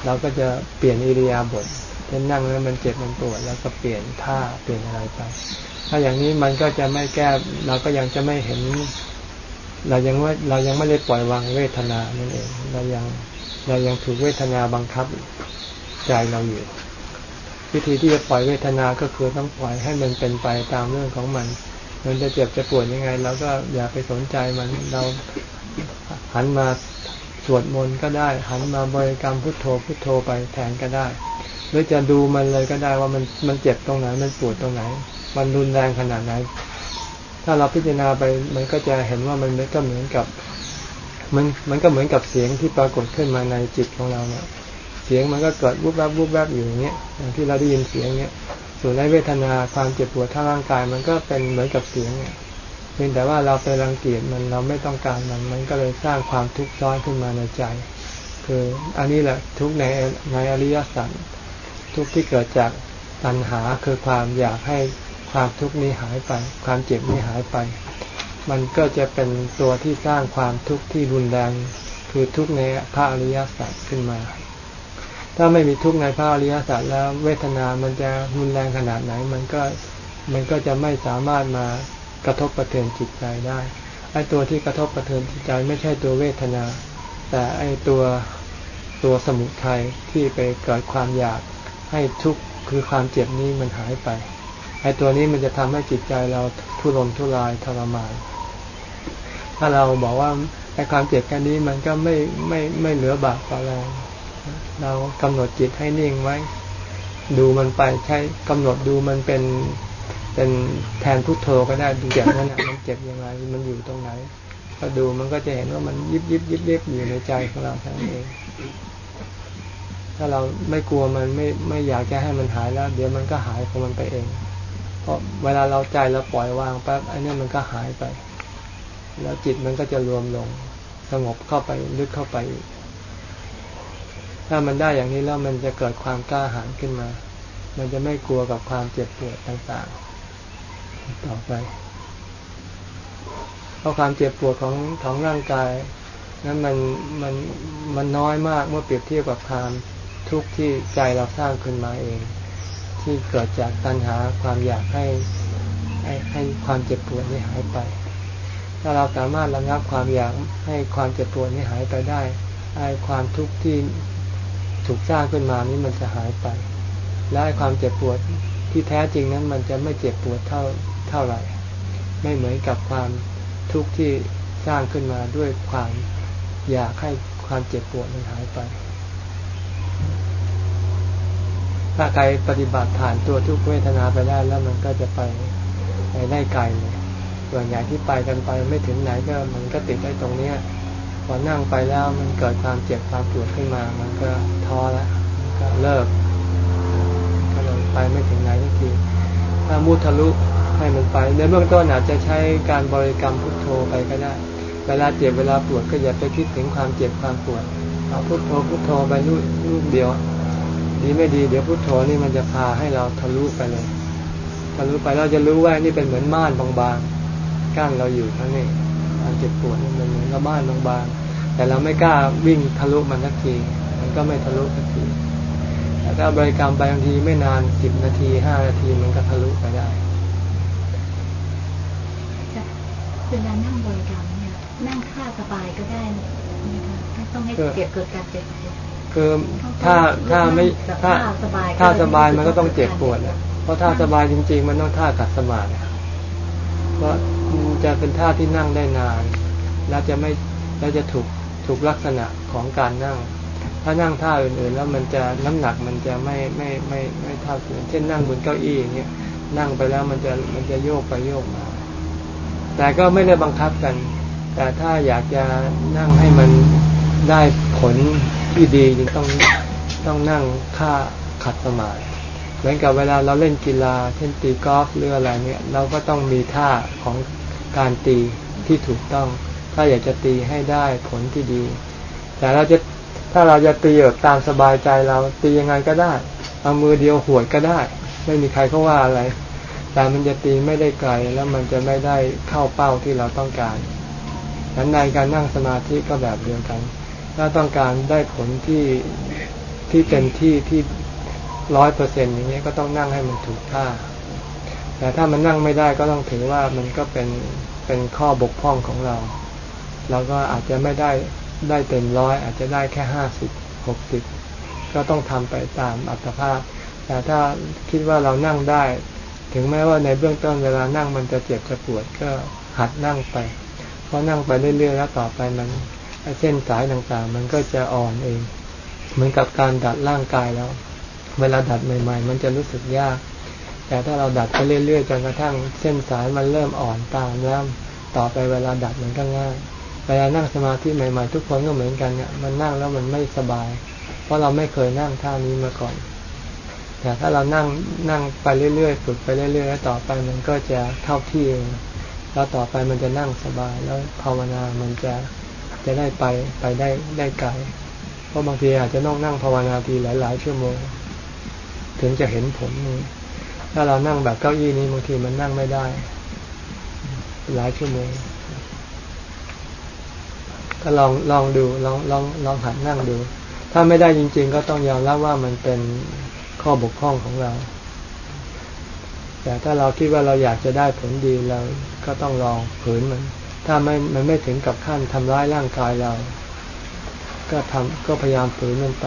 เราก็จะเปลี่ยนอิริยาบถเช่นนั่งแล้วมันเจ็บมันปวดแล้วก็เปลี่ยนท่าเปลี่ยนอะไรไป ถ้าอย่างนี้มันก็จะไม่แก้เราก็ยังจะไม่เห็น เรายังว่าเรายังไม่ได้ปล่อยวางเวทนานั่นเอง เรายัง เรายังถูกเวทนาบังคับใจเราอยู่ วิธีที่จะปล่อยเวทนาก็คือต้องปล่อยให้มันเป็นไปตามเรื่องของมัน มันจะเจ็บจะปวดยังไงเราก็อย่าไปสนใจมันเราหันมาสวดมนต์ก็ได้ หันมาบริกรรมพุทโธพุทโธไปแทนก็ได้หรือจะดูมันเลยก็ได้ว่ามันมันเจ็บตรงไหนมันปวดตรงไหน มันรุนแรงขนาดไหน ถ้าเราพิจารณาไปมันก็จะเห็นว่ามันก็เหมือนกับ มันมันก็เหมือนกับเสียงที่ปรากฏขึ้นมาในจิตของเราเนี่ย เสียงมันก็เกิดวุบวับวุบวับอยู่อย่างเงี้ยอย่างที่เราได้ยินเสียงเนี้ยส่วนในเวทนาความเจ็บปวดทางร่างกาย มันก็เป็นเหมือนกับเสียงเนี่ยเพียงแต่ว่าเราไปรังเกียจมันเราไม่ต้องการมัน มันก็เลยสร้างความทุกข์ซ้อนขึ้นมาในใจ คืออันนี้แหละทุกในในอริยสัจทุกที่เกิดจากตัณหาคือความอยากให้ความทุกข์นี้หายไป ความเจ็บนี้หายไป มันก็จะเป็นตัวที่สร้างความทุกข์ที่รุนแรง คือทุกข์ในพระอริยสัจขึ้นมา ถ้าไม่มีทุกข์ในพระอริยสัจแล้วเวทนามันจะรุนแรงขนาดไหน มันก็มันก็จะไม่สามารถมากระทบกระเทือนจิตใจได้ไอ้ตัวที่กระทบกระเทือนจิตใจไม่ใช่ตัวเวทนา แต่ไอ้ตัวตัวสมุทัยที่ไปเกิดความอยากให้ทุกข์คือความเจ็บนี้มันหายไปไอ้ตัวนี้มันจะทำให้จิตใจเราทุรนทุรายทรมาน ถ้าเราบอกว่าไอ้ความเจ็บแค่นี้มันก็ไม่ไม่ไม่เหลือบาปต่อเราเรากำหนดจิตให้นิ่งไว้ ดูมันไปใช้กำหนดดูมันเป็นเป็นแทนพุทโธก็ได้ดูเจ็บนั่นแหะมันเจ็บยังไงมันอยู่ตรงไหน ก็ดูมันก็จะเห็นว่ามันยิบยิบยิบยิบอยู่ในใจของเราทั้งเอง ถ้าเราไม่กลัวมันไม่ไม่อยากจะให้มันหายแล้ว เดี๋ยวมันก็หายของมันไปเอง เพราะเวลาเราใจเราปล่อยวางแป๊บอ้นี่มันก็หายไป แล้วจิตมันก็จะรวมลงสงบเข้าไปลึกเข้าไปถ้ามันได้อย่างนี้แล้วมันจะเกิดความกล้าหาญขึ้นมา มันจะไม่กลัวกับความเจ็บปวดต่างๆ ต่อไป เพราะความเจ็บปวดของของร่างกายนั้นมันมันมันน้อยมากเมื่อเปรียบเทียบกับความทุกข์ที่ใจเราสร้างขึ้นมาเอง ที่เกิดจากตัณหาความอยากให้ให้ให้ความเจ็บปวดนี้หายไป ถ้าเราสามารถระงับความอยากให้ความเจ็บปวดนี้หายไปได้ไอ้ความทุกข์ที่ถูกสร้างขึ้นมานี้มันจะหายไป และไอ้ความเจ็บปวดที่แท้จริงนั้นมันจะไม่เจ็บปวดเท่าเท่าไหร่ ไม่เหมือนกับความทุกข์ที่สร้างขึ้นมาด้วยความอยากให้ความเจ็บปวดมันหายไป ถ้าใครปฏิบัติผ่านตัวทุกเวทนาไปได้แล้วมันก็จะไปไปได้ไกลเลย ส่วนใหญ่ที่ไปกันไปไม่ถึงไหนก็มันก็ติดได้ตรงเนี้ยพอนั่งไปแล้วมันเกิดความเจ็บความปวดขึ้นมา มันก็ท้อแล้วก็เลิกก็เลยไปไม่ถึงไหนทันทีถ้ามุทะลุให้มันไปในเบื้องต้นอาจจะใช้การบริกรรมพุทโธไปก็ได้ เวลาเจ็บเวลาปวดก็อย่าไปคิดถึงความเจ็บความปวดเอาพุทโธพุทโธไปรูปรูปเดียว ดีไม่ดีเดี๋ยวพุทโธนี่มันจะพาให้เราทะลุไปเลยทะลุไปเราจะรู้ว่านี่เป็นเหมือนม่านบางๆ กั้นเราอยู่ทั้งนี้ความเจ็บปวดนี่มันเหมือนกับม่านโรงพยาบางๆแต่เราไม่กล้าวิ่งทะลุมันสักที มันก็ไม่ทะลุสักทีแต่ถ้าบริกรรมไปบางทีไม่นานสิบนาทีห้านาทีมันก็ทะลุไปได้เวลานั่งบริกรรมเนี่ยนั่งท่าสบายก็ได้ไม่ต้องให้เกิดเกิดการเจ็บคือถ้าถ้าไม่ถ้าถ้าสบายมันก็ต้องเจ็บปวดแหละเพราะถ้าสบายจริง ๆ มันต้องท่าขัดสมาธิ เพราะจะเป็นท่าที่นั่งได้นาน แล้วจะไม่แล้วจะถูกถูกลักษณะของการนั่ง ถ้านั่งท่าอื่นๆ แล้วมันจะน้ำหนักมันจะไม่ไม่ไม่ไม่เท่ากันเช่นนั่งบนเก้าอี้อย่างเงี้ยนั่งไปแล้วมันจะมันจะโยกไปโยกมา แต่ก็ไม่ได้บังคับกัน แต่ถ้าอยากจะนั่งให้มันได้ผลที่ดีจต้องต้องนั่งค่าขัดสมาธิ มือนกับเวลาเราเล่นกีฬา เช่นตีกอล์ฟหรืออะไรเนี่ย เราก็ต้องมีท่าของการตีที่ถูกต้อง ถ้าอยากจะตีให้ได้ผลที่ดี แต่เราจะถ้าเราจะตีแบบตามสบายใจเราตียังไงก็ได้ เอามือเดียวหวดก็ได้ ไม่มีใครเขาว่าอะไร แต่มันจะตีไม่ได้ไกลแล้วมันจะไม่ได้เข้าเป้าที่เราต้องการนั้นในการนั่งสมาธิก็แบบเดียวกัน ถ้าต้องการได้ผลที่ที่เต็มที่ที่ ร้อยเปอร์เซ็นต์อย่างนี้ก็ต้องนั่งให้มันถูกท่า แต่ถ้ามันนั่งไม่ได้ก็ต้องถือว่ามันก็เป็นเป็นข้อบกพร่องของเราเราก็อาจจะไม่ได้ได้เต็มร้อยอาจจะได้แค่ห้าสิบหกสิบก็ต้องทำไปตามอัตภาพ แต่ถ้าคิดว่าเรานั่งได้ ถึงแม้ว่าในเบื้องต้นเวลานั่งมันจะเจ็บจะปวดก็หัดนั่งไปเพราะนั่งไปเรื่อยๆแล้วต่อไปมันเส้นสายต่างๆ มันก็จะอ่อนเอง เหมือนกับการดัดร่างกายแล้ว เวลาดัดใหม่ ๆ มันจะรู้สึกยาก แต่ถ้าเราดัดไปเรื่อยๆจนกระทั่งเส้นสายมันเริ่มอ่อนตามแล้วต่อไปเวลาดัดมันก็ง่าย เวลานั่งสมาธิใหม่ ๆ ทุกคนก็เหมือนกันเนี่ยมันนั่งแล้วมันไม่สบาย เพราะเราไม่เคยนั่งท่านี้มาก่อน แต่ถ้าเรานั่งนั่งไปเรื่อยๆฝึกไปเรื่อยๆแล้วต่อไปมันก็จะเข้าที่เองแล้วต่อไปมันจะนั่งสบายแล้วภาวนามันจะจะได้ไปไปได้ได้ไกล เพราะบางทีอาจจะต้องนั่งภาวนาทีหลาย ๆ ชั่วโมง ถึงจะเห็นผลถ้าเรานั่งแบบเก้าอี้นี้บางทีมันนั่งไม่ได้ หลายชั่วโมงก็ลองลองดูลองลองลองหัดนั่งดู ถ้าไม่ได้จริง ๆ ก็ต้องยอมรับว่ามันเป็นข้อบกพร่องของเรา แต่ถ้าเราคิดว่าเราอยากจะได้ผลดีเราก็ต้องลองฝืนมัน ถ้าไม่มันไม่ถึงกับขั้นทำร้ายร่างกายเรา ก็ทำก็พยายามฝืนมันไป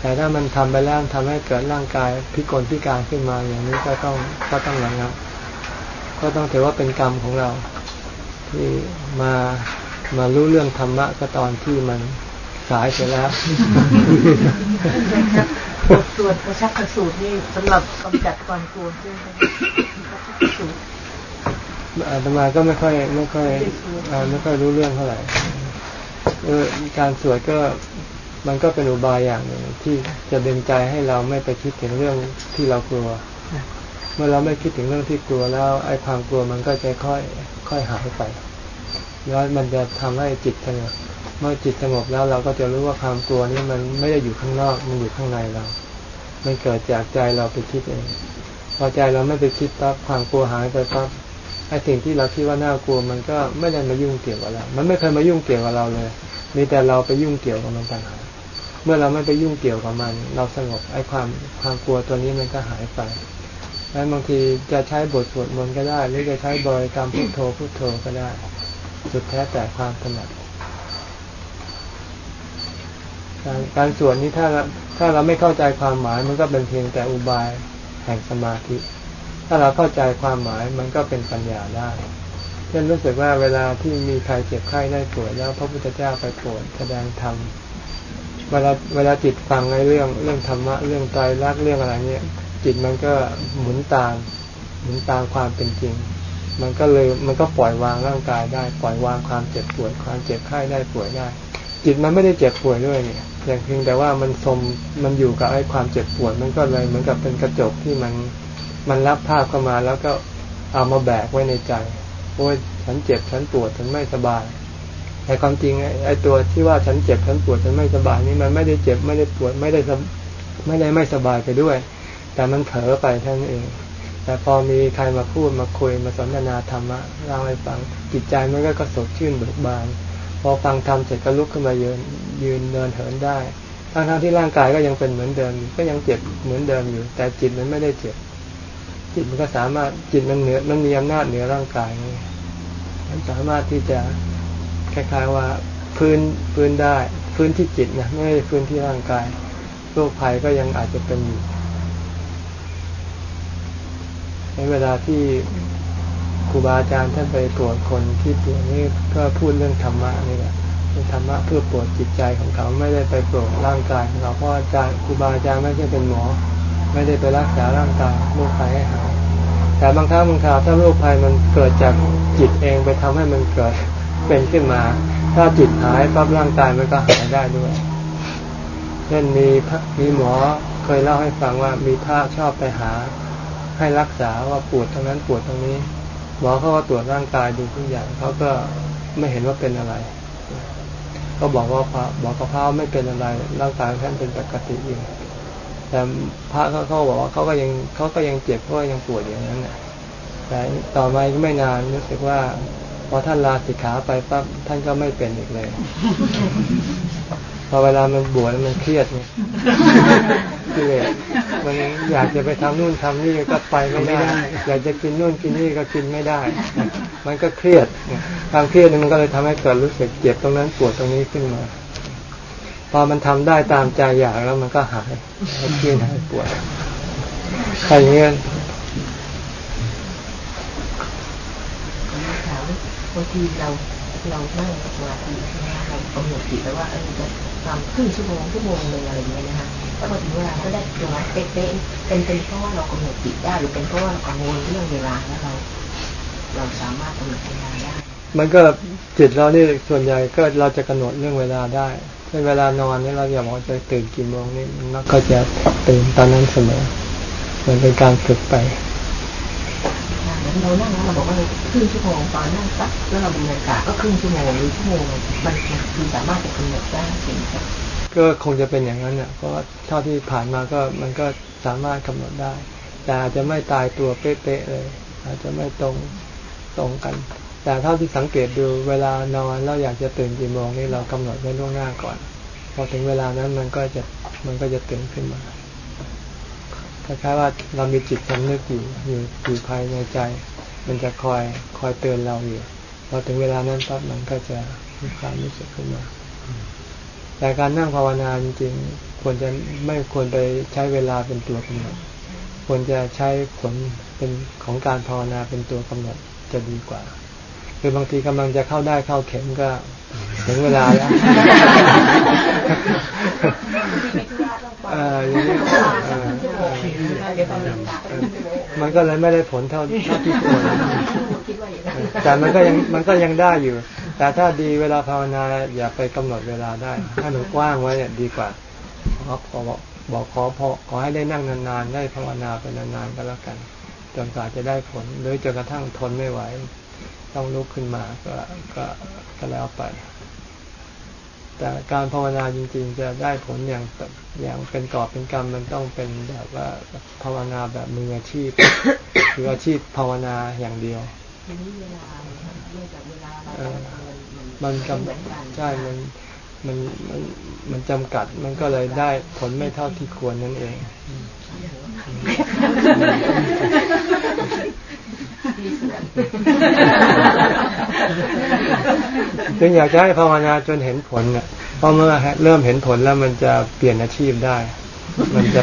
แต่ถ้ามันทำไปแล้วทำให้เกิดร่างกายพิกลพิการขึ้นมาอย่างนี้ก็ต้องก็ต้องระงับก็ต้องถือว่าเป็นกรรมของเรา ที่มามารู้เรื่องธรรมะก็ตอนที่มันสายเสียแล้วบทสวดพระชักสูตรนี่สำหรับกำจัดความกลัวใช่ไหมสูตรอาตมาก็ไม่ค่อยไม่ค่อยไม่ค่อยรู้เรื่องเท่าไหร่เออการสวดก็ มันก็เป็นอุบายอย่างหนึ่งที่จะดึงใจให้เราไม่ไปคิดถึงเรื่องที่เรากลัว เมื่อเราไม่คิดถึงเรื่องที่กลัวแล้ว ไอ้ความกลัวมันก็จะค่อยค่อยหายไป แล้วมันจะทำให้จิตสงบเมื่อจิตสงบแล้วเราก็จะรู้ว่าความกลัวนี้มันไม่ได้อยู่ข้างนอกมันอยู่ข้างในเรา มันเกิดจากใจเราไปคิดเองพอใจเราไม่ไปคิดปั๊บความกลัวหายไปปั๊บไอ้สิ่งที่เราคิดว่าน่ากลัวมันก็ไม่ได้มายุ่งเกี่ยวกับเรา มันไม่เคยมายุ่งเกี่ยวกับเราเลย มีแต่เราไปยุ่งเกี่ยวกับมันต่างหาก เมื่อเราไม่ไปยุ่งเกี่ยวกับมัน เราสงบไอ้ความความกลัวตัวนี้มันก็หายไปแล้วบางทีจะใช้บทสวดมนต์ก็ได้ หรือจะใช้บริกรรมพุทโธพุทโธก็ได้ สุดแท้แต่ความถนัดการการสวดนี้ถ้าถ้าเราไม่เข้าใจความหมายมันก็เป็นเพียงแต่อุบายแห่งสมาธิ ถ้าเราเข้าใจความหมายมันก็เป็นปัญญาได้เช่นรู้สึกว่าเวลาที่มีใครเจ็บไข้ได้ป่วยแล้วพระพุทธเจ้าไปโปรดแสดงธรรม เวลาเวลาจิตฟังในเรื่องเรื่องธรรมะเรื่องใจรักเรื่องอะไรเนี่ยจิตมันก็หมุนตามหมุนตามความเป็นจริง มันก็เลยมันก็ปล่อยวางร่างกายได้ ปล่อยวางความเจ็บปวดความเจ็บไข้ได้ป่วยได้ จิตมันไม่ได้เจ็บป่วยด้วยเนี่ยอย่างเพียงแต่ว่ามันสมมันอยู่กับไอ้ความเจ็บปวดมันก็เลยเหมือนกับเป็นกระจกที่มันมันรับภาพเข้ามาแล้วก็เอามาแบกไว้ในใจโอ้ยฉันเจ็บฉันปวดฉันไม่สบาย แต่ความจริงไอ้ตัวที่ว่าฉันเจ็บฉันปวดฉันไม่สบายนี่มันไม่ได้เจ็บไม่ได้ปวดไม่ได้ไม่ได้ไม่สบายไปด้วย แต่มันเผลอไปท่านเอง แต่พอมีใครมาพูดมาคุยมาสนทนาธรรมะเล่าให้ฟังจิตใจมันก็กระสดชื่นเบิกบาน พอฟังธรรมเสร็จก็ลุกขึ้นมายืนยืนเดินเหินได้ทั้งทั้งที่ร่างกายก็ยังเป็นเหมือนเดิมก็ยังเจ็บเหมือนเดิมอยู่ แต่จิตมันไม่ได้เจ็บ จิตมันก็สามารถจิตมันเหนือมันมีอำนาจเหนือร่างกายมันสามารถที่จะ คล้ายๆว่าพื้นพื้นได้พื้นที่จิตนะไม่ใช่พื้นที่ร่างกายโรคภัยก็ยังอาจจะเป็นอยู่ในเวลาที่ครูบาอาจารย์ท่านไปตรวจคนที่ป่วยนี่ก็พูดเรื่องธรรมะนี่แหละธรรมะเพื่อปวดจิตใจของเขาไม่ได้ไปปวดร่างกายของเราเพราะอาจารย์ครูบาอาจารย์ไม่ใช่เป็นหมอ ไม่ได้ไปรักษาร่างกายโรคภัยให้หายแต่บางครั้งบางคราวถ้าโรคภัยมันเกิดจากจิตเองไปทำให้มันเกิด เป็นขึ้นมา ถ้าจิตหายปั๊บร่างกายมันก็หายได้ด้วยเช่นมีมีหมอเคยเล่าให้ฟังว่ามีพระชอบไปหา ให้รักษาว่าปวดตรงนั้นปวดตรงนี้ หมอเขาก็ตรวจร่างกายดูทุกอย่างเขาก็ไม่เห็นว่าเป็นอะไรก็บอกว่าพระบอกกับพระไม่เป็นอะไรร่างกายท่านเป็นปกติอยู่แต่พระเขาเขาบอกว่าเขาก็ยังเขาก็ยังเจ็บเพราะยังปวดอย่างนั้นแต่ต่อมาไม่นานรู้สึกว่า พอท่านลาสิกขาไปปั๊บท่านก็ไม่เป็นอีกเลย พอเวลามันบวชมันเครียดไงกิเลสมันอยากจะไปทำนู่นทำนี่ก็ไปไม่ได้ อยากจะกินนู่นกินนี่ก็กินไม่ได้ มันก็เครียดความเครียดนี่มันก็เลยทำให้เกิดรู้สึกเจ็บตรงนั้นปวดตรงนี้ขึ้นมา พอมันทำได้ตามใจอยากแล้วมันก็หายเครียดหายปวดใครเงี้ย บางทีเราเรานั่งสมาธิใช่ไหมเรากำหนดจิตไปว่าเออจะทำครึ่งชั่วโมงชั่วโมงหนึ่งอะไรอย่างเงี้ยนะคะแล้วพอถึงเวลาก็ได้ตรงนั้นเป๊ะเป็นเป็นเพราะว่าเรากำหนดจิตได้หรือเป็นเพราะว่าเรากังวลเรื่องเวลาแล้วเราเราสามารถกำหนดเวลาได้มันก็จิตเรานี่ส่วนใหญ่ก็เราจะกำหนดเรื่องเวลาได้เช่นเวลานอนนี่เราอย่าบอกจะตื่นกี่โมงนี่มันก็จะตื่นตอนนั้นเสมอมันเป็นการฝึกไป เรานั่งแล้วเราบอกว่าครึ่งชั่วโมงตอนนั่งสักแล้วเราดูนาฬิกาก็ครึ่งชั่วโมงหรือชั่วโมงมันคือสามารถจะกำหนดได้จริงครับก็คงจะเป็นอย่างนั้นเนี่ยเพราะเท่าที่ผ่านมาก็มันก็สามารถกำหนดได้ แต่อาจจะไม่ตายตัวเป๊ะๆเลย อาจจะไม่ตรงตรงกัน แต่เท่าที่สังเกตดูเวลานอนเราอยากจะตื่นกี่โมงนี่เรากำหนดไว้ล่วงหน้าก่อน พอถึงเวลานั้นมันก็จะมันก็จะตื่นขึ้นมา ล้ายๆว่าเรามีจิตสำนึกอยู่อยู่อยู่ภายในใจ มันจะคอยคอยเตือนเราอยู่พอถึงเวลานั้นปั๊บมันก็จะมีความรู้สึกขึ้นมาแต่การนั่งภาวนาจริงๆควรจะไม่ควรไปใช้เวลาเป็นตัวกำหนดควรจะใช้ผลเป็นของการภาวนาเป็นตัวกำหนดจะดีกว่าคือบางทีกำลังจะเข้าได้เข้าเข็มก็ถึงเวลาแล้วเอออย่างนี้ มันก็เลยไม่ได้ผลเท่าที่ควรแต่มันก็ยังมันก็ยังได้อยู่ แต่ถ้าดีเวลาภาวนาอย่าไปกำหนดเวลาได้ให้มันกว้างไว้เนี่ยดีกว่าขอบอกบอกขอพอขอให้ได้นั่งนานๆได้ภาวนาไปนานๆก็แล้วกันจนกว่าจะได้ผลหรือจนกระทั่งทนไม่ไหว ต้องลุกขึ้นมาก็ก็ก็แล้วไป แต่การภาวนาจริง ๆ จะได้ผลอย่าง อย่างเป็นกอบเป็นกรรมมันต้องเป็นแบบว่าภาวนาแบบมืออาชีพคืออาชีพภาวนาอย่างเดียวมันกำใช่มันมันมันมันจำกัดมันก็เลยได้ผลไม่เท่าที่ควรนั่นเองจึงอยากจะให้ภาวนาจนเห็นผล เนี่ยพอเมื่อเริ่มเห็นผลแล้วมันจะเปลี่ยนอาชีพได้ มันจะ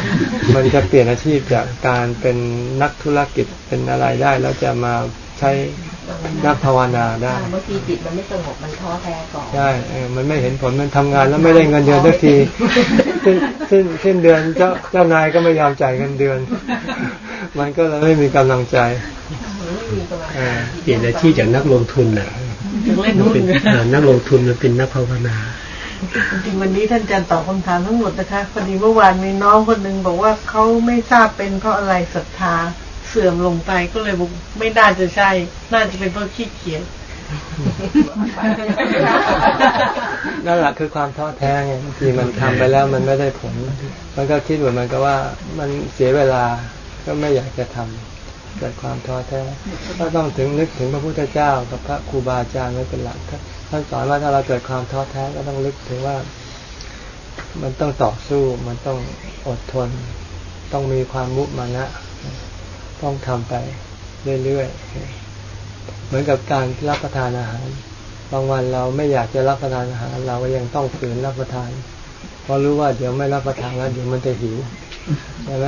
มันจะเปลี่ยนอาชีพจากการเป็นนักธุรกิจเป็นอะไรได้แล้วจะมาใช้นักภาวนาได้เมื่อกี้จิตมันไม่สงบมันท้อแท้ก่อนใช่มันไม่เห็นผลมันทำงานแล้วไม่ได้เงินเดือนสักทีสิ้นสิ้นสิ้นเดือนเจ้าเจ้านายก็ไม่ยอมจ่ายเงินเดือน มันก็เลยไม่มีกำลังใจเปลี่ยนอาชีพจากนักลงทุนน่ะเป็นนักลงทุนมันเป็นนักภาวนา จริงวันนี้ท่านอาจารย์ตอบคำถามทั้งหมดนะคะพอดีเมื่อวานมีน้องคนหนึ่งบอกว่าเขาไม่ทราบเป็นเพราะอะไรศรัทธาเสื่อมลงไปก็เลยบอกไม่น่าจะใช่ น่าจะเป็นเพราะขี้เกียจนั่นแหละคือความท้อแท้ไงบางทีมันทำไปแล้วมันไม่ได้ผล มันก็คิดเหมือนมันก็ว่ามันเสียเวลาก็ไม่อยากจะทำเกิดความท้อแท้ก็ต้องถึงนึกถึงพระพุทธเจ้ากับพระครูบาอาจารย์ไว้เป็นหลัก ท่านสอนว่าถ้าเราเกิดความท้อแท้ก็ต้องนึกถึงว่า มันต้องต่อสู้ มันต้องอดทน ต้องมีความมุมานะ ต้องทำไปเรื่อยๆ เหมือนกับการรับประทานอาหาร บางวันเราไม่อยากจะรับประทานอาหาร เราก็ยังต้องฝืนรับประทาน เพราะรู้ว่าเดี๋ยวไม่รับประทานแล้วเดี๋ยวมันจะหิวใช่ไหม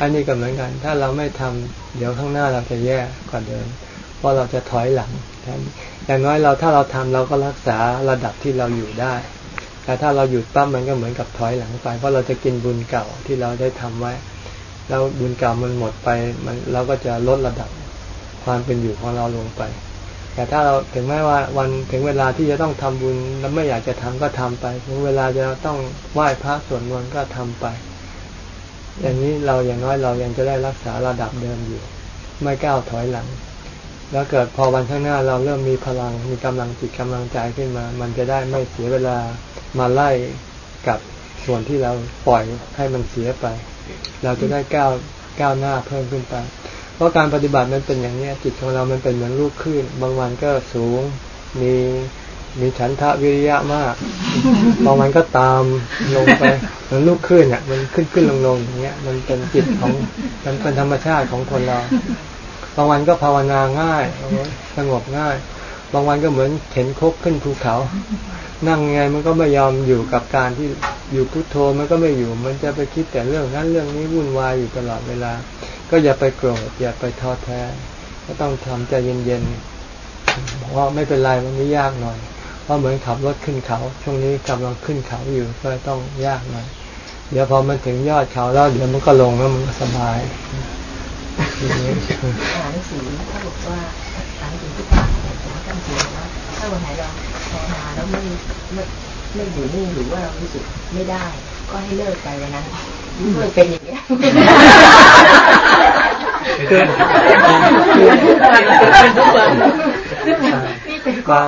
อันนี้ก็เหมือนกัน ถ้าเราไม่ทำเดี๋ยวข้างหน้าเราจะแย่กว่าเดิม เพราะเราจะถอยหลัง อย่างน้อยเราถ้าเราทำเราก็รักษาระดับที่เราอยู่ได้ แต่ถ้าเราหยุดปั๊บมันก็เหมือนกับถอยหลังไป เพราะเราจะกินบุญเก่าที่เราได้ทำไว้ แล้วบุญเกรรมมันหมดไปมันเราก็จะลดระดับความเป็นอยู่ของเราลงไป แต่ถ้าเราถึงแม้ว่าวันถึงเวลาที่จะต้องทำบุญแล้วไม่อยากจะทำก็ทำไป ถึงเวลาจะต้องไหว้พระสวดมนต์ก็ทำไป อย่างนี้เราอย่างน้อยเรายังจะได้รักษาระดับเดิมอยู่ ไม่ก้าวถอยหลัง แล้วเกิดพอวันข้างหน้าเราเริ่มมีพลังมีกำลังจิตกำลังใจขึ้นมา มันจะได้ไม่เสียเวลามาไล่กับส่วนที่เราปล่อยให้มันเสียไป เราจะได้ก้าวก้าวหน้าเพิ่มขึ้นไป เพราะการปฏิบัติมันเป็นอย่างนี้จิตของเรามันเป็นเหมือนลูกคลื่นบางวันก็สูงมีมีฉันทะวิริยะมากบางวันก็ตามลงไปเหมือนลูกคลื่นเนี่ยมันขึ้นขึ้นลงลงอย่างเงี้ย มันเป็นจิตของมันเป็นธรรมชาติของคนเรา บางวันก็ภาวนาง่าย สงบง่าย บางวันก็เหมือนเข็นคกขึ้นภูเขา นั่งไงมันก็ไม่ยอมอยู่กับการที่อยู่พุโทโธมันก็ไม่อยู่ มันจะไปคิดแต่เรื่องนั้นเรื่องนี้วุ่นวายอยู่ตลอดเวลา ก็อย่าไปโกรธอย่าไปท้อแท้ ก็ต้องทำใจเย็นๆเพราะไม่เป็นไรมันนี้ยากหน่อยเพราะเหมือนขับรถขึ้นเขา ช่วงนี้กำลังขึ้นเขาอยู่ก็ต้องยากหน่อยเดี๋ยวพอมันถึงยอดเขาแล้วเดี๋ยวมันก็ลงแล้วมันก็สบาย อ่านหนังสือเขาบอกว่าอ่านหนังสือที่พระท่านเขียนว่าถ้าวันไหนเราภาวนาแล้วไม่ไม่ไม่อยู่นิ่งหรือว่าเรารู้สึกไม่ได้ ก็ให้เลิกไปวันนั้นเลิกเป็นอย่างนี้คือก็ ก็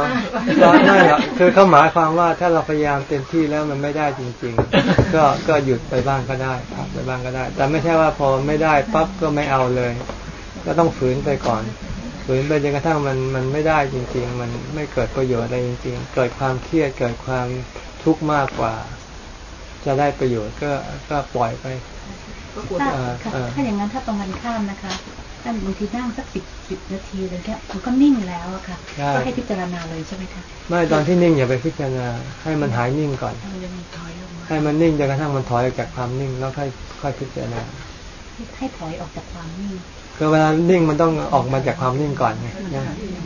ไม่หรอกคือเขาหมายความว่าถ้าเราพยายามเต็มที่แล้วมันไม่ได้จริง ๆ ก็ก็หยุดไปบ้างก็ได้พักไปบ้างก็ได้ แต่ไม่ใช่ว่าพอไม่ได้ปั๊บก็ไม่เอาเลย ก็ต้องฝืนไปก่อนฝืนไปจนกระทั่งมันมันไม่ได้จริง ๆ มันไม่เกิดประโยชน์อะไรจริง ๆ เกิดความเครียดเกิดความทุกข์มากกว่า จะได้ประโยชน์ก็ก็ปล่อยไปถ้าอย่างนั้นถ้าตรงกันข้ามนะคะ ท่านบางทีนั่งสักสิบสิบนาทีเลยแค่มันก็นิ่งแล้วอะค่ะ ก็ให้พิจารณาเลยใช่ไหมคะไม่ตอนที่นิ่งอย่าไปพิจารณาให้มันหายนิ่งก่อนให้มันนิ่งจนกระทั่งมันถอยออกจากความนิ่งแล้วค่อยค่อยพิจารณาให้ถอยออกจากความนิ่งคือเวลานิ่งมันต้องออกมาจากความนิ่งก่อนไง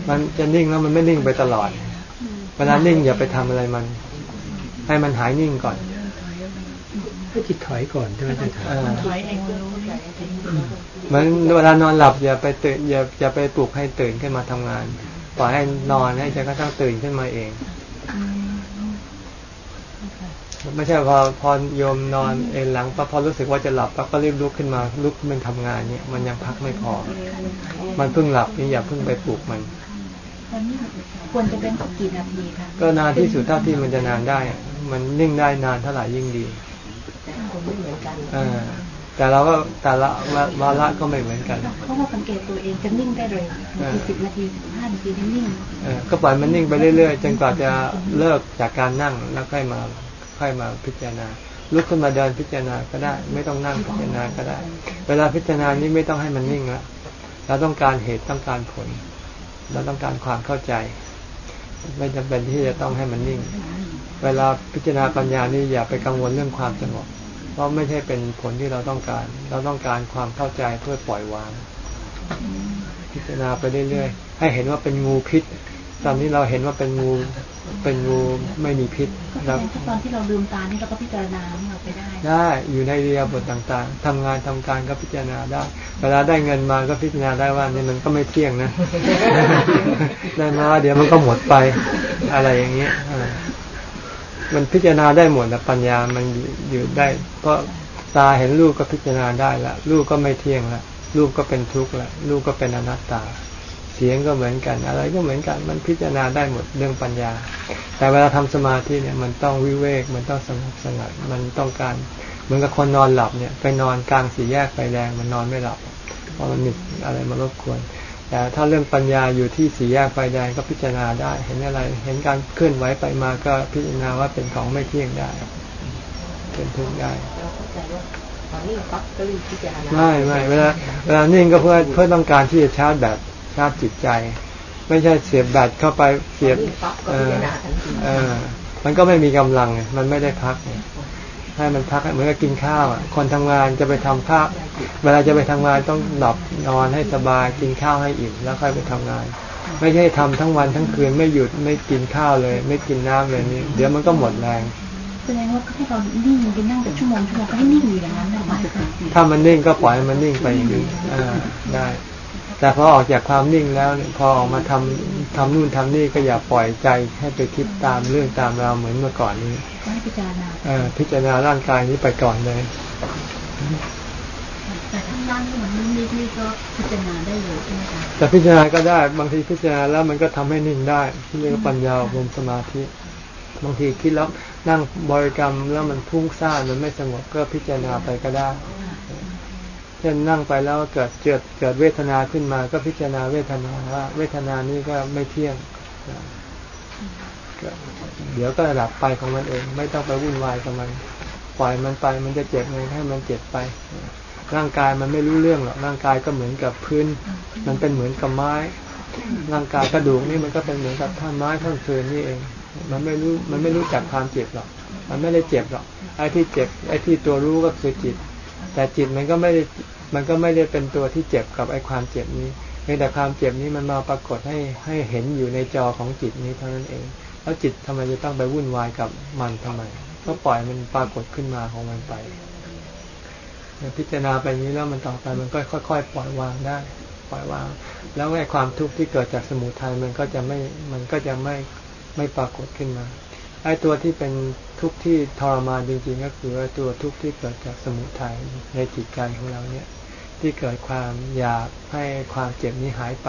มันจะนิ่งแล้วมันไม่นิ่งไปตลอดเวลานิ่งอย่าไปทำอะไรมัน ให้มันหายนิ่งก่อน ให้จิตถอยก่อนใช่ไหมจิตถอยเหมือนเวลานอนหลับอย่าไปตื่นอย่าอย่าไปปลุกให้ตื่นขึ้นมาทำงานปล่อยให้นอนให้ใจก็ต้องตื่นขึ้นมาเองไม่ใช่พอพอโยมนอนเอนหลังพอรู้สึกว่าจะหลับปั๊บก็รีบลุกขึ้นมาลุกมันทำงานเนี่ยมันยังพักไม่พอ มันเพิ่งหลับนี่อย่าเพิ่งไปปลุกมันควรจะเป็นกี่นาทีคะก็นานที่สุดเท่าที่มันจะนานได้ มันนิ่งได้นานเท่าไหร่ยิ่งดี แต่เราก็แต่ละวาระก็ไม่เหมือนกัน เพราะว่าสังเกตตัวเองจะนิ่งได้เลยนาทีสิบนาทีห้านาทีนิ่งก็ปล่อยมันนิ่งไปเรื่อยๆจนกว่าจะเลิกจากการนั่งแล้วค่อยมาค่อยมาพิจารณาลุกขึ้นมาเดินพิจารณาก็ได้ ไม่ต้องนั่งพิจารณาก็ได้ เวลาพิจารณานี้ไม่ต้องให้มันนิ่งละเราต้องการเหตุต้องการผล เราต้องการความเข้าใจ ไม่จำเป็นที่จะต้องให้มันนิ่ง เวลาพิจารณาปัญญานี่อย่าไปกังวลเรื่องความสงบ เพราะไม่ใช่เป็นผลที่เราต้องการ เราต้องการความเข้าใจเพื่อปล่อยวาง พิจารณาไปเรื่อยๆ ให้เห็นว่าเป็นงูพิษ ตอนนี้เราเห็นว่าเป็นงู เป็นงูไม่มีพิษแล้วตอนที่เราลืมตานี่เราก็พิจารณาเราไปได้ ได้ อยู่ในเรียบทต่างๆทำงานทำการก็พิจารณาได้ เวลาได้เงินมาก็พิจารณาได้ว่านี่มันก็ไม่เที่ยงนะ ได้มาเดี๋ยวมันก็หมดไป อะไรอย่างเงี้ย มันพิจารณาได้หมดแต่ปัญญามันอยู่ได้ เพราะตาเห็นรูปก็พิจารณาได้ละรูปก็ไม่เที่ยงละรูปก็เป็นทุกข์ละรูปก็เป็นอนัตตา เสียงก็เหมือนกัน อะไรก็เหมือนกัน มันพิจารณาได้หมดเรื่องปัญญา แต่เวลาทำสมาธิเนี่ยมันต้องวิเวกมันต้องสงบสงัดมันต้องการเหมือนกับคนนอนหลับเนี่ย ไปนอนกลางสี่แยกไฟแดงมันนอนไม่หลับเพราะมันมีอะไรมารบกวน แต่ถ้าเรื่องปัญญาอยู่ที่สีแยกไฟแดงก็พิจารณาได้ เห็นอะไร เห็นการเคลื่อนไหวไปมาก็พิจารณาว่าเป็นของไม่เที่ยงได้ เป็นทุกข์ได้ไม่ไม่เวลาเวลานิ่งก็เพื่อเพื่อต้องการที่จะชาร์จแบตชาติจิตใจ ไม่ใช่เสียบแบตเข้าไปเสียบเออเออมันก็ไม่มีกำลังมันไม่ได้พัก ให้มันพักเหมือนกับกินข้าวอะคนทำงานจะไปทำข้าวเวลาจะไปทำงานต้องหลับนอนให้สบายกินข้าวให้อิ่มแล้วค่อยไปทำงาน ไม่ใช่ทำทั้งวันทั้งคืนไม่หยุดไม่กินข้าวเลย ไม่กินน้ำเลยนี่เดี๋ยวมันก็หมดแรงแสดงว่าให้เรานิ่งไปนั่งแต่ชั่วโมงชั่วโมงก็ให้นิ่งอยู่อย่างนั้นนะถ้ามันนิ่งก็ปล่อยมันนิ่งไปอย่างนี้อ่าได้ แต่พอออกจากความนิ่งแล้วพอออกมาทำทำนู่นทำนี่ก็อย่าปล่อยใจให้ไปคิดตามเรื่องตามราวเหมือนเมื่อก่อนนี้พิจารณาเออพิจารณาร่างกายนี้ไปก่อนเลยแต่ทั้งด้านที่มันนิ่งนี่ก็พิจารณาได้เลยใช่ไหมคะแต่พิจารณาก็ได้บางทีพิจารณาแล้วมันก็ทำให้นิ่งได้ที่เรียกปัญญาลมสมาธิบางทีคิดแล้วนั่งบริกรรมแล้วมันพุ่งซ่านมันไม่สงบก็พิจารณาไปก็ได้ ช่นนั่งไปแล้วเกิดเกิดเกิดเวทนาขึ้นมา ก็พิจารณาเวทนาว่า เวทนานี้ก็ไม่เที่ยงเดี๋ยวก็หลับไปของมันเอง ไม่ต้องไปวุ่นวายกับมัน ปล่อยมันไปมันจะเจ็บไงให้มันเจ็บไป ร่างกายมันไม่รู้เรื่องหรอกร่างกายก็เหมือนกับพื้น มันเป็นเหมือนกับไม้ ร่างกายกระดูกนี่มันก็เป็นเหมือนกับท่อนไม้ท่อนเฟืนนี่เอง มันไม่รู้มันไม่รู้จักความเจ็บหรอก มันไม่ได้เจ็บหรอกไอ้ที่เจ็บไอ้ที่ตัวรู้ก็คือจิต แต่จิตมันก็ไม่ได้มันก็ไม่ได้เป็นตัวที่เจ็บกับไอ้ความเจ็บนี้เพียงแต่ความเจ็บนี้มันมาปรากฏให้ให้เห็นอยู่ในจอของจิตนี้เท่านั้นเอง แล้วจิตทำไมจะต้องไปวุ่นวายกับมันทำไม ก็ปล่อยมันปรากฏขึ้นมาของมันไปพิจารณาไปนี้แล้วมันต่อไปมันก็ค่อย ๆ ปล่อยวางได้ ปล่อยวาง แล้วไอ้ความทุกข์ที่เกิดจากสมุทัยมันก็จะไม่มันก็จะไม่ไม่ปรากฏขึ้นมาไอ้ตัวที่เป็น ทุกข์ที่ทรมานจริงๆ ก็คือตัวทุกข์ที่เกิดจากสมุทัยในจิตใจของเราเนี่ย ที่เกิดความอยากให้ความเจ็บนี้หายไป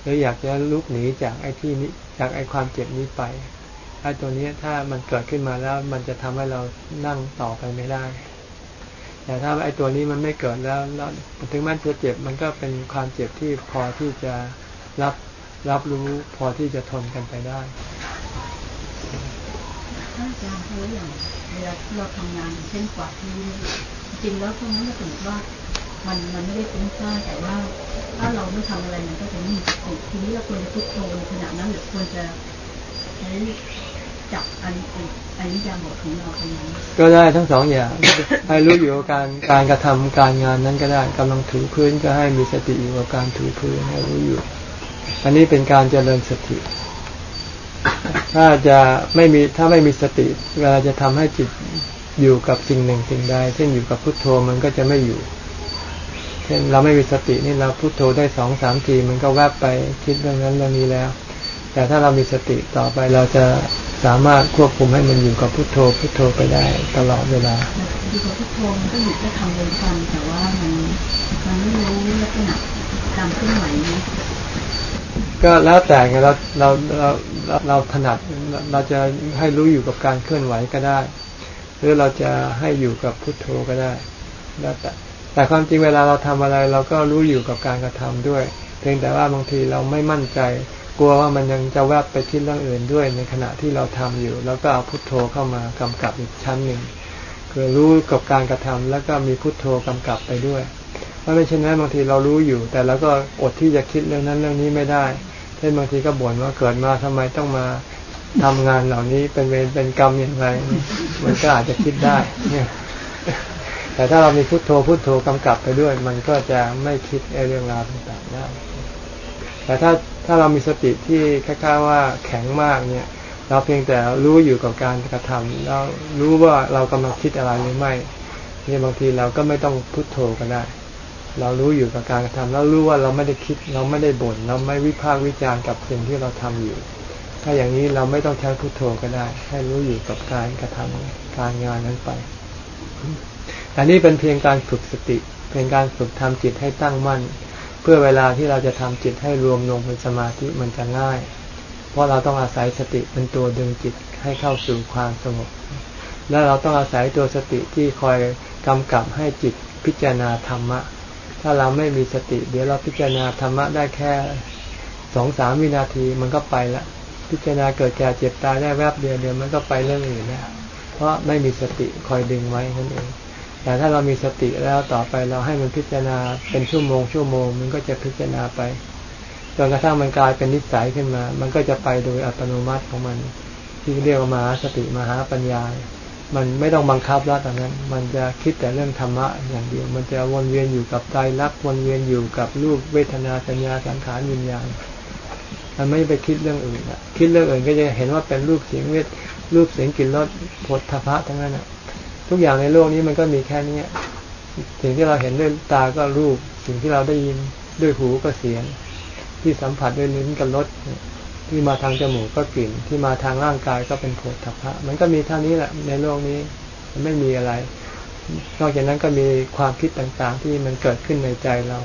หรืออยากจะลุกหนีจากไอ้ที่นี้จากไอ้ความเจ็บนี้ไปไอ้ตัวนี้ถ้ามันเกิดขึ้นมาแล้วมันจะทำให้เรานั่งต่อไปไม่ได้ แต่ถ้าไอ้ตัวนี้มันไม่เกิดแล้วแล้วถึงแม้จะเจ็บมันก็เป็นความเจ็บที่พอที่จะรับรับรู้พอที่จะทนกันไปได้ ถ้าอาจารย์เขาอย่างเวลาเราทำงานเช่นกวาดที่จริงแล้วตรงนั้นเราสมมติว่ามันมันไม่ได้ฟุ้งซ่าแต่ว่า ถ้าเราไม่ทำอะไรมันก็จะไม่มีสติทีนี้เราควรจะพุทโธในขณะนั้นหรือควรจะใช้จับอันอันนี้ยาบทของเราตรงนั้นก็ได้ทั้งสองอย่างให้รู้อยู่กับการการกระทำการงานนั้นก็ได้กำลังถูพื้นก็ให้มีสติอยู่กับการถูพื้นให้รู้อยู่ อันนี้เป็นการเจริญสติ ถ้าจะไม่มีถ้าไม่มีสติ เวลาจะทำให้จิตอยู่กับสิ่งหนึ่งสิ่งใดเช่นอยู่กับพุทโธมันก็จะไม่อยู่ เช่นเราไม่มีสตินี่เราพุทโธได้สองสามทีมันก็แวบไปคิดเรื่องนั้นเรื่องนี้แล้ว แต่ถ้าเรามีสติต่อไปเราจะสามารถควบคุมให้มันอยู่กับพุทโธพุทโธไปได้ตลอดเวลาอยู่กับพุทโธมันก็อยู่แค่ทำเลยทำแต่ว่ามันมันไม่รู้ลักษณะการเคลื่อนไหวนี้ก็แล้วแต่ไงเราเราเรา เราถนัดเราจะให้รู้อยู่กับการเคลื่อนไหวก็ได้ หรือเราจะให้อยู่กับพุทโธก็ได้แล้วแต่แต่ความจริงเวลาเราทำอะไร เราก็รู้อยู่กับการกระทำด้วย เพียงแต่ว่าบางทีเราไม่มั่นใจ กลัวว่ามันยังจะแวบไปคิดเรื่องอื่นด้วย ในขณะที่เราทำอยู่ แล้วก็เอาพุทโธเข้ามากำกับอีกชั้นหนึ่งคือรู้กับการกระทำแล้วก็มีพุทโธกำกับไปด้วยถ้าไม่เช่นนั้นบางทีเรารู้อยู่ แต่เราก็อดที่จะคิดเรื่องนั้นเรื่องนี้ไม่ได้ ช่นบางทีก็บ่นว่าเกิดมาทำไมต้องมาทำงานเหล่านี้เป็นเวรเป็นกรรมอย่างไร มันก็อาจจะคิดได้เนี่ยแต่ถ้าเรามีพุโทโธพุโทโธกำกับไปด้วย มันก็จะไม่คิดเรื่องราวต่างๆได้แต่ถ้าถ้าเรามีสติที่ค่าๆว่าแข็งมากเนี่ย เราเพียงแต่รู้อยู่กับการกระทำเรารู้ว่าเรากำลังคิดอะไรหรือไม่เนี่ยบางทีเราก็ไม่ต้องพุโทโธก็ได้ เรารู้อยู่กับการกระทำแล้วรู้ว่าเราไม่ได้คิดเราไม่ได้บน่นเราไม่วิพากษ์วิจารณ์กับสิ่งที่เราทำอยู่ ถ้าอย่างนี้เราไม่ต้องใช้พุทโธก็ได้ ให้รู้อยู่กับการกระทำการงานนั้นไปอันนี้เป็นเพียงการฝึกสติ เป็นการฝึกทำจิตให้ตั้งมั่น เพื่อเวลาที่เราจะทำจิตให้รวมลงเป็นสมาธิมันจะง่าย เพราะเราต้องอาศัยสติเป็นตัวดึงจิตให้เข้าสู่ความสงบ และเราต้องอาศัยตัวสติที่คอยกำกับให้จิตพิจารณาธรรมะ ถ้าเราไม่มีสติ เดี๋ยวเราพิจารณาธรรมะได้แค่สองสามวินาทีมันก็ไปละพิจารณาเกิดแก่เจ็บตายได้แวบเดียวเดียวมันก็ไปเรื่องอื่นแล้วเพราะไม่มีสติคอยดึงไว้นั่นเอง แต่ถ้าเรามีสติแล้วต่อไปเราให้มันพิจารณาเป็นชั่วโมง ชั่วโมง มันก็จะพิจารณาไปจนกระทั่งมันกลายเป็นนิสัยขึ้นมา มันก็จะไปโดยอัตโนมัติของมัน ที่เรียกว่ามาสติมหาปัญญา มันไม่ต้องบังคับแล้วตอนนั้น มันจะคิดแต่เรื่องธรรมะอย่างเดียว มันจะวนเวียนอยู่กับใจรักวนเวียนอยู่กับรูปเวทนาสัญญาสังขารวิญญาณมันไม่ไปคิดเรื่องอื่นอะคิดเรื่องอื่นก็จะเห็นว่าเป็นรูปเสียงเวทรูปเสียงกลิ่นรสผลทพะทั้งนั้นอะทุกอย่างในโลกนี้มันก็มีแค่นี้สิ่งที่เราเห็นด้วยตาก็รูป สิ่งที่เราได้ยินด้วยหูก็เสียง ที่สัมผัสด้วยลิ้นกับรส ที่มาทางจมูกก็กลิ่น ที่มาทางร่างกายก็เป็นโผฏฐัพพะมันก็มีเท่านี้แหละในโลกนี้มันไม่มีอะไร นอกจากนั้นก็มีความคิดต่างๆ ที่มันเกิดขึ้นในใจเรา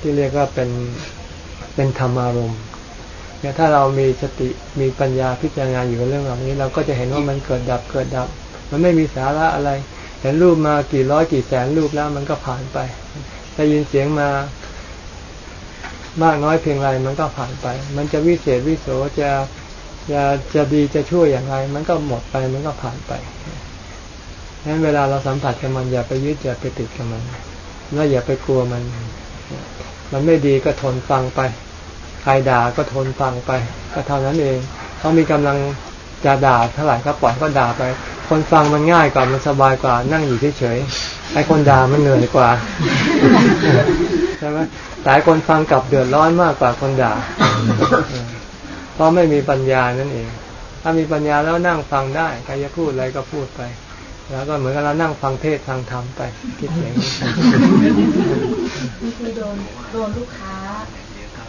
ที่เรียกว่าเป็นเป็นธรรมารมณ์เนี่ยถ้าเรามีสติมีปัญญาพิจารณาอยู่กับเรื่องเหล่านี้ เราก็จะเห็นว่ามันเกิดดับเกิดดับ มันไม่มีสาระอะไร เห็นรูปมากี่ร้อยกี่แสนรูปแล้วมันก็ผ่านไปได้ยินเสียงมา มากน้อยเพียงไรมันก็ผ่านไป มันจะวิเศษวิโสจะจะจะดีจะช่วยอย่างไร มันก็หมดไปมันก็ผ่านไปงั้นเวลาเราสัมผัสกับมันอย่าไปยึดอย่าไปติดกับมันแล้วอย่าไปกลัวมัน มันไม่ดีก็ทนฟังไป ใครด่าก็ทนฟังไป ก็เท่านั้นเองเขามีกำลังจะด่าเท่าไหร่ก็ปล่อยก็ด่าไป คนฟังมันง่ายกว่ามันสบายกว่า นั่งอยู่เฉยๆไอ้คนด่ามันเหนื่อยกว่าใช่ไหมหลายคนฟังกับเดือดร้อนมากกว่าคนด่า เพราะไม่มีปัญญานั่นเอง ถ้ามีปัญญาแล้วนั่งฟังได้ใครจะพูดอะไรก็พูดไป แล้วก็เหมือนกับเรานั่งฟังเทศทางธรรมไปคิดอย่างนี้คือโดนโดนลูกค้า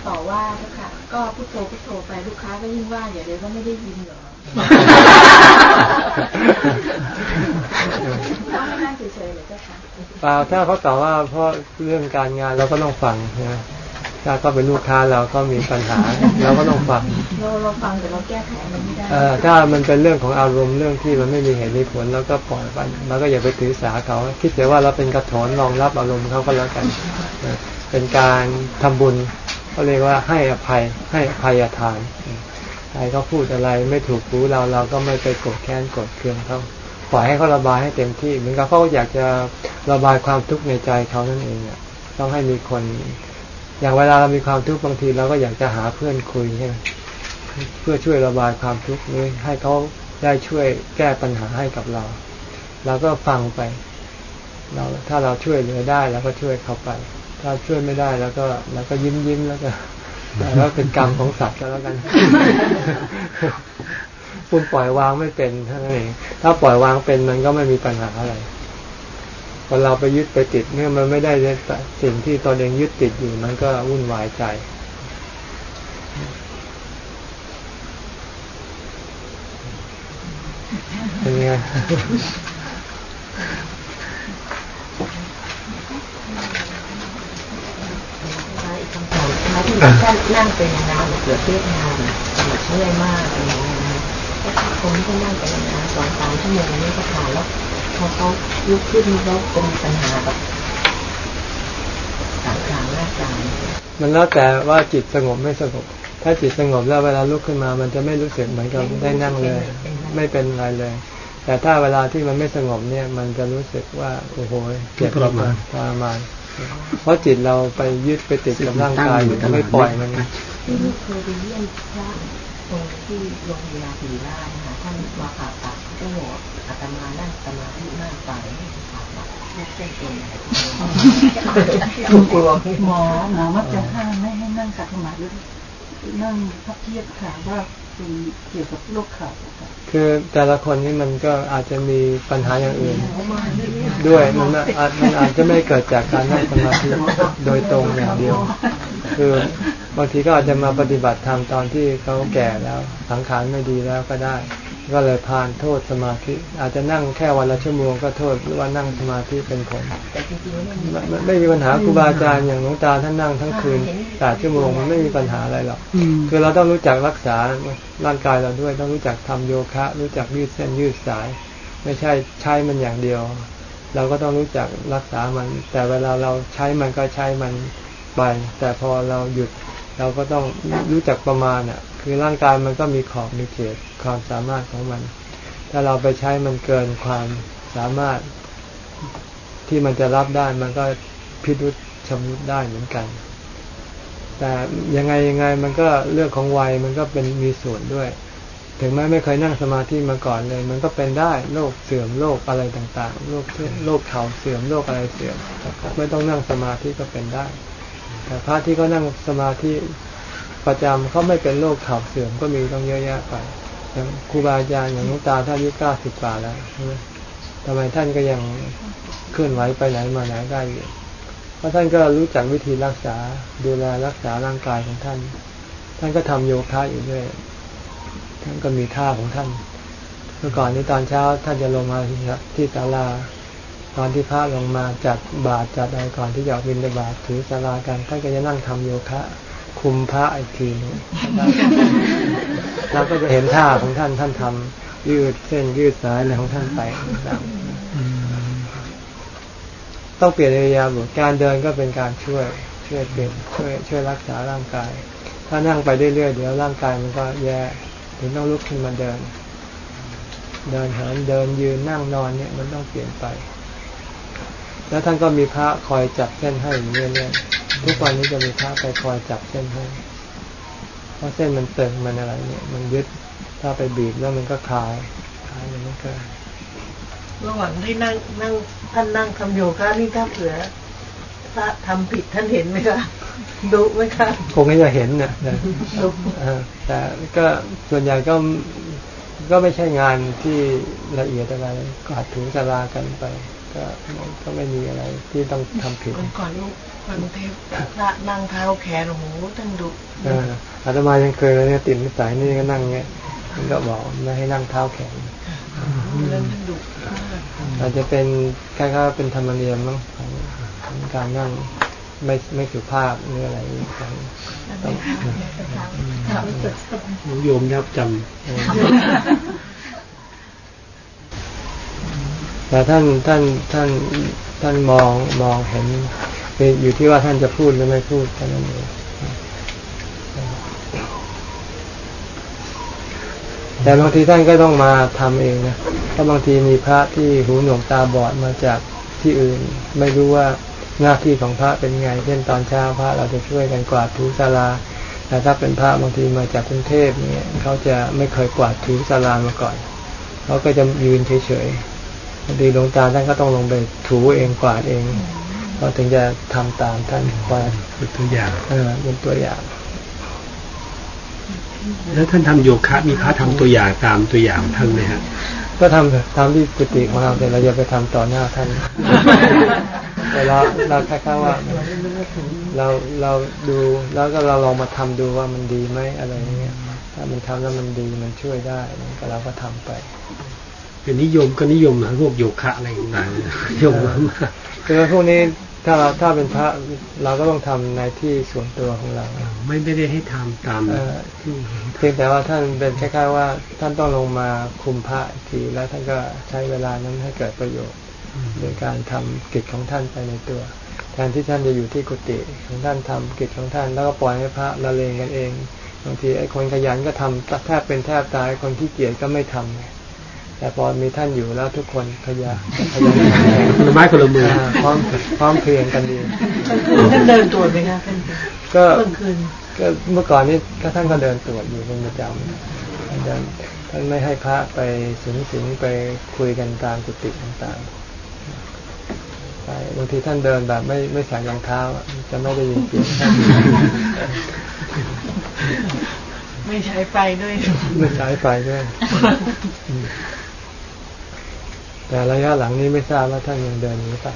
ต่อว่าค่ะก็พูดโทรพูดโทรไปลูกค้าก็ยิ่งว่าอย่าเดี๋ยวก็ไม่ได้ยินเหรอ เฉยๆเลยเจ้าค่ะเปล่าถ้าเขาตอบว่าเพราะเรื่องการงานเราก็ต้องฟังนะถ้าเขาเป็นลูกค้าเราก็มีปัญหาเราก็ต้องฟังเราเราฟังแต่เราแก้ไขมันไม่ได้ถ้ามันเป็นเรื่องของอารมณ์เรื่องที่มันไม่มีเหตุมีผลแล้วก็ปล่อยไปเราก็อย่าไปถือสาเขา คิดแต่ว่าเราเป็นกระถอนรองรับอารมณ์เขาก็แล้วกันเป็นการทำบุญเขาเรียกว่าให้อภัยให้อภัยทานใค รเขาพูดอะไรไม่ถูกหูเราเราก็ไม่ไปโกรธแค้นกรธเคืองเขาปล่อยให้เขาระบายให้เต็มที่เหมือนกับเขาอยากจะระบายความทุกข์ในใจเขานั่นเองต้องให้มีคน อย่างเวลาเรามีความทุกข์บางทีเราก็อยากจะหาเพื่อนคุยใช่ไหมเพื่อช่วยระบายความทุกข์นี้ให้เขาได้ช่วยแก้ปัญหาให้กับเราเราก็ฟังไป เราถ้าเราช่วยเหลือได้เราก็ช่วยเขาไป ถ้าช่วยไม่ได้แล้วก็เราก็ยิ้มยิ้มแล้วก็ แต่ว่าเป็นกรรมของสัตว์ก็แล้วกันคุณปล่อยวางไม่เป็นเท่านั้นเองถ้าปล่อยวางเป็นมันก็ไม่มีปัญหาอะไรพอเราไปยึดไปติดเมื่อมันไม่ได้สิ่งที่ตนเองยึดติดอยู่มันก็วุ่นวายใจเป็นไง ที่ท่านนั่งเป็นนานเกือบเทียบนานเมื่อยมากอะไรอย่างเงี้ยนะคนที่นั่งเป็นนานสองสามชั่วโมงนี่ก็ผ่านแล้วพอเขาลุกขึ้นแล้วจะมีปัญหาแบบต่างๆหน้าตามันแล้วแต่ว่าจิตสงบไม่สงบ ถ้าจิตสงบแล้วเวลาลุกขึ้นมา มันจะไม่รู้สึกเหมือนกับได้นั่งเลย ไม่เป็นอะไรเลย แต่ถ้าเวลาที่มันไม่สงบเนี่ย มันจะรู้สึกว่าโอ้โหเจ็บทรมานทรมาน เพราะจิตเราไปยึดไปติดกับร่างกายอยู่ไม่ปล่อยมันที่เคยไปเยี่ยมพระตรงที่โรงพยาบาลศรีราชนะคะท่านมาผ่าตัดก็บอกอาตมานั่งสมาธิมากไปผ่าตัดลูกเส้นตัวใหญ่กลัวหมอหมอมักจะห้ามไม่ให้นั่งขัดสมาธินั่งพับเทียบขาว่าเป็นเกี่ยวกับโรคเข่าคื คือแต่ละคนนี่มันก็อาจจะมีปัญหาอย่างอื่น ด้วยมันมันอาจจะไม่เกิดจากการนั่งสมาธิโดยตรงอย่างเดียว คือบางทีก็อาจจะมาปฏิบัติธรรมตอนที่เขาแก่แล้วสังขารไม่ดีแล้วก็ได้ ก็เลยพานโทษสมาธิ อาจจะนั่งแค่วันละชั่วโมงก็โทษหรือว่านั่งสมาธิเป็นผลไม่มีปัญหาครูบาอาจารย์อย่างหลวงตาท่านนั่งทั้งคืนแปดชั่วโมงมันไม่มีปัญหาอะไรหรอกคือเราต้องรู้จักรักษาร่างกายเราด้วยต้องรู้จักทำโยคะ รู้จักยืดเส้นยืดสาย ไม่ใช่ใช้มันอย่างเดียว เราก็ต้องรู้จักรักษามัน แต่เวลาเราใช้มันก็ใช้มันไปแต่พอเราหยุดเราก็ต้องรู้จักประมาณอะ คือร่างกายมันก็มีขอบมีเขตความสามารถของมัน ถ้าเราไปใช้มันเกินความสามารถที่มันจะรับได้มันก็พิรุษชำรุดได้เหมือนกัน แต่ยังไงยังไงมันก็เรื่องของวัยมันก็เป็นมีส่วนด้วย ถึงแม้ไม่เคยนั่งสมาธิมาก่อนเลย มันก็เป็นได้โรคเสื่อมโรคอะไรต่างๆโรคโรคเข่าเสื่อมโรคอะไรเสื่อมไม่ต้องนั่งสมาธิก็เป็นได้ แต่พระที่เขานั่งสมาธิ ประจำเขาไม่เป็นโรคเข่าเสื่อมก็มีต้องเยอะแยะไปอย่างครูบาอาจารย์อย่างลุงตาท่านอายุเก้าสิบกว่าแล้วทำไมท่านก็ยังเคลื่อนไหวไปไหนมาไหนได้อยู่เพราะท่านก็รู้จักวิธีรักษาดูแลรักษาร่างกายของท่าน ท่านก็ทำโยคะอยู่ด้วย ท่านก็มีท่าของท่าน เมื่อก่อนนี้ตอนเช้าท่านจะลงมาที่ศาลาตอนที่พระลงมาจัดบาตรจัดอะไรก่อนที่จะออกบินบาตรถือสารากันท่านก็จะนั่งทำโยคะ คุมพระอีกทีนึงเราก็จะเห็นท่าของท่านท่านทำยืดเส้นยืดสายอะไรของท่านไปต้องเปลี่ยนเรียาบทการเดินก็เป็นการช่วย ช่วยเปลี่ยนช่วยช่วยรักษาร่างกาย ถ้านั่งไปเรื่อยๆเดี๋ยวร่างกายมันก็แย่ถึงต้องลุกขึ้นมาเดิน เดินเหินเดินยืนนั่งนอนเนี่ย มันต้องเปลี่ยนไป แล้วท่านก็มีพระคอยจับเส้นให้เรื่อยๆ ทุกวันนี้จะมีพระไปคอยจับเส้นให้เพราะเส้นมันเติมมันอะไร เนี่ย มันยึดถ้าไปบีบแล้วมันก็คลายคลายมันก็ระหว่างที่นั่งนั่งท่านนั่งทำโยคะนี่ถ้าเผื่อถ้าทำผิดท่านเห็นไหมคะดุไหมคะคงไม่จะเห็นนะแต่ก็ส่วนใหญ่ก็ก็ไม่ใช่งานที่ละเอียดอะไรกวาดถูสารากันไป ก็ก็ไม่มีอะไรที่ต้องทำผิดก่อนลูก วันเทพพระนั่งเท้าแขนโอ้โหท่านดุอาตมายังเคยเลยเนี่ยติดนิสัยนี่ก็นั่งเนี่ยมันก็บอกไม่ให้นั่งเท้าแขนอาจจะเป็นแค่แค่เป็นธรรมเนียมมั้งของการนั่งไม่ไม่สุภาพหรืออะไรอย่างนี้โยมยับจำแต่ท่านท่านท่านท่านมองมองเห็น อยู่ที่ว่าท่านจะพูดหรือไม่พูดแค่นั้นเองแต่บางทีท่านก็ต้องมาทำเองนะเพราะบางทีมีพระที่หูหนวกตาบอดมาจากที่อื่น ไม่รู้ว่าหน้าที่ของพระเป็นไง เช่นตอนเช้าพระเราจะช่วยกันกวาดถูศาลาแต่ถ้าเป็นพระบางทีมาจากกรุงเทพเนี่ยเขาจะไม่เคยกวาดถูศาลามาก่อนเขาก็จะยืนเฉยๆบางทีหลวงตาท่านก็ต้องลงไปถูเองกวาดเอง เราถึงจะทำตามท่านกวาดเป็นตัวอย่างเออเป็นตัวอย่าง แล้วท่านทำโยคะมีพระทำตัวอย่างตามตัวอย่างท่านไหมฮะก็ทำตามที่กุฏิของเราแต่เราอย่าไปทำต่อหน้าท่านแต่เราเราแค่ว่า เราเราดูแล้วก็เราลองมาทำดูว่ามันดีไหมอะไรเงี้ยถ้ามันทำแล้วมันดีมันช่วยได้ก็เราก็ทำไปเป็นนิยมก็นิยมนะพวกโยคะอะไรต่างๆนิยมมากคือพวกนี้ ถ้าเราถ้าเป็นพระเราก็ต้องทำในที่ส่วนตัวของเรา ไม่ได้ให้ทำตามที่เพียงแต่ว่าท่านเป็นคล้ายๆว่า ท่านต้องลงมาคุมพระทีแล้วท่านก็ใช้เวลานั้นให้เกิดประโยชน์โดยการทำกิจของท่านไปในตัวแทนที่ท่านจะอยู่ที่กุฏิของท่านทำกิจของท่าน แล้วก็ปล่อยให้พระละเลงกันเองบางทีไอ้คนขยันก็ทำแทบเป็นแทบตายคนที่เกียจก็ไม่ทำ แต่พอมีท่านอยู่แล้วทุกคนขยันขยันคนละไม้คนละมือพร้อมพร้อมเพรียงกันดีท่านเดินตรวจไหมคะก็ก็เมื่อก่อนนี้ก็ท่านก็เดินตรวจอยู่เป็นประจำเดินท่านไม่ให้พระไปสิงสิงไปคุยกันตามกุฏิต่างๆไปบางทีท่านเดินแบบไม่ไม่ใส่รองเท้าจะไม่ได้ยินเสียงไม่ใช้ไฟด้วย ไม่ใช้ไฟด้วย แต่ระยะหลังนี้ไม่ทราบว่าท่านยังเดินหรือเปล่า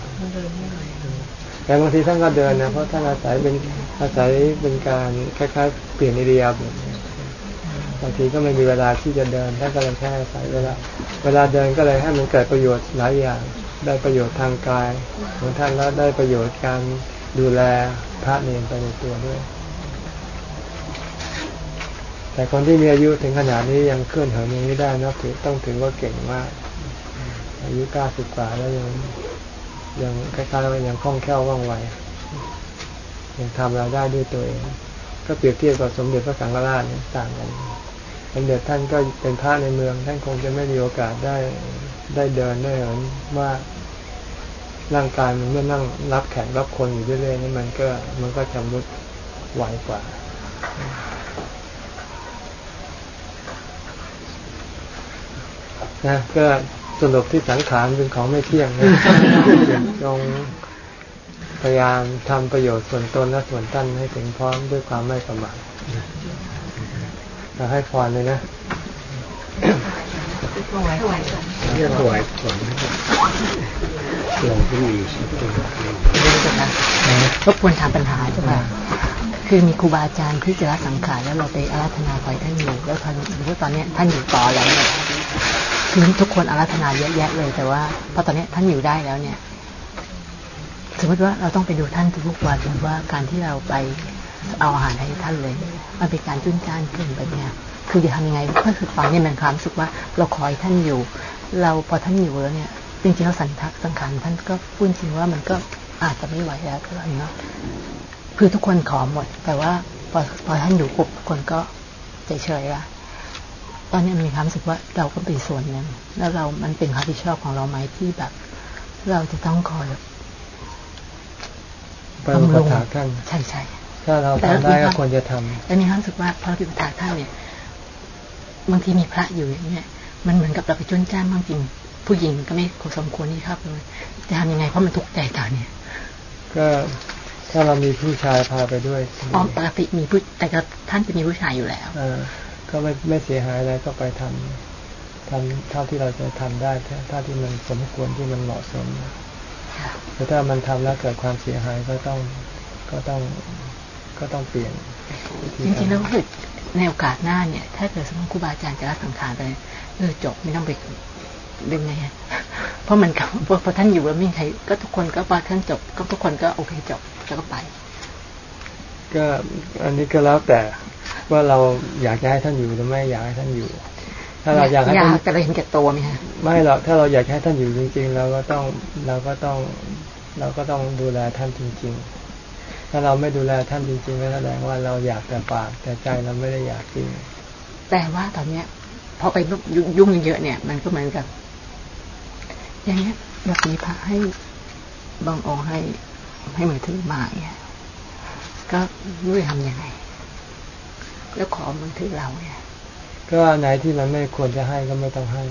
แต่บางทีท่านก็เดินนะเพราะท่านอาศัยเป็นอาศัยเป็นการคล้ายๆเปลี่ยนอิริยาบถบางทีก็ไม่มีเวลาที่จะเดินท่านก็เลยแค่อาศัยเวลาเวลาเดินก็เลยให้มันเกิดประโยชน์หลายอย่าง ได้ประโยชน์ทางกายของท่านแล้วได้ประโยชน์การดูแลพระเนรไปในตัวด้วย แต่คนที่มีอายุถึงขนาดนี้ยังเคลื่อนเหินอย่างนี้ได้นะถือต้องถือว่าเก่งมาก อายุเก้าสิบกว่าแล้วยังยังคล้ายๆว่ายังคล่องแคล่วว่องไวยังทำเราได้ด้วยตัวเอง ก็เปรียบเทียบกับสมเด็จพระสังฆราชเนี่ยต่างกันสมเด็จท่านก็เป็นพระในเมือง ท่านคงจะไม่มีโอกาสได้ได้เดินได้เหินว่าร่างกายมันเมื่อนั่งรับแขกรับคนอยู่เรื่อยๆนี่มันก็มันก็จำรุดไวกว่า นะก็ สรุปที่สังขารเป็นของไม่เที่ยงนะจงพยายามทำประโยชน์ส่วนตนและส่วนท่านให้ถึงพร้อมด้วยความไม่ประมาทเราให้พรเลยนะถวายถวายเรียกถวายก่อนเราที่มีสิทธิ์รบกวนถามปัญหาใช่ไหมคือมีครูบาอาจารย์ที่จะละสังขารแล้วเราไปอาราธนาคอยท่านอยู่แล้วท่านรู้ตอนนี้ท่านอยู่ต่อแล้วเนี่ย คือทุกคนอารัธนาเยอะแยะเลย แต่ว่าพอตอนนี้ท่านอยู่ได้แล้วเนี่ย สมมติว่าเราต้องไปดูท่านทุกวันว่าการที่เราไปเอาอาหารให้ท่านเลยมันเป็นการจุนจ้านขึ้นไปเนี่ยคือจะทำยังไงก็คือฟังเนี่ยมันความสุขว่าเราคอยท่านอยู่ เราพอท่านอยู่แล้วเนี่ยจริงๆแล้วสันทักสังขารท่านก็พูดจริงว่ามันก็อาจจะไม่ไหวแล้วเท่าไหร่เนาะคือทุกคนขอหมด แต่ว่าพอพอท่านอยู่ปุ๊บทุกคนก็เฉยๆละ ตอนนี้มีความรู้สึกว่าเราก็เป็นส่วนหนึ่งแล้วเรามันเป็นความผิดชอบของเราไหมที่แบบ เราจะต้องคอยบำรุงท่านใช่ใช่ถ้าเราทำได้ก็ควรจะทำแต่มีความรู้สึกว่าพระพิปถาท่านเนี่ยบางทีมีพระอยู่อย่างเงี้ยมันเหมือนกับเราไปจุนจ้านบางจริงผู้หญิงก็ไม่สมควรที่ครับเลยจะทำยังไงเพราะมันทุกข์ใจตอนเนี่ย ก็ถ้าเรามีผู้ชายพาไปด้วยอ๋อปกติมีผู้แต่ก็ท่านจะมีผู้ชายอยู่แล้ว ก็ไม่ไม่เสียหายอะไรก็ไปทำทำเท่าที่เราจะทำได้เท่าที่มันสมควรที่มันเหมาะสมแต่ถ้ามันทำแล้วเกิดความเสียหายก็ต้องก็ต้องก็ต้องเปลี่ยน จริงๆแล้วคือในโอกาสหน้าเนี่ย ถ้าเกิดสมมติครูบาอาจารย์จะรับสังขารไปเออจบไม่ต้องไปดึงไงเพราะมันกับพอท่านอยู่แล้วไม่มีใครก็ทุกคนก็พอท่านจบ ก็ทุกคนก็โอเคจบแล้วก็ไป ก็อันนี้ก็แล้วแต่ ว่าเราอยากจะให้ท่านอยู่หรือไม่อยากให้ท่านอยู่ ถ้าเราอยากให้ท่านแต่เราเห็นแก่ตัวไหมฮะไม่หรอกถ้าเราอยากให้ท่านอยู่จริง ๆ เราก็ต้องเราก็ต้องเราก็ต้องดูแลท่านจริง ๆ ถ้าเราไม่ดูแลท่านจริงๆก็แสดงว่าเราอยากแต่ปากแต่ใจเราไม่ได้อยากจริง แต่ว่าตอนเนี้ยพอไปยุ่งเยอะเนี่ย มันก็เหมือนกับ อย่างเงี้ยแบบนี้พระให้บางองค์ให้ให้มือถือมาเนี่ยก็รู้จะทำยังไง แล้วขอมือถือเราเนี่ยก็ไหนที่มันไม่ควรจะให้ก็ไม่ต้องให้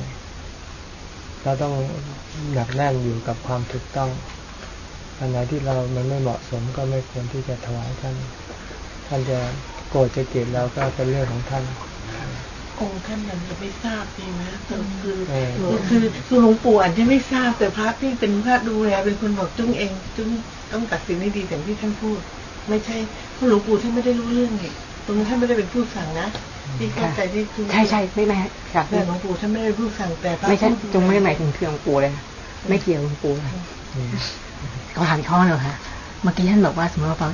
เราต้องหนักแน่นอยู่กับความถูกต้องอันไหนที่เรามันไม่เหมาะสมก็ไม่ควรที่จะถวายท่าน ท่านจะโกรธจะเกลียดเราก็เป็นเรื่องของท่านองค์ท่านยังจะไม่ทราบจริงนะคือคือคือคือหลวงปู่อาจจะไม่ทราบแต่พระที่เป็นพระดูแลเป็นคนบอกจุ้งเอง จุ้งต้องตัดสินให้ดีแต่ที่ท่านพูด ไม่ใช่เพราะหลวงปู่ท่านไม่ได้รู้เรื่องนี่ตร งนี้ท่านไม่ได้เป็นผู้สั่งนะที่เข้าใจที่คือใช่ใช่ไม่ไม่ค่ะแต่หลวงปู่ท่านไม่ได้ผู้สั่งแต่ไม่ใช่จงไม่ได้หมายถึงคือหลวงปู่เลยไม่เกี่ยวหลวงปู่เลยก็ถามข้อเลยค่ะเมื่อกี้ท่านบอกว่าสมมติว่าเรา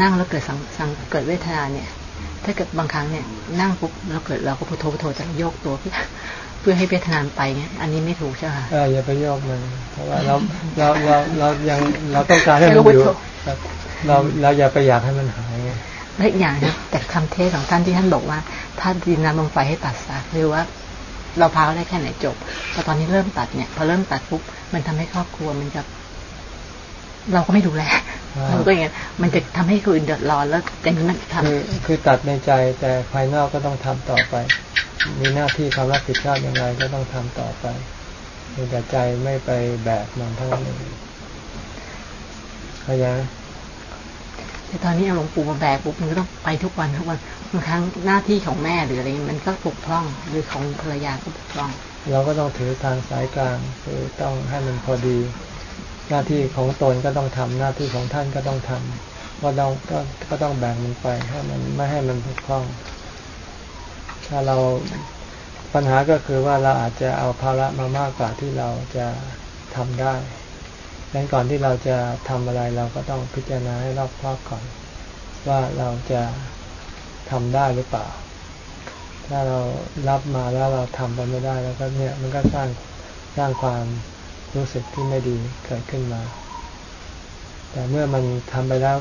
นั่งแล้วเกิดสังสังเกิดเวทนาเนี่ย ถ้าเกิดบางครั้งเนี่ย นั่งปุ๊บแล้วเกิดเราก็พุทโธพุทโธจะโยกตัวเพื่อเพื่อให้เวทนานไปเนี่ยอันนี้ไม่ถูกใช่ไหมเอออย่าไปโยกมันเพราะว่าเราเราเราเรายังเราต้องการให้มันอยู่เราเราอย่าไปอยากให้มันหาย และอีกอย่างนะแต่คำเทศของท่านที่ท่านบอกว่า ถ้าดินน้ำลมไฟให้ตัดซะหรือว่า เราพาได้แค่ไหนจบแต่ตอนนี้เริ่มตัดเนี่ย พอเริ่มตัดปุ๊บมันทำให้ครอบครัวมันจะเราก็ไม่ดูแลเราก็อย่างนี้มันจะทำให้คนอื่นเดือดร้อนแล้วแต่นี้มันทำคือคือตัดในใจแต่ภายนอกก็ต้องทำต่อไป มีหน้าที่ความรับผิดชอบยังไงก็ต้องทำต่อไปแต่ใจไม่ไปแบกมันทั้งนั้นเข้าใจ แต่ตอนนี้หลวงปู่มาแบกปุ๊บมันก็ต้องไปทุกวันทุกวันบางครั้งหน้าที่ของแม่หรืออะไรมันก็ปกพร่องหรือของภรรยาก็ปกพร่อง เราก็ต้องถือทางสายกลางคือต้องให้มันพอดี หน้าที่ของตนก็ต้องทำหน้าที่ของท่านก็ต้องทำว่าเราก็ก็ต้องแบ่งมันไปให้มันไม่ให้มันบกพร่อง ถ้าเราปัญหาก็คือว่าเราอาจจะเอาภาระมามากกว่าที่เราจะทำได้ ดังนั้นก่อนที่เราจะทำอะไรเราก็ต้องพิจารณาให้รอบคอบก่อน ว่าเราจะทำได้หรือเปล่า ถ้าเรารับมาแล้วเราทำไปไม่ได้แล้วก็เนี่ยมันก็สร้างสร้างความรู้สึกที่ไม่ดีเกิดขึ้นมา แต่เมื่อมันทำไปแล้ว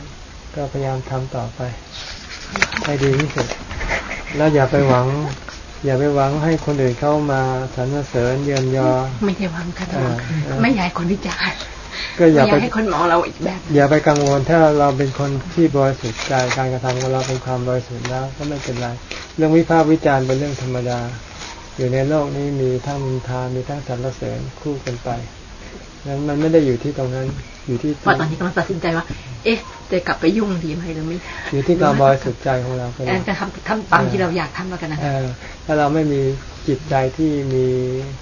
ก็พยายามทำต่อไป ให้ดีที่สุด แล้วอย่าไปหวัง อย่าไปหวังให้คนอื่นเข้ามาสรรเสริญเยินยอ ไม่ใช่หวังค่ะไม่อยากคนวิจารณ์ ก็อย่าไปให้คนมองเราอีกแบบ อย่าไปกังวลถ้าเราเป็นคนที่บริสุทธิ์ใจการกระทำของเราเป็นความบริสุทธิ์แล้ว ก็ไม่เป็นไรเรื่องวิพากษ์วิจารณ์เป็นเรื่องธรรมดา อยู่ในโลกนี้มีทั้งมินทามีทั้งสรรเสริญคู่กันไปนั้นมันไม่ได้อยู่ที่ตรงนั้นอยู่ที่พอตอนนี้กำลังตัดสินใจว่า เอ๊ะจะกลับไปยุ่งดีไหมหรือไม่อยู่ที่ความบริสุทธิ์ใจของเราก็จะทำทำตามที่เราอยากทำแล้วกันนะถ้าเราไม่มีจิตใจที่มี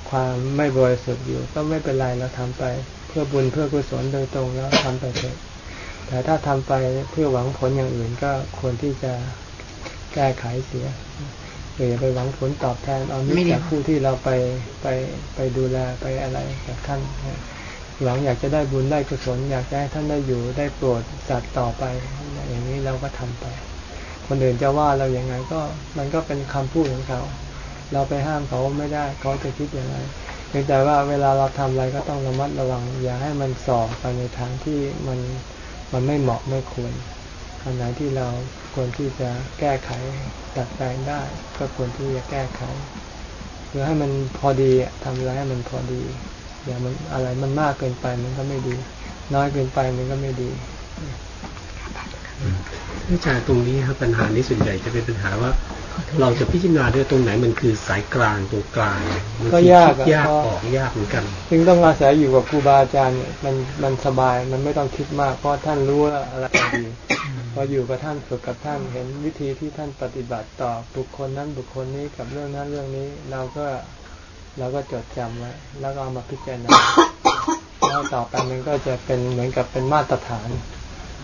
ความไม่บริสุทธิ์อยู่ ก็ไม่เป็นไรเราทำไปเพื่อบุญเพื่อกุศลโดยตรงแล้วทำไปเถอะแต่ถ้าทำไปเพื่อหวังผลอย่างอื่นก็ควรที่จะแก้ไขเสียอย่าไปหวังผลตอบแทนเอามิตรจากผู้ที่เราไปไปไปดูแลไปอะไรกับท่านหวังอยากจะได้บุญได้กุศล อยากจะให้ท่านได้อยู่ได้โปรดสัตว์ต่อไป อย่างนี้เราก็ทำไป คนอื่นจะว่าเราอย่างไงก็มันก็เป็นคำพูดของเขา เราไปห้ามเขาไม่ได้เขาจะคิดอย่างไร เพียงแต่ว่าเวลาเราทำอะไรก็ต้องระมัดระวัง อย่าให้มันสอบไปในทางที่มันมันไม่เหมาะไม่ควรอันไหนที่เราควรที่จะแก้ไขตัดแปลงได้ ก็ควรที่จะแก้ไขเพื่อให้มันพอดีทำอะไรให้มันพอดี อย่ามันอะไรมันมากเกินไปมันก็ไม่ดี น้อยเกินไปมันก็ไม่ดีอาจารย์ตรงนี้ครับปัญหานี้ส่วนใหญ่จะเป็นปัญหาว่า เราจะพิจารณาด้วยตรงไหนมันคือสายกลางตรงกลางก็ยากยากออกยากเหมือนกันจึงต้องอาศัยอยู่กับครูบาอาจารย์มันมันสบายมันไม่ต้องคิดมากเพราะท่านรู้ว่าอะไรดีพออยู่กับท่านฝึกกับท่านเห็นวิธีที่ท่านปฏิบัติต่อบุคคลนั้นบุคคลนี้กับเรื่องนั้นเรื่องนี้ เราก็เราก็จดจำไว้แล้วก็เอามาพิจารณาแล้วต่อไปมันก็จะเป็นเหมือนกับเป็นมาตรฐาน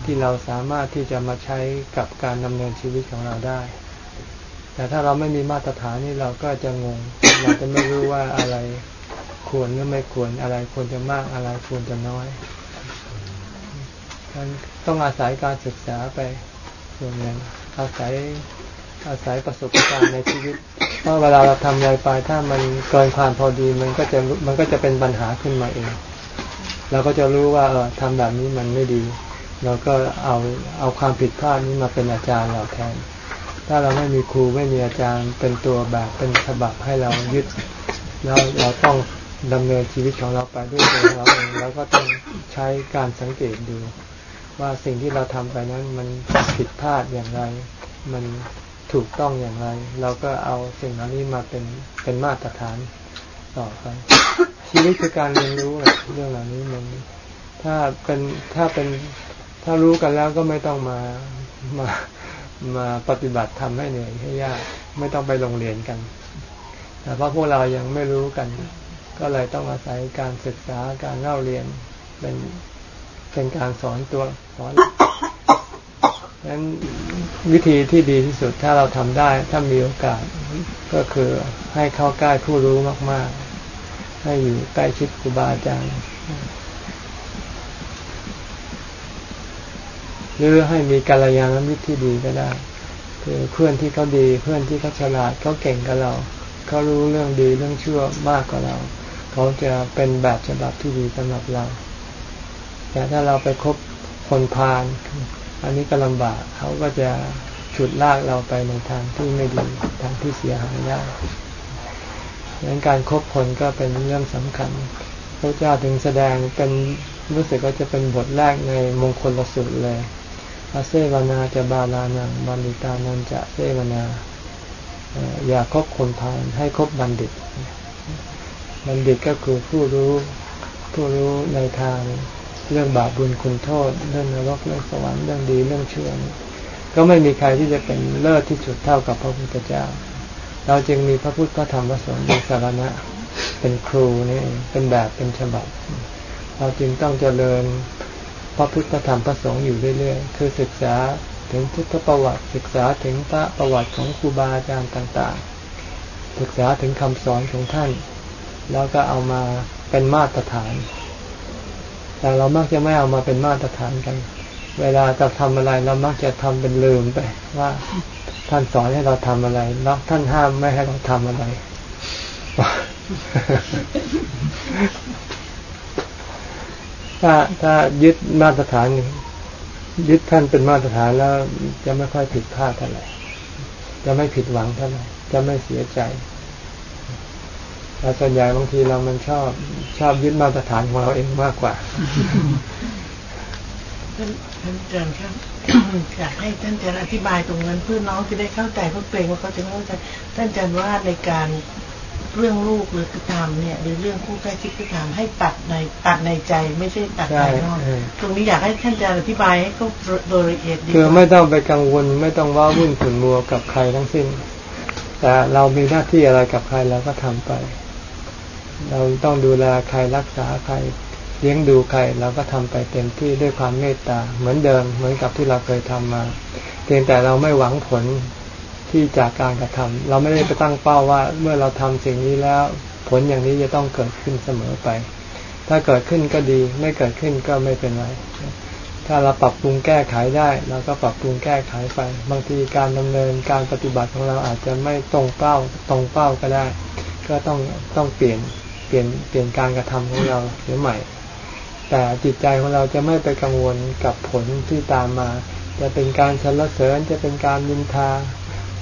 ที่เราสามารถที่จะมาใช้กับการดำเนินชีวิตของเราได้ แต่ถ้าเราไม่มีมาตรฐานนี่เราก็จะงง เราจะไม่รู้ว่าอะไรควรหรือไม่ควรอะไรควรจะมากอะไรควรจะน้อยต้องอาศัยการศึกษาไปส่วนหนึ่งอาศัยอาศัยประสบการณ์ในชีวิต เพราะเวลาเราทำอะไรไปถ้ามันเกินความพอดีมันก็จะมันก็จะเป็นปัญหาขึ้นมาเองเราก็จะรู้ว่าเออทำแบบนี้มันไม่ดี เราก็เอาเอาความผิดพลาดนี้มาเป็นอาจารย์เราแทน ถ้าเราไม่มีครูไม่มีอาจารย์เป็นตัวแบบเป็นฉบับให้เรายึดแล้วเราต้องดำเนินชีวิตของเราไปด้วยตัวเราเองแล้วก็ต้องใช้การสังเกตดู ว่าสิ่งที่เราทำไปนั้นมันผิดพลาดอย่างไร มันถูกต้องอย่างไร เราก็เอาสิ่งเหล่านี้มาเป็นเป็นมาตรฐานต่อไปชีวิตคือการเรียนรู้เรื่องเหล่านี้มันถ้าเป็นถ้าเป็นถ้ารู้กันแล้วก็ไม่ต้องมามา มาปฏิบัติทำให้เหนื่อยให้ยากไม่ต้องไปโรงเรียนกัน แต่เพราะพวกเรายังไม่รู้กัน ก็เลยต้องอาศัยการศึกษาการเล่าเรียนเป็นเป็นการสอนตัวสอนงนั้นวิธีที่ดีที่สุดถ้าเราทำได้ถ้ามีโอกาสก็คือให้เข้าใกล้ผู้รู้มาก ๆ ให้อยู่ใกล้ชิดครูบาอาจารย์ หรือให้มีกัลยาณมิตรที่ดีก็ได้ คือเพื่อนที่เขาดีเพื่อนที่เขาฉลาดเขาเก่งกับเราเขารู้เรื่องดีเรื่องชั่วมากกว่าเราเขาจะเป็นแบบฉบับที่ดีสำหรับเรา แต่ถ้าเราไปคบคนพาลอันนี้ก็ลำบากเขาก็จะฉุดลากเราไปในทางที่ไม่ดีทางที่เสียหายได้ดังนั้นการครบคนก็เป็นเรื่องสำคัญ พระเจ้าถึงแสดงเป็นรู้สึกว่าจะเป็นบทแรกในมงคลละสุดเลย อาเซวนาจะบาลานังบัณฑิตานันจะเซวนา อย่าคบคนพาลให้คบบัณฑิต บัณฑิตก็คือผู้รู้ผู้รู้ในทางเรื่องบาปบุญคุณโทษ เรื่องนรกเรื่องสวรรค์เรื่องดีเรื่องชั่วก็ไม่มีใครที่จะเป็นเลิศที่สุดเท่ากับพระพุทธเจ้า เราจึงมีพระพุทธพระธรรมพระสงฆ์เป็นสารณะ เป็นครูนี่เป็นแบบเป็นฉบับ เราจึงต้องเจริญ พระพุทธธรรมพระสงฆ์อยู่เรื่อยๆ คือศึกษาถึงพุทธประวัติ ศึกษาถึงพระประวัติของครูบาอาจารย์ต่างๆ ศึกษาถึงคำสอนของท่าน แล้วก็เอามาเป็นมาตรฐาน แต่เรามักจะไม่เอามาเป็นมาตรฐานกัน เวลาจะทำอะไรเรามักจะทำเป็นลืมไป ว่าท่านสอนให้เราทำอะไรแล้วท่านห้ามไม่ให้เราทำอะไร ถ้าถ้ายึดมาตรฐานยึดท่านเป็นมาตรฐานแล้ว จะไม่ค่อยผิดพลาดเท่าไหร่จะไม่ผิดหวังเท่าไหร่จะไม่เสียใจแต่ส่วนใหญ่บางทีเรามันชอบชอบยึดมาตรฐานของเราเองมากกว่าท่านท่านอาจารย์ครับอยากให้ท่านอาจารย์อธิบายตรงนั้นเพื่อน้องจะได้เข้าใจเพราะเกรงว่าเขาจะเข้าใจท่านอาจารย์ว่าในการ เรื่องลูกหรือกิจกรรมเนี่ยหรือเรื่องคู่ใกล้ชิดกิจกรรมให้ตัดในตัดในใจไม่ใช่ตัดภายนอกตรงนี้อยากให้ท่านอาจารย์อธิบายให้เขาโดยละเอียดดีคือไม่ต้องไปกังวลไม่ต้องว่าวุ่นขุนมัวกับใครทั้งสิ้น แต่เรามีหน้าที่อะไรกับใครเราก็ทำไป เราต้องดูแลใครรักษาใครเลี้ยงดูใครเราก็ทำไปเต็มที่ด้วยความเมตตาเหมือนเดิมเหมือนกับที่เราเคยทำมา เพียงแต่เราไม่หวังผล ที่จากการกระทำเราไม่ได้ไปตั้งเป้าว่า เมื่อเราทำสิ่งนี้แล้ว ผลอย่างนี้จะต้องเกิดขึ้นเสมอไป ถ้าเกิดขึ้นก็ดี ไม่เกิดขึ้นก็ไม่เป็นไร ถ้าเราปรับปรุงแก้ไขได้เราก็ปรับปรุงแก้ไขไป บางทีการดำเนินการปฏิบัติของเราอาจจะไม่ตรงเป้าตรงเป้าก็ได้ ก็ต้องต้องเปลี่ยนเปลี่ยนเปลี่ยนการกระทำของเราหรือใหม่ แต่จิตใจของเราจะไม่ไปกังวลกับผลที่ตามมา จะเป็นการสรรเสริญจะเป็นการนินทา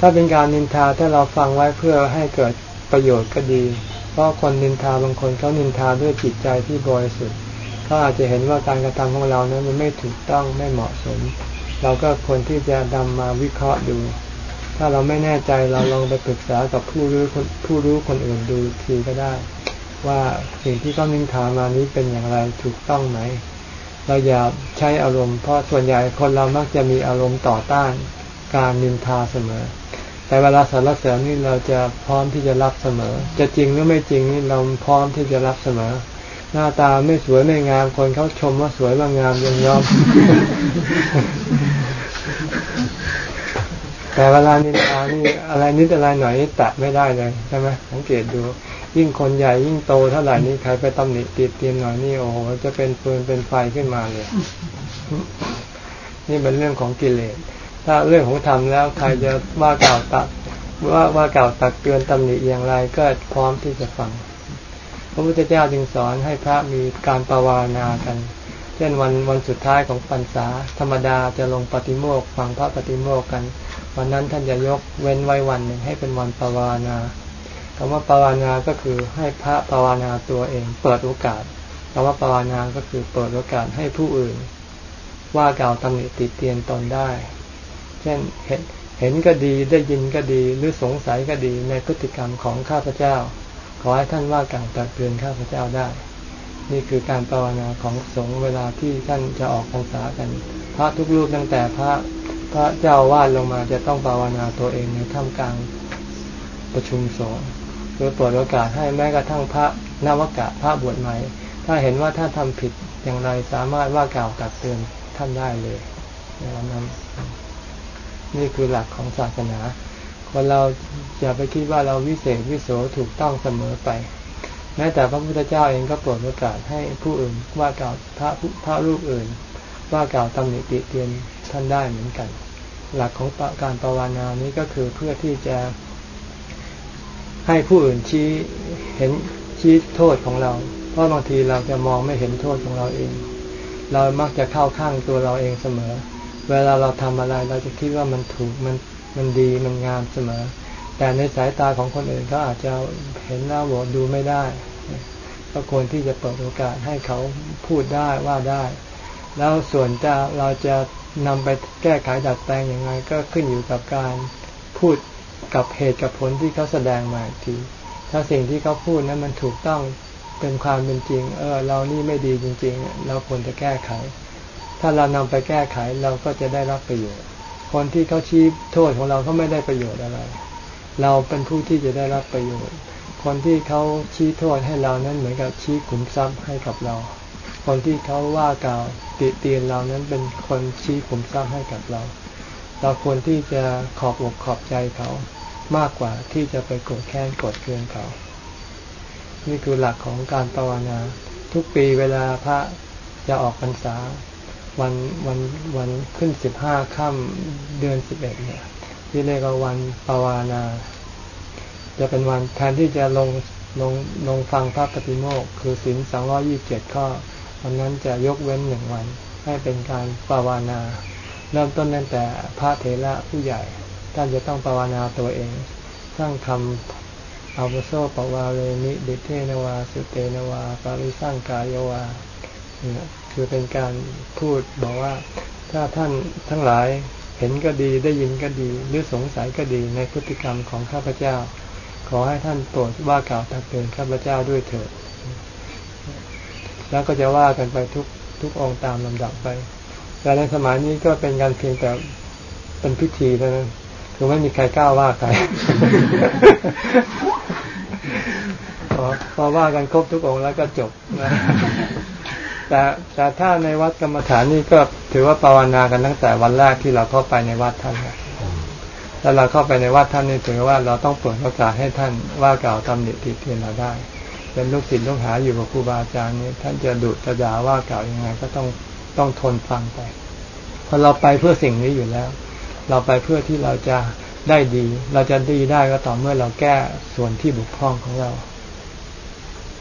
ถ้าเป็นการนินทาถ้าเราฟังไว้เพื่อให้เกิดประโยชน์ก็ดี เพราะคนนินทาบางคนเขานินทาด้วยจิตใจที่บริสุทธิ์เขาอาจจะเห็นว่าการกระทำของเรานั้นมันไม่ถูกต้องไม่เหมาะสม เราก็ควรที่จะนำมาวิเคราะห์ดู ถ้าเราไม่แน่ใจเราลองไปปรึกษากับผู้รู้ผู้รู้คนอื่นดูทีก็ได้ ว่าสิ่งที่เขานินทามานี้เป็นอย่างไรถูกต้องไหมเราอย่าใช้อารมณ์เพราะส่วนใหญ่คนเรามักจะมีอารมณ์ต่อต้าน การนินทาเสมอ แต่เวลาสรรเสริญนี่เราจะพร้อมที่จะรับเสมอ จะจริงหรือไม่จริงนี่เราพร้อมที่จะรับเสมอ หน้าตาไม่สวยไม่งามคนเขาชมว่าสวยว่างามยังยอม แต่เวลานินทานี่อะไรนิดอะไรหน่อยนี่ตัดไม่ได้เลยใช่ไหมสังเกตดูยิ่งคนใหญ่ยิ่งโตเท่าไหร่นี่ใครไปตำหนิติดเตียนหน่อยนี่โอ้โหจะเป็นปืนเป็นไฟขึ้นมาเลย นี่เป็นเรื่องของกิเลส ถ้าเรื่องของธรรมแล้วใครจะว่ากล่าวตักว่าว่ากล่าวตักเตือนตำหนิอย่างไรก็พร้อมที่จะฟัง พระพุทธเจ้าจึงสอนให้พระมีการปวารณากัน เช่นวันวันสุดท้ายของพรรษาธรรมดาจะลงปฏิโมกฟังพระปฏิโมกกัน วันนั้นท่านจะยกเว้นไว้วันหนึ่งให้เป็นวันปวารณาคำว่าปวารณาก็คือให้พระปวารณาตัวเอง เปิดโอกาสคำว่าปวารณาก็คือเปิดโอกาสให้ผู้อื่น ว่ากล่าวตำหนิติเตียนตนได้ เช่นเห็นเห็นก็ดีได้ยินก็ดีหรือสงสัยก็ดีในพฤติกรรมของข้าพเจ้า ขอให้ท่านว่ากล่าวตักเตือนข้าพเจ้าได้ นี่คือการภาวนาของสงฆ์เวลาที่ท่านจะออกพรรษากัน พระทุกรูปตั้งแต่พระพระเจ้าวาดลงมาจะต้องภาวนาตัวเองในท่ามกลางประชุมสงฆ์คือเปิดโอกาสให้แม้กระทั่งพระนวกะพระบวชใหม่ ถ้าเห็นว่าท่านทาผิดอย่างไรสามารถว่ากล่าวตักเตือนท่านได้เลยนวันนั้น นี่คือหลักของศาสนา คนเราอย่าไปคิดว่าเราวิเศษวิโสถูกต้องเสมอไป แม้แต่พระพุทธเจ้าเองก็โปรดโอกาสให้ผู้อื่นว่ากล่าวพระพระรูปอื่น ว่ากล่าวตำหนิติเตียนท่านได้เหมือนกัน หลักของการภาวนานี้ก็คือเพื่อที่จะให้ผู้อื่นชี้เห็นชี้โทษของเรา เพราะบางทีเราจะมองไม่เห็นโทษของเราเอง เรามักจะเข้าข้างตัวเราเองเสมอ เวลาเราทำอะไรเราจะคิดว่ามันถูกมันมันดีมันงามเสมอ แต่ในสายตาของคนอื่นก็อาจจะเห็นแล้วบอกดูไม่ได้ ก็ควรที่จะเปิดโอกาสให้เขาพูดได้ว่าได้ แล้วส่วนจะเราจะนำไปแก้ไขดัดแปลงยังไง ก็ขึ้นอยู่กับการพูดกับเหตุกับผลที่เขาแสดงมาอีกทีถ้าสิ่งที่เขาพูดนั้นมันถูกต้องเป็นความเป็นจริง เออ เรานี่ไม่ดีจริง ๆ เราควรจะแก้ไข ถ้าเรานำไปแก้ไขเราก็จะได้รับประโยชน์ คนที่เขาชี้โทษของเราเขาไม่ได้ประโยชน์อะไร เราเป็นผู้ที่จะได้รับประโยชน์ คนที่เขาชี้โทษให้เรานั้นเหมือนกับชี้ขุมทรัพย์ให้กับเรา คนที่เขาว่ากล่าวติเตียนเรานั้นเป็นคนชี้ขุมทรัพย์ให้กับเรา เราควรที่จะขอบอกขอบใจเขามากกว่าที่จะไปโกรธแค้นกดเกลียนเขา นี่คือหลักของการภาวนา ทุกปีเวลาพระจะออกพรรษา วันวันวันขึ้นสิบห้าค่ำเดือนสิบเอ็ดเนี่ย ที่เรียกว่าวันภาวนา จะเป็นวันแทนที่จะลงลงลงฟังพระปฏิโมกคือศีลสองร้อยี่บเจ็ดข้อวันนั้นจะยกเว้นหนึ่งวัน ให้เป็นการภาวนา เริ่มต้นตั้งแต่พระเถระผู้ใหญ่ท่านจะต้องภาวนาตัวเองสร้างทำอาวุโสปวาเรนิดิเทนวา สุเตนวา ปาริสร้างกายวาเนี่ย คือเป็นการพูดบอกว่า ถ้าท่านทั้งหลายเห็นก็ดีได้ยินก็ดี หรือสงสัยก็ดีในพฤติกรรมของข้าพเจ้า ขอให้ท่านโปรดว่ากล่าวตักเตือนข้าพเจ้าด้วยเถิด แล้วก็จะว่ากันไปทุกทุกองตามลำดับไป แต่ในสมัยนี้ก็เป็นการเพียงแต่เป็นพิธีเท่านั้นคือไม่มีใครกล้าว่าใครพอว่ากันครบทุกองแล้วก็จบนะ แต่แต่ถ้าในวัดกรรมฐานนี่ก็ถือว่าภาวนากันตั้งแต่วันแรกที่เราเข้าไปในวัดท่านแล้วเราเข้าไปในวัดท่านนี่ถือว่าเราต้องเปิดโอกาสให้ท่านว่ากล่าวตำหนิติเตียนเราได้เป็นลูกศิษย์ลูกหาอยู่กับครูบาอาจารย์นี่ท่านจะดุจะด่าว่ากล่าวยังไง ก็ต้องต้องทนฟังไปเพราะเราไปเพื่อสิ่งนี้อยู่แล้ว เราไปเพื่อที่เราจะได้ดี เราจะดีได้ก็ต่อเมื่อเราแก้ส่วนที่บุกพร่องของเรา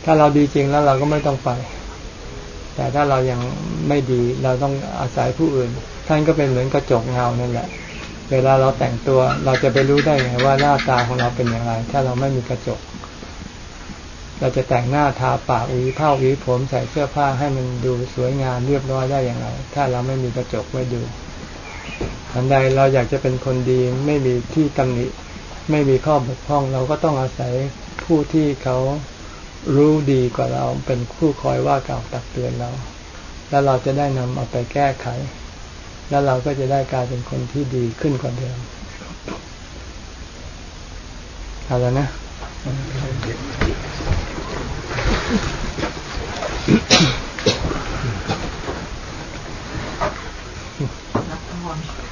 ถ้าเราดีจริงแล้วเราก็ไม่ต้องไป แต่ถ้าเรายังไม่ดีเราต้องอาศัยผู้อื่น ท่านก็เป็นเหมือนกระจกเงานั่นแหละ เวลาเราแต่งตัวเราจะไปรู้ได้ไงว่าหน้าตาของเราเป็นอย่างไร ถ้าเราไม่มีกระจก เราจะแต่งหน้าทาปากหวีผ้าหวีผมใส่เสื้อผ้าให้มันดูสวยงามเรียบร้อยได้อย่างไร ถ้าเราไม่มีกระจกไว้ดูทันใดเราอยากจะเป็นคนดีไม่มีที่ตำหนิไม่มีข้อบกพร่อง เราก็ต้องอาศัยผู้ที่เขา รู้ดีกว่าเราเป็นผู้คอยว่ากล่าวตักเตือนเรา แล้วเราจะได้นำเอาไปแก้ไข แล้วเราก็จะได้กลายเป็นคนที่ดีขึ้นกว่าเดิมเอาแล้วนะ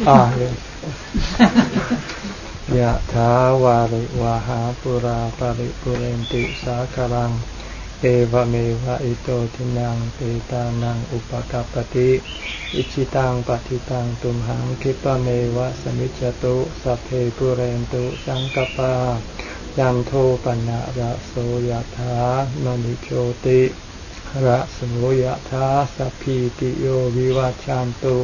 อ่าย ยะถาวาริวาหาปุราปาริปุเรนติสาคารัง เอวเมวะอิโตทินังเปตานังอุปกปติ อิชิตังปฏิตังตุมหังคิปะเมวะสมิจจตุสัพเพปุเรนตุสังกปายันโทปนะระโสยถามณิโชติระโสยถาสัพพิติโยวิวัชานตุ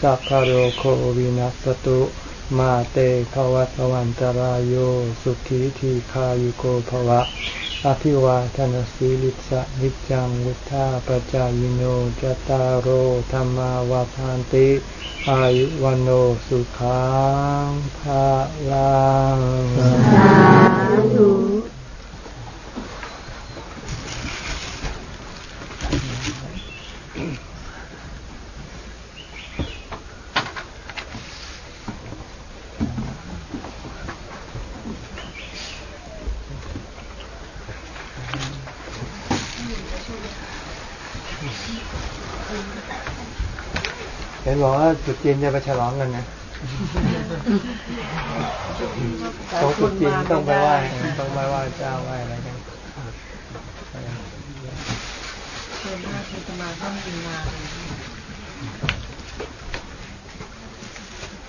สัพพโรโควินัสตุ มาเตภวัตวันตรายโยสุขีทีขายุโกภวะ อภิวาทนสีลิสะนิจังวุธาปจายโนจตารโอธรรมาวาทานติ อายุวันโอสุขังภาลังสาธุ บอกว่าจุดจีนจะไปฉลองกันนะตรงจุดจีนต้องไปไหว้ต้องไปไหว้เจ้าไหว้อะไรกันเชิญมาเชิญมาต้องกินมา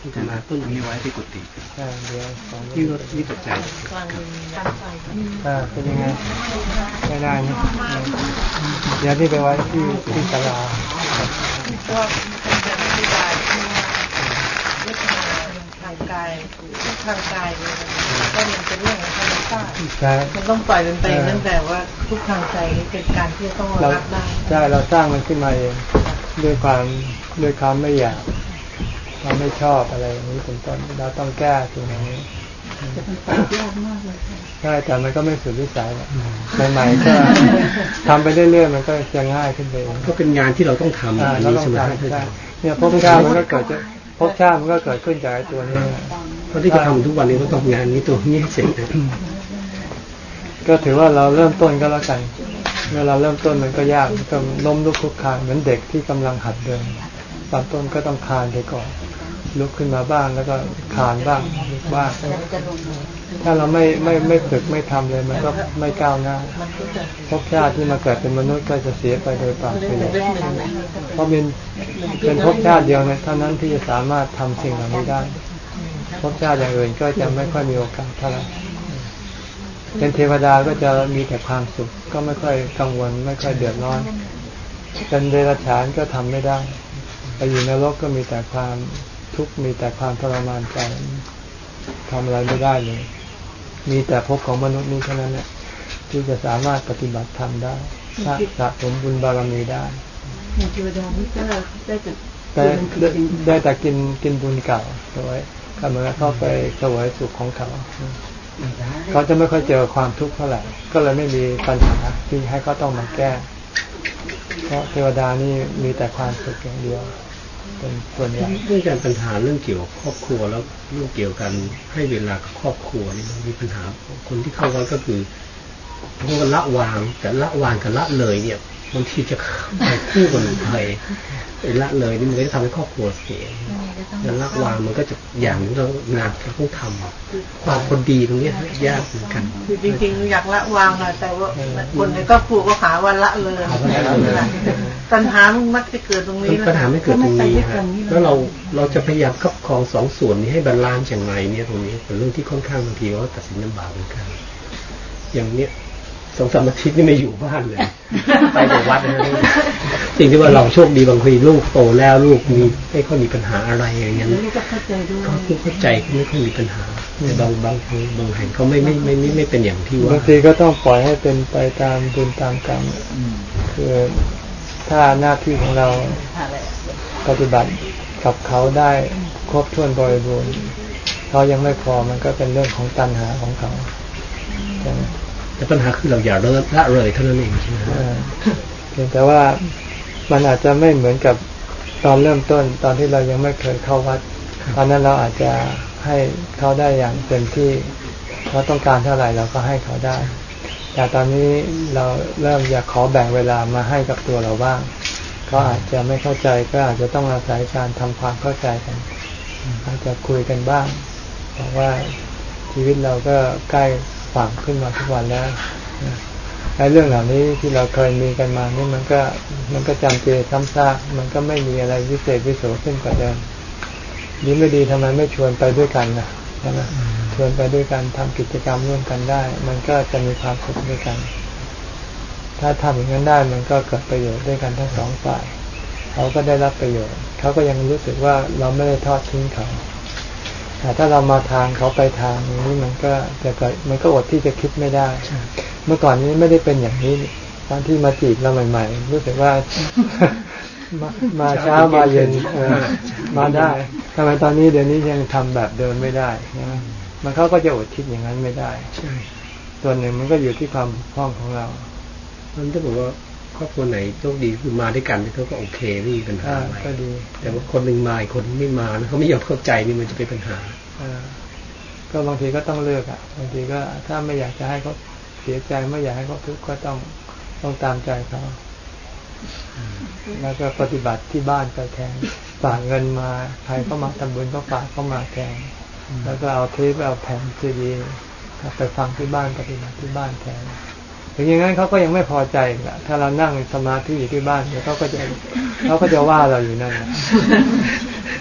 ที่จะมาต้นนี้ไว้ที่กุฏิเดี๋ยวที่รถที่ปัจจัยกลางอ่าเป็นยังไงไม่ได้นะเดี๋ยวที่ไปไว้ที่ที่ตลา ดก็เป็นการอธิบายที่ว่าเวทนาทางกายทางกายเนี่ยก็มันเป็นเรื่องของธรรมชาติมันต้องปล่อยมันไปตั้งแต่ว่าทุกทางใจเป็นการที่ต้องรับได้ใช่เราสร้างมันขึ้นมาเองด้วยความด้วยความไม่อยากความไม่ชอบอะไรอย่างนี้เป็นต้นเราต้องแก้ตรงนี้ใช่แต่มันก็ไม่สุดวิสัยใหม่ๆก็ทำไปเรื่อยๆมันก็จะง่ายขึ้นไปก็เป็นงานที่เราต้องทำเราต้องทำ เนี่ยพบชาติมันก็เกิดจะพบชาติมันก็เกิดขึ้นจากตัวนี้เพราะที่จะทำทุกวันนี้ก็ต้องงานนี้ตัวนี้เสร็จก็ถือว่าเราเริ่มต้นก็แล้วกันเมื่อเราเริ่มต้นมันก็ยากต้องล้มลุกคลุกคานเหมือนเด็กที่กำลังหัดเดินตอนต้นก็ต้องคานไปก่อน ลุกขึ้นมาบ้างแล้วก็คานบ้างบ้างถ้าเราไม่ไม่ไม่ฝึกไม่ทำเลยมันก็ไม่ก้าวหน้าภพชาติที่มาเกิดเป็นมนุษย์ก็จะเสียไปโดยเปล่าประโยชน์เพราะเป็นเป็นภพชาติเดียวเนี่ยเท่านั้นที่จะสามารถทำสิ่งเหล่านี้ได้ภพชาติอย่างอื่นก็จะไม่ค่อยมีโอกาสเท่าไหร่เป็นเทวดาก็จะมีแต่ความสุข ก็ไม่ค่อยกังวล ไม่ค่อยเดือดร้อนเป็นเดรัจฉานก็ทำไม่ได้ไปอยู่ในโลกก็มีแต่ความ ทุกข์มีแต่ความทรมานใจทำอะไรไม่ได้เลย มีแต่ภพของมนุษย์นี้เท่านั้นเนี่ยที่จะสามารถปฏิบัติธรรมได้สะสมบุญบารมีได้เทวดานี่ก็ได้แต่ได้แต่กินกินบุญเก่าเอาไว้ก็เหมือนเข้าไปสวยสุขของเขาเขาจะไม่ค่อยเจอความทุกข์เท่าไหร่ ก็เลยไม่มีปัญหาที่ให้เขาต้องมาแก้ เพราะเทวดานี่มีแต่ความสุขอย่างเดียว เป็นส่วนใหญ่เรื่องการปัญหาเรื่องเกี่ยวกับครอบครัวแล้วเรื่องเกี่ยวกันให้เวลากับครอบครัวนี่มันมีปัญหาคนที่เข้าวัดก็คือพวกละวางแต่ละวางกับละเลยเนี่ยบางทีจะไปคู่กันไป ละเลยนี่มันก็จะทำให้ครอบครัวเสียแล้วละวางมันก็จะอย่างนี้เรางานเราต้องทำความคนดีตรงนี้ยากเหมือนกัน คือจริงๆอยากละวางอะแต่ว่าคนในครอบครัวก็หาว่าละเลยปัญหามันมักจะเกิดตรงนี้ปัญหาไม่เกิดตรงนี้ฮะแล้วเราเราจะพยายามครอบครองสองส่วนนี้ให้ balance อย่างไรเนี่ยตรงนี้เป็นเรื่องที่ค่อนข้างบางทีว่าตัดสินลำบากเหมือนกัน อย่างเนี้ย สองสามอาทิตย์นี่ไม่อยู่บ้านเลย ไปแต่วัดนะสิ่งที่ว่าเราโชคดีบางทีลูกโตแล้วลูกมีไม่ค่อยมีปัญหาอะไรอย่างเงี้ยเขาเข้าใจด้วยเขาเข้าใจไม่ค่อยมีปัญหาบางบางบางแห่งเขาไม่ไม่ไม่ไม่ไม่เป็นอย่างที่ว่าบางทีก็ต้องปล่อยให้เป็นไปตามบุญตามกรรมคือถ้าหน้าที่ของเราปฏิบัติกับเขาได้ครบถ้วนบริบูรณ์เขายังไม่พอมันก็เป็นเรื่องของตัณหาของเขาใช่ไหม แต่ปัญหาคือเราอย่าเลิกละเลยเท่านั้นเองใช่ไหมเพียงแต่ว่ามันอาจจะไม่เหมือนกับตอนเริ่มต้นตอนที่เรายังไม่เคยเข้าวัด ตอนนั้นเราอาจจะให้เขาได้อย่างเต็มที่เขาต้องการเท่าไหร่เราก็ให้เขาได้ แต่ตอนนี้เราเริ่มอยากขอแบ่งเวลามาให้กับตัวเราบ้างเขาอาจจะไม่เข้าใจก็อาจจะต้องอาศัยการทำความเข้าใจกันอาจจะคุยกันบ้างบอกว่าชีวิตเราก็ใกล้ ฝั่งขึ้นมาทุกวันแล้วไอ้เรื่องเหล่านี้ที่เราเคยมีกันมานี่มันก็มันก็จำเจซ้ำซากมันก็ไม่มีอะไรวิเศษวิโสขึ้นกว่าเดิมนี้ไม่ดีทำไมไม่ชวนไปด้วยกันนะใช่ไหมชวนไปด้วยกันทำกิจกรรมร่วมกันได้ มันก็จะมีความสุขด้วยกัน ถ้าทำอย่างนั้นได้มันก็เกิดประโยชน์ด้วยกันทั้งสองฝ่าย เขาก็ได้รับประโยชน์ เขาก็ยังรู้สึกว่าเราไม่ได้ทอดทิ้งเขา แต่ถ้าเรามาทางเขาไปทางนี้มันก็จะเกิดมันก็อดที่จะคิดไม่ได้ เมื่อก่อนนี้ไม่ได้เป็นอย่างนี้ ตอนที่มาจีบเราใหม่ ๆ รู้สึกว่ามามาเช้ามาเย็นมาได้ทำไมตอนนี้เดี๋ยวนี้ยังทำแบบเดิมไม่ได้นะมันเขาก็จะอดคิดอย่างนั้นไม่ได้ใช่ส่วนหนึ่งมันก็อยู่ที่ความพ้องของเรามันจะบอกว่า ครอบครัวไหนโชคดีคือมาด้วยกันเขาก็โอเคไม่มีปัญหาอะไรก็ดีแต่ว่าคนหนึ่งมาอีกคนไม่มาเขาไม่ยอมเข้าใจนี่มันจะเป็นปัญหาก็บางทีก็ต้องเลือกอะบางทีก็ถ้าไม่อยากจะให้เขาเสียใจไม่อยากให้เขาทุกข์ก็ต้องต้องตามใจเขาแล้วก็ปฏิบัติที่บ้านไปแทนฝากเงินมาใครเข้ามาทำบุญก็ฝากเข้ามาแทนแล้วก็เอาเทปเอาแผ่นซีดีไปฟังที่บ้านปฏิบัติที่บ้านแทน ถึงอย่างนั้นเขาก็ยังไม่พอใจละถ้าเรานั่งสมาธิอยู่ที่บ้านเดี๋ยวเขาก็จะเขาก็จะว่าเราอยู่นั่นแหละ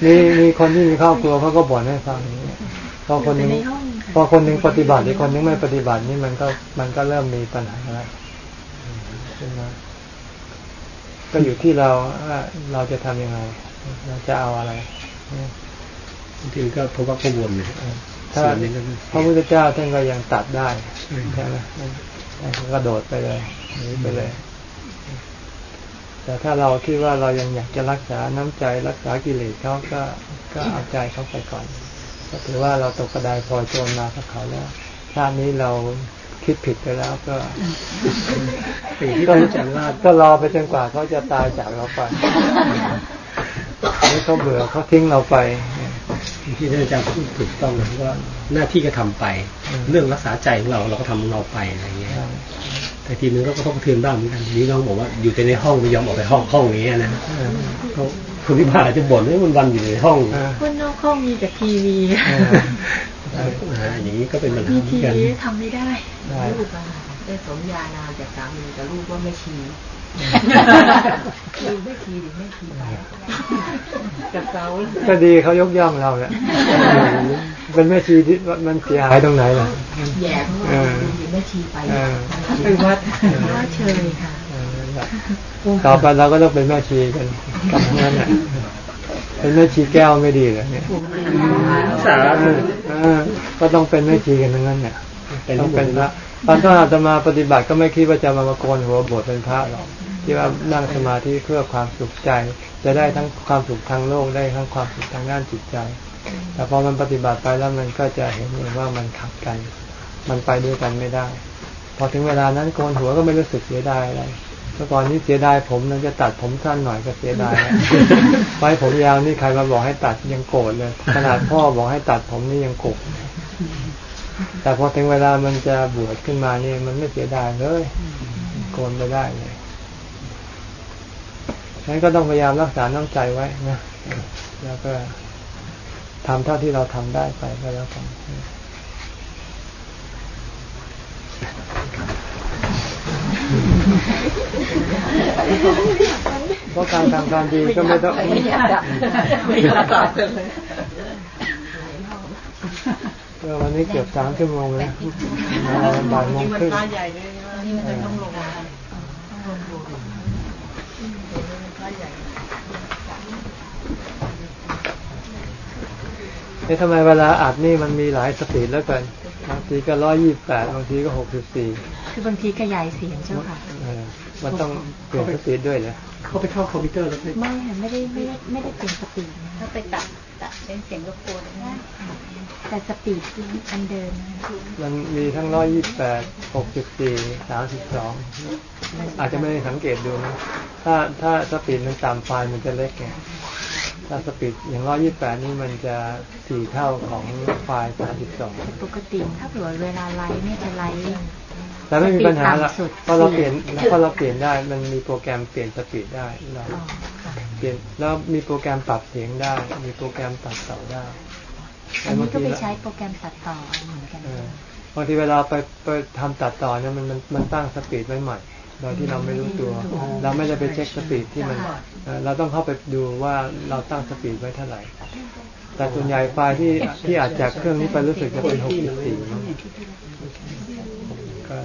มีมีคนที่มีครอบครัวเขาก็บ่นให้ฟังนี้พอคนนึงพอคนนึงปฏิบัติอีกคนนึงไม่ปฏิบัตินี่มันก็มันก็เริ่มมีปัญหาแล้วใช่ไหมก็อยู่ที่เราว่าเราจะทำยังไง เราจะเอาอะไรบางทีก็เพราะว่ากังวลเลยถ้าพระพุทธเจ้าท่านก็ยังตัดได้ใช่ไหม กระโดดไปเลยนี้ไปเลย แต่ถ้าเราคิดว่าเรายังอยากจะรักษาน้ำใจรักษากิเลสเขาก็ก็เอาใจเขาไปก่อนก็ถือว่าเราตกกระไดพลอยโจรมากับเขาแล้วชาตินี้เราคิดผิดไปแล้วก็ก็ก็รอไปจนกว่าเขาจะตายจากเราไปไม่เขาเบื่อเขาทิ้งเราไป ที่ท่านอาจารย์พูดถูกต้องนะว่าหน้าที่ก็ทำไป เรื่องรักษาใจของเราเราก็ทำของเราไปอะไรเงี้ยแต่ทีนึงก็กระทบกระเทือนบ้างเหมือนกันนี้น้องบอกว่าอยู่แต่ในห้องไม่ยอมออกไปห้องห้องนี้นะเขาคนที่ผ่านจะบ่นว่ามันวันอยู่ในห้องคนนอกห้องมีแต่ทีวีอย่างนี้ก็เป็นปัญหาทีวีทำไม่ได้ลูกได้สมญานามจากสามีกับลูกว่าไม่ชี คือไม่ชีหรือไม่ชีกับเขาก็ดีเขายกย่องเราเนี่ยเป็นแม่ชีที่มันเสียหายตรงไหนล่ะแย่เพราะว่าแม่ชีไปไปวัดว่าเชยค่ะต่อไปเราก็ต้องเป็นแม่ชีกันกับนั้นแหละเป็นแม่ชีแก้วไม่ดีเลยเนี่ยสาก็ต้องเป็นแม่ชีกันทั้งนั้นเนี่ยต้องเป็นพระตอนที่อาตมาปฏิบัติก็ไม่คิดว่าจะมามาโกนหัวบวชเป็นพระหรอก ที่ว่านั่งสมาธิเพื่อความสุขใจ จะได้ทั้งความสุขทางโลกได้ทั้งความสุขทางด้านจิตใจ แต่พอมันปฏิบัติไปแล้วมันก็จะเห็นเองว่ามันขัดกัน มันไปด้วยกันไม่ได้ พอถึงเวลานั้นโกนหัวก็ไม่รู้สึกเสียดายอะไรเมื่อก่อนนี้เสียดายผมนั่นจะตัดผมสั้นหน่อยก็เสียดายไว้ผมยาวนี่ใครมาบอกให้ตัดยังโกรธเลย ขนาดพ่อบอกให้ตัดผมนี่ยังโกรธแต่พอถึงเวลามันจะบวชขึ้นมานี่มันไม่เสียดายเลยโกนไปได้เลย นั้นก็ต้องพยายามรักษาน้ำใจไว้นะแล้วก็ทำเท่าที่เราทำได้ไปก็แล้วกันเพราะการทำการดีก็ไม่ต้องไม่ยากไม่ยากตอบเลยวันนี้เกือบสามชั่วโมงแล้วบ่ายโมงครึ่งนี่มันต้องลงต้องลง เอ๊ะทำไมเวลาอัดนี่มันมีหลาย speed แล้วกันบางทีก็ร้อยยี่แปดบางทีก็หกสิบสี่คือบางทีขยายเสียงเจ้าค่ะมันต้องเปลี่ยน speed ด้วยเหรอเขาไปเข้าคอมพิวเตอร์แล้วไม่ไม่ได้ไม่ได้ไม่ได้เปลี่ยน speed ถ้าไปตัดตัดเป็นเสียงรบกวนนะแต่ speedอันเดิมมันมีทั้งร้อยยี่แปดหกสิบสี่สามสิบสองอาจจะไม่ได้สังเกตดูนะถ้าถ้า speed มันต่ำไฟล์มันจะเล็กไง ถ้า speed อย่างร้อยยี่แปดนี่มันจะสี่เท่าของไฟล์สามสิบสองปกติถ้าเผื่อเวลา write เนี่ยจะ write แต่ไม่มีปัญหาละเพราะเราเปลี่ยนเพราะเราเปลี่ยนได้มันมีโปรแกรมเปลี่ยน speed ได้เราเปลี่ยนแล้วมีโปรแกรมปรับเสียงได้ มีโปรแกรมตัดต่อได้อันนี้ก็ไปใช้โปรแกรมตัดต่อเหมือนกันบางทีเวลาไปไปทำตัดต่อเนี่ยมันมันมันตั้ง speed ไว้ใหม่ โดยที่เราไม่รู้ตัว เราไม่ได้ไปเช็ค speed ที่มันเราต้องเข้าไปดูว่าเราตั้ง speed ไว้เท่าไหร่ แต่ส่วนใหญ่ไฟล์ที่ที่อัดจากเครื่องนี้ไปรู้สึกจะเป็นหกสิบสี่ก็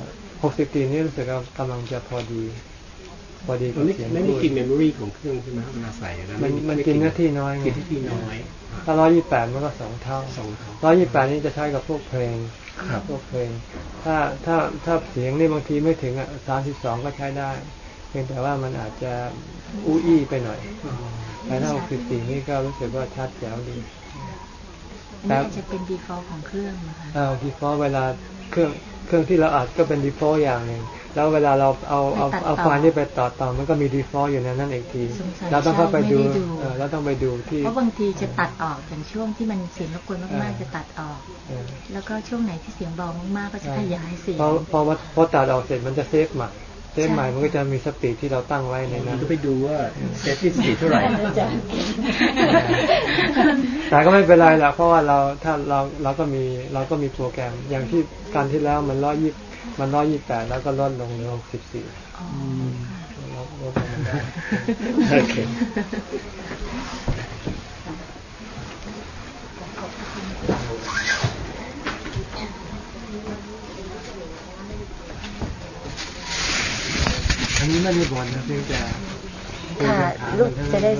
หกสิบสี่นี่รู้สึกว่ากำลังจะพอดีพอดีกับเสียงไม่ได้กินเมมโมรีของเครื่องใช่ไหมเวลาใส่มันมันกินหน้าที่น้อยกินที่น้อยถ้าร้อยยี่แปดมันก็สองเท่าร้อยยี่แปดนี่จะใช้กับพวกเพลง พวกเพลงถ้าถ้าถ้าเสียงนี่บางทีไม่ถึงอะสามสิบสองก็ใช้ได้เพียงแต่ว่ามันอาจจะอู้อี้ไปหน่อย แต่ถ้าหกสิบสี่นี่ก็รู้สึกว่าชัดแจ๋วดีแต่จะเป็น default ของเครื่องนะคะอ่า default เวลาเครื่องเครื่องที่เราอัดก็เป็น default อย่างหนึ่ง แล้วเวลาเราเอาเอาเอาไฟล์ที่ไปต่อต่อมันก็มี default อยู่ในนั้นเองทีเราต้องเข้าไปดูเราต้องไปดูที่เพราะบางทีจะตัดออกอย่างช่วงที่มันเสียงรบกวนมากๆจะตัดออก แล้วก็ช่วงไหนที่เสียงเบามากๆก็จะขยายเสียงพอพอพอตัดออกเสร็จมันจะ save ใหม่ save ใหม่มันก็จะมี speed ที่เราตั้งไว้ในนั้นก็ไปดูว่าเซตที่ speed เท่าไหร่แต่ก็ไม่เป็นไรหรอกเพราะว่าเราถ้าเราเราก็มีเราก็มีโปรแกรมอย่างที่การที่แล้วมันร้อยยี่ มันร้อยยี่แปดแล้วก็ลดลงเหลือหกสิบสี่ลดลดลงได้โอเคอันนี้ไม่ได้บ่นนะเพียงแต่ค่ะลูกจะได้